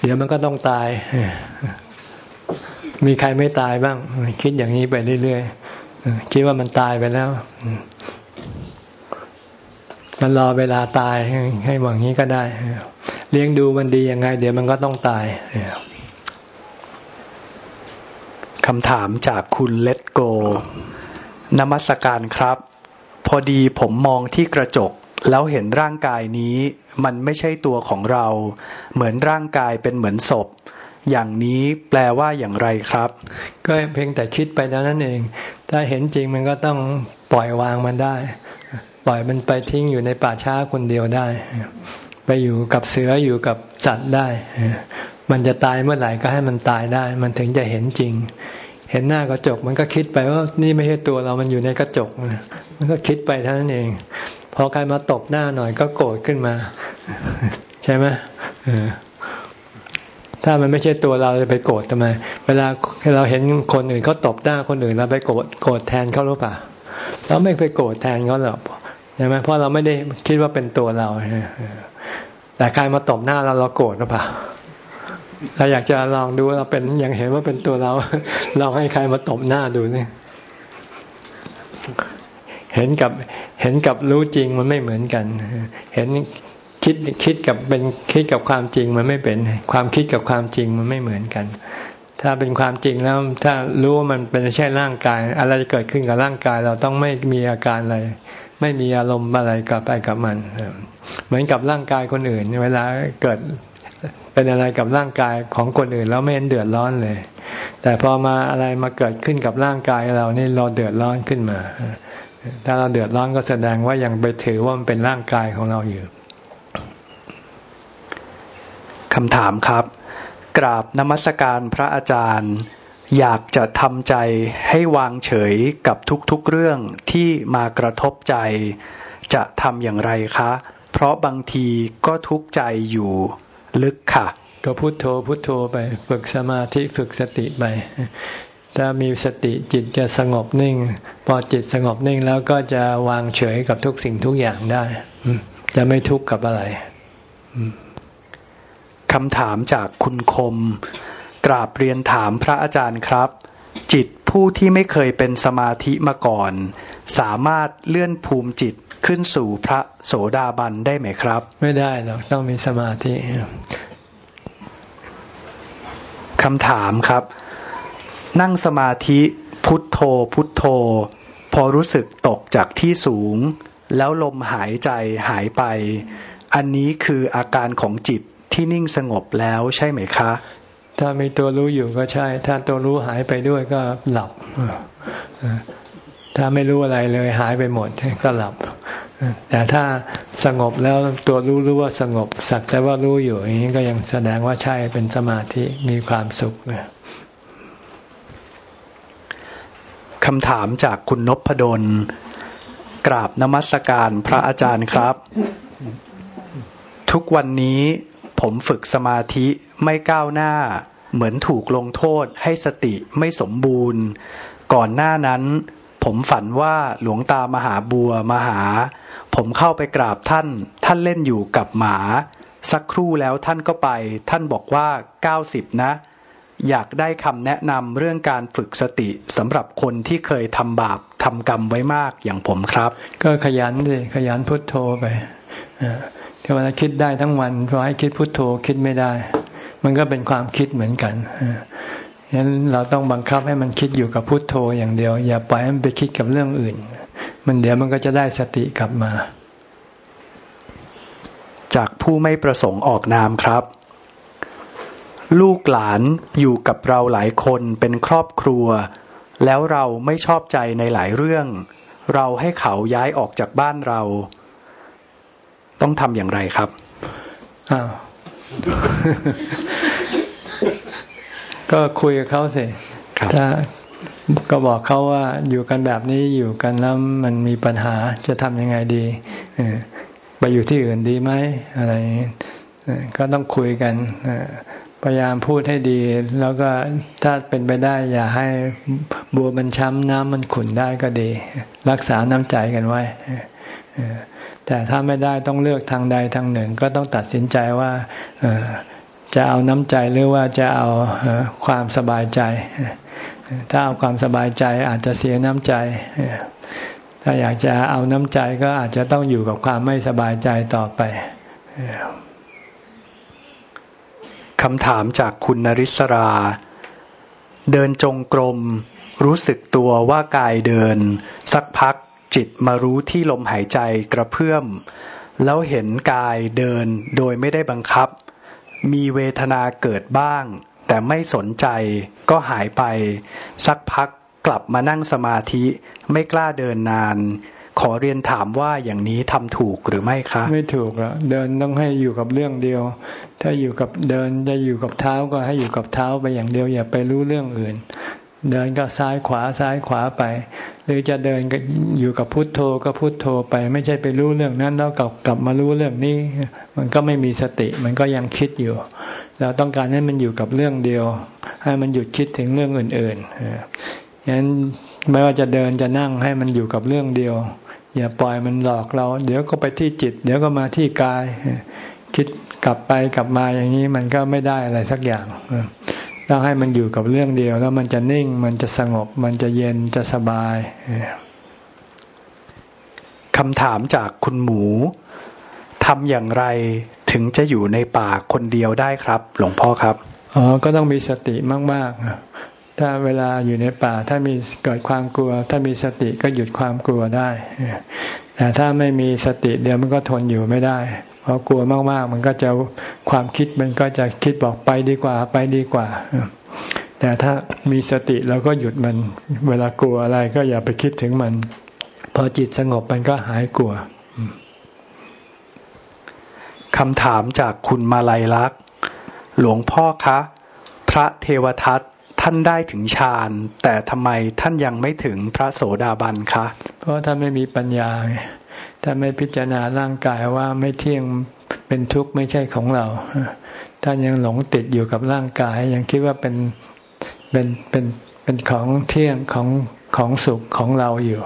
เดี๋ยวมันก็ต้องตาย มีใครไม่ตายบ้าง คิดอย่างนี้ไปเรื่อยๆ คิดว่ามันตายไปแล้ว มันรอเวลาตายให้หวังนี้ก็ได้ เลี้ยงดูมันดียังไง เดี๋ยวมันก็ต้องตายคำถามจากคุณเลตโกนมัสการครับ พอดีผมมองที่กระจกแล้วเห็นร่างกายนี้ มันไม่ใช่ตัวของเรา เหมือนร่างกายเป็นเหมือนศพ อย่างนี้แปลว่าอย่างไรครับ ก็เพียงแต่คิดไปนั้นเอง ถ้าเห็นจริงมันก็ต้องปล่อยวางมันได้ ปล่อยมันไปทิ้งอยู่ในป่าช้าคนเดียวได้ ไปอยู่กับเสืออยู่กับสัตว์ได้ มันจะตายเมื่อไหร่ก็ให้มันตายได้ มันถึงจะเห็นจริง เห็นหน้ากระจกมันก็คิดไปว่านี่ไม่ใช่ตัวเรา มันอยู่ในกระจก มันก็คิดไปเท่านั้นเอง พอใครมาตบหน้าหน่อยก็โกรธขึ้นมา ใช่ไหม ถ้ามันไม่ใช่ตัวเราจะไปโกรธทำไม เวลาเราเห็นคนอื่นเขาตบหน้าคนอื่นเราไปโกรธโกรธแทนเขาหรือเปล่าเราไม่ไปโกรธแทนเขาหรอกใช่ไหมเพราะเราไม่ได้คิดว่าเป็นตัวเราแต่ใครมาตบหน้าเราเราโกรธหรือเปล่าเราอยากจะลองดูเราเป็นยังเห็นว่าเป็นตัวเราลองให้ใครมาตบหน้าดูเนี่ยเห็นกับเห็นกับรู้จริงมันไม่เหมือนกัน เห็น คิดคิดกับเป็นคิดกับความจริงมันไม่เป็น ความคิดกับความจริงมันไม่เหมือนกัน ถ้าเป็นความจริงแล้วถ้ารู้ว่ามันเป็นใช่ร่างกาย อะไรจะเกิดขึ้นกับร่างกาย เราต้องไม่มีอาการอะไร ไม่มีอารมณ์อะไรกลับไปกับมัน เหมือนกับร่างกายคนอื่น เวลาเกิดเป็นอะไรกับร่างกายของคนอื่นแล้วไม่เห็นเดือดร้อนเลย แต่พอมาอะไรมาเกิดขึ้นกับร่างกายเรานี่เราเดือดร้อนขึ้นมา ถ้าเราเดือดร้อนก็แสดงว่ายังไปถือว่ามันเป็นร่างกายของเราอยู่ คำถามครับ กราบนมัสการพระอาจารย์ อยากจะทำใจให้วางเฉยกับทุกๆเรื่องที่มากระทบใจ จะทำอย่างไรคะ เพราะบางทีก็ทุกข์ใจอยู่ลึกค่ะ ก็พุโทโธพุโทโธไปฝึกสมาธิฝึกสติไปถ้ามีสติจิตจะสงบนิ่ง พอจิตสงบนิ่งแล้วก็จะวางเฉยกับทุกสิ่งทุกอย่างได้ จะไม่ทุกข์กับอะไร คำถามจากคุณคม กราบเรียนถามพระอาจารย์ครับ จิตผู้ที่ไม่เคยเป็นสมาธิมาก่อน สามารถเลื่อนภูมิจิตขึ้นสู่พระโสดาบันได้ไหมครับ ไม่ได้หรอกต้องมีสมาธิคำถามครับ นั่งสมาธิพุทโธพุทโธ พอรู้สึกตกจากที่สูง แล้วลมหายใจหายไป อันนี้คืออาการของจิต ที่นิ่งสงบแล้วใช่ไหมคะ ถ้ามีตัวรู้อยู่ก็ใช่ ถ้าตัวรู้หายไปด้วยก็หลับ ถ้าไม่รู้อะไรเลยหายไปหมดก็หลับ แต่ถ้าสงบแล้วตัวรู้รู้ว่าสงบ สักแต่ว่ารู้อยู่อย่างนี้ก็ยังแสดงว่าใช่เป็นสมาธิมีความสุขคำถามจากคุณนพดล กราบนมัสการพระอาจารย์ครับ ทุกวันนี้ ผมฝึกสมาธิไม่ก้าวหน้า เหมือนถูกลงโทษให้สติไม่สมบูรณ์ ก่อนหน้านั้น ผมฝันว่าหลวงตามหาบัวมาหา ผมเข้าไปกราบท่าน ท่านเล่นอยู่กับหมา สักครู่แล้วท่านก็ไป ท่านบอกว่าเก้าสิบนะ อยากได้คำแนะนำเรื่องการฝึกสติสำหรับคนที่เคยทำบาปทำกรรมไว้มากอย่างผมครับ ก็ขยันเลยขยันพุทโธไป เวลาคิดได้ทั้งวันพอให้คิดพุทโธคิดไม่ได้ มันก็เป็นความคิดเหมือนกันฉะนั้นเราต้องบังคับให้มันคิดอยู่กับพุทโธอย่างเดียว อย่าปล่อยให้มันไปคิดกับเรื่องอื่น มันเดี๋ยวมันก็จะได้สติกลับมา จากผู้ไม่ประสงค์ออกนามครับ ลูกหลานอยู่กับเราหลายคนเป็นครอบครัว แล้วเราไม่ชอบใจในหลายเรื่อง เราให้เขาย้ายออกจากบ้านเรา ต้องทำอย่างไรครับอ้าวก็คุยกับเขาสิถ้าก็บอกเขาว่าอยู่กันแบบนี้อยู่กันแล้วมันมีปัญหาจะทำยังไงดีไปอยู่ที่อื่นดีไหมอะไรก็ต้องคุยกันพยายามพูดให้ดี แล้วก็ถ้าเป็นไปได้ อย่าให้บัวมันช้ำน้ำมันขุ่นได้ก็ดี รักษาน้ำใจกันไว้ แต่ถ้าไม่ได้ต้องเลือกทางใดทางหนึ่ง ก็ต้องตัดสินใจว่าจะเอาน้ำใจหรือว่าจะเอาความสบายใจ ถ้าเอาความสบายใจอาจจะเสียน้ำใจ ถ้าอยากจะเอาน้ำใจก็อาจจะต้องอยู่กับความไม่สบายใจต่อไปคำถามจากคุณนริศรา เดินจงกรม รู้สึกตัวว่ากายเดิน สักพัก จิตมารู้ที่ลมหายใจกระเพื่อม แล้วเห็นกายเดินโดยไม่ได้บังคับ มีเวทนาเกิดบ้าง แต่ไม่สนใจก็หายไป สักพักกลับมานั่งสมาธิไม่กล้าเดินนาน ขอเรียนถามว่าอย่างนี้ทำถูกหรือไม่คะ ไม่ถูกอะเดินต้องให้อยู่กับเรื่องเดียว ถ้าอยู่กับเดินจะอยู่กับเท้าก็ให้อยู่กับเท้าไปอย่างเดียวอย่าไปรู้เรื่องอื่น เดินก็ซ้ายขวาซ้ายขวาไป หรือจะเดินก็อยู่กับพุทโธก็พุทโธไป ไม่ใช่ไปรู้เรื่องนั้นแล้วกลับกลับมารู้เรื่องนี้ มันก็ไม่มีสติมันก็ยังคิดอยู่ เราต้องการให้มันอยู่กับเรื่องเดียว ให้มันหยุดคิดถึงเรื่องอื่นๆอย่างนั้นไม่ว่าจะเดินจะนั่งให้มันอยู่กับเรื่องเดียว อย่าปล่อยมันหลอกเรา เดี๋ยวก็ไปที่จิต เดี๋ยวก็มาที่กาย คิดกลับไปกลับมาอย่างนี้มันก็ไม่ได้อะไรสักอย่าง ต้องให้มันอยู่กับเรื่องเดียว แล้วมันจะนิ่ง มันจะสงบ มันจะเย็นจะสบายคำถามจากคุณหมูทำอย่างไรถึงจะอยู่ในป่าคนเดียวได้ครับ หลวงพ่อครับอ๋อก็ต้องมีสติมากๆ ถ้าเวลาอยู่ในป่า ถ้ามีเกิดความกลัว ถ้ามีสติก็หยุดความกลัวได้แต่ถ้าไม่มีสติเดี๋ยวมันก็ทนอยู่ไม่ได้ พราะกลัวมากๆ มันก็จะความคิดมันก็จะคิดบอกไปดีกว่า ไปดีกว่า แต่ถ้ามีสติเราก็หยุดมัน เวลากลัวอะไรก็อย่าไปคิดถึงมัน พอจิตสงบมันก็หายกลัวคำถามจากคุณมาลัยลักษ์หลวงพ่อคะ พระเทวทัตท่านได้ถึงฌานแต่ทำไมท่านยังไม่ถึงพระโสดาบันคะ เพราะท่านไม่มีปัญญา ท่านไม่พิจารณาร่างกายว่าไม่เที่ยงเป็นทุกข์ไม่ใช่ของเราท่านยังหลงติดอยู่กับร่างกาย ยังคิดว่าเป็นเป็นเป็นเป็นของเที่ยงของของสุขของเราอยู่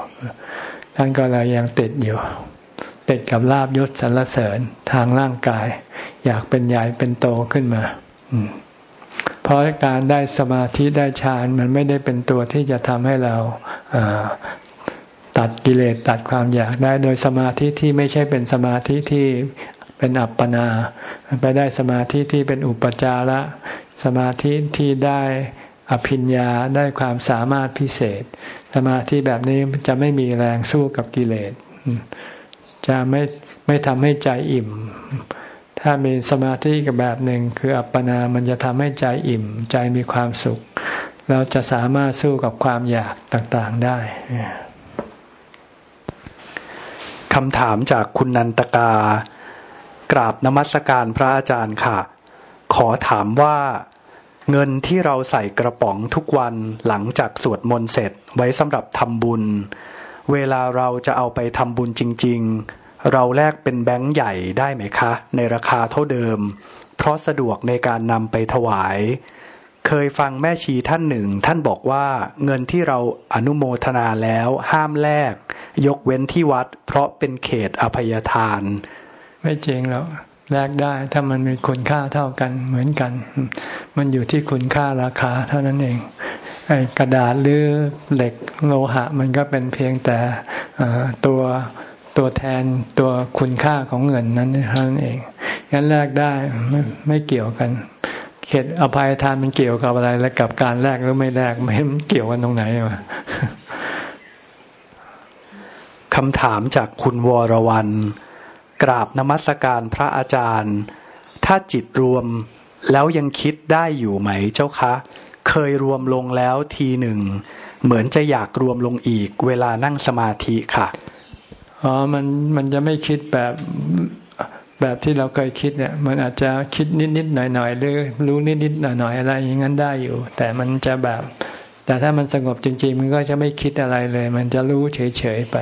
ท่านก็เลยยังติดอยู่ติดกับลาบยศสรรเสริญทางร่างกาย อยากเป็นใหญ่เป็นโตขึ้นมาเพราะการได้สมาธิได้ฌานมันไม่ได้เป็นตัวที่จะทำให้เรา ตัดกิเลสตัดความอยากได้โดยสมาธิที่ไม่ใช่เป็นสมาธิที่เป็นอัปปนา ไปได้สมาธิที่เป็นอุปจาระ สมาธิที่ได้อภิญญาได้ความสามารถพิเศษ สมาธิแบบนี้จะไม่มีแรงสู้กับกิเลส จะไม่ไม่ทำให้ใจอิ่ม ถ้ามีสมาธิกับแบบหนึ่งคืออัปปนามันจะทำให้ใจอิ่ม ใจมีความสุข เราจะสามารถสู้กับความอยากต่างๆได้ คำถามจากคุณนันตกา กราบนมัสการพระอาจารย์ค่ะ ขอถามว่า เงินที่เราใส่กระป๋องทุกวันหลังจากสวดมนต์เสร็จไว้สำหรับทำบุญ เวลาเราจะเอาไปทำบุญจริง ๆ เราแลกเป็นแบงค์ใหญ่ได้ไหมคะ ในราคาเท่าเดิม เพราะสะดวกในการนำไปถวาย เคยฟังแม่ชีท่านหนึ่ง ท่านบอกว่าเงินที่เราอนุโมทนาแล้วห้ามแลกยกเว้นที่วัด เพราะเป็นเขตอภัยทาน ไม่จริงแล้วแลกได้ถ้ามันมีคุณค่าเท่ากันเหมือนกัน มันอยู่ที่คุณค่าราคาเท่านั้นเองไอ้กระดาษหรือเหล็กโลหะ มันก็เป็นเพียงแต่ตัวตัวแทนตัวคุณค่าของเงินนั้นเท่านั้นเองงั้นแลกได้ไม่ไม่เกี่ยวกัน เขตอภัยทานมันเกี่ยวกับอะไร และกับการแลกหรือไม่แลกไม่เกี่ยวกันตรงไหนวะคำถามจากคุณวรวรรณกราบนมัสการพระอาจารย์ ถ้าจิตรวมแล้วยังคิดได้อยู่ไหมเจ้าคะ เคยรวมลงแล้วทีหนึ่ง เหมือนจะอยากรวมลงอีก เวลานั่งสมาธิค่ะอ๋อมันมันจะไม่คิดแบบ แบบที่เราเคยคิดเนี่ย มันอาจจะคิดนิดๆหน่อยๆหรือรู้นิดๆหน่อยๆอะไรอย่างนั้นได้อยู่ แต่มันจะแบบ แต่ถ้ามันสงบจริง ๆ มันก็จะไม่คิดอะไรเลย มันจะรู้เฉยๆไป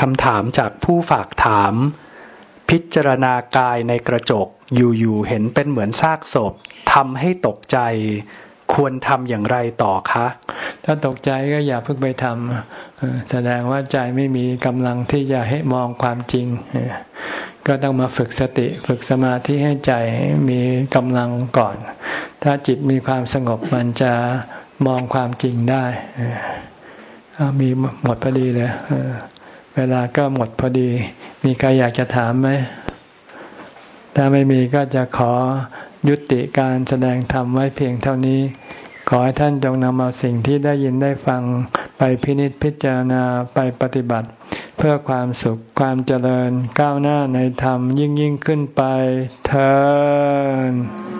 คำถามจากผู้ฝากถาม พิจารณากายในกระจกอยู่ๆเห็นเป็นเหมือนซากศพทำให้ตกใจ ควรทำอย่างไรต่อคะ ถ้าตกใจก็อย่าเพิ่งไปทำแสดงว่าใจไม่มีกำลังที่จะให้มองความจริง ก็ต้องมาฝึกสติฝึกสมาธิให้ใจมีกำลังก่อน ถ้าจิตมีความสงบมันจะมองความจริงได้มีหมดพอดีเลยเวลาก็หมดพอดี มีใครอยากจะถามไหม ถ้าไม่มีก็จะขอ ยุติการแสดงธรรมไว้เพียงเท่านี้ ขอให้ท่านจงนำเอาสิ่งที่ได้ยินได้ฟังไปพินิจพิจารณาไปปฏิบัติ เพื่อความสุขความเจริญก้าวหน้าในธรรมยิ่งยิ่งขึ้นไปเธอ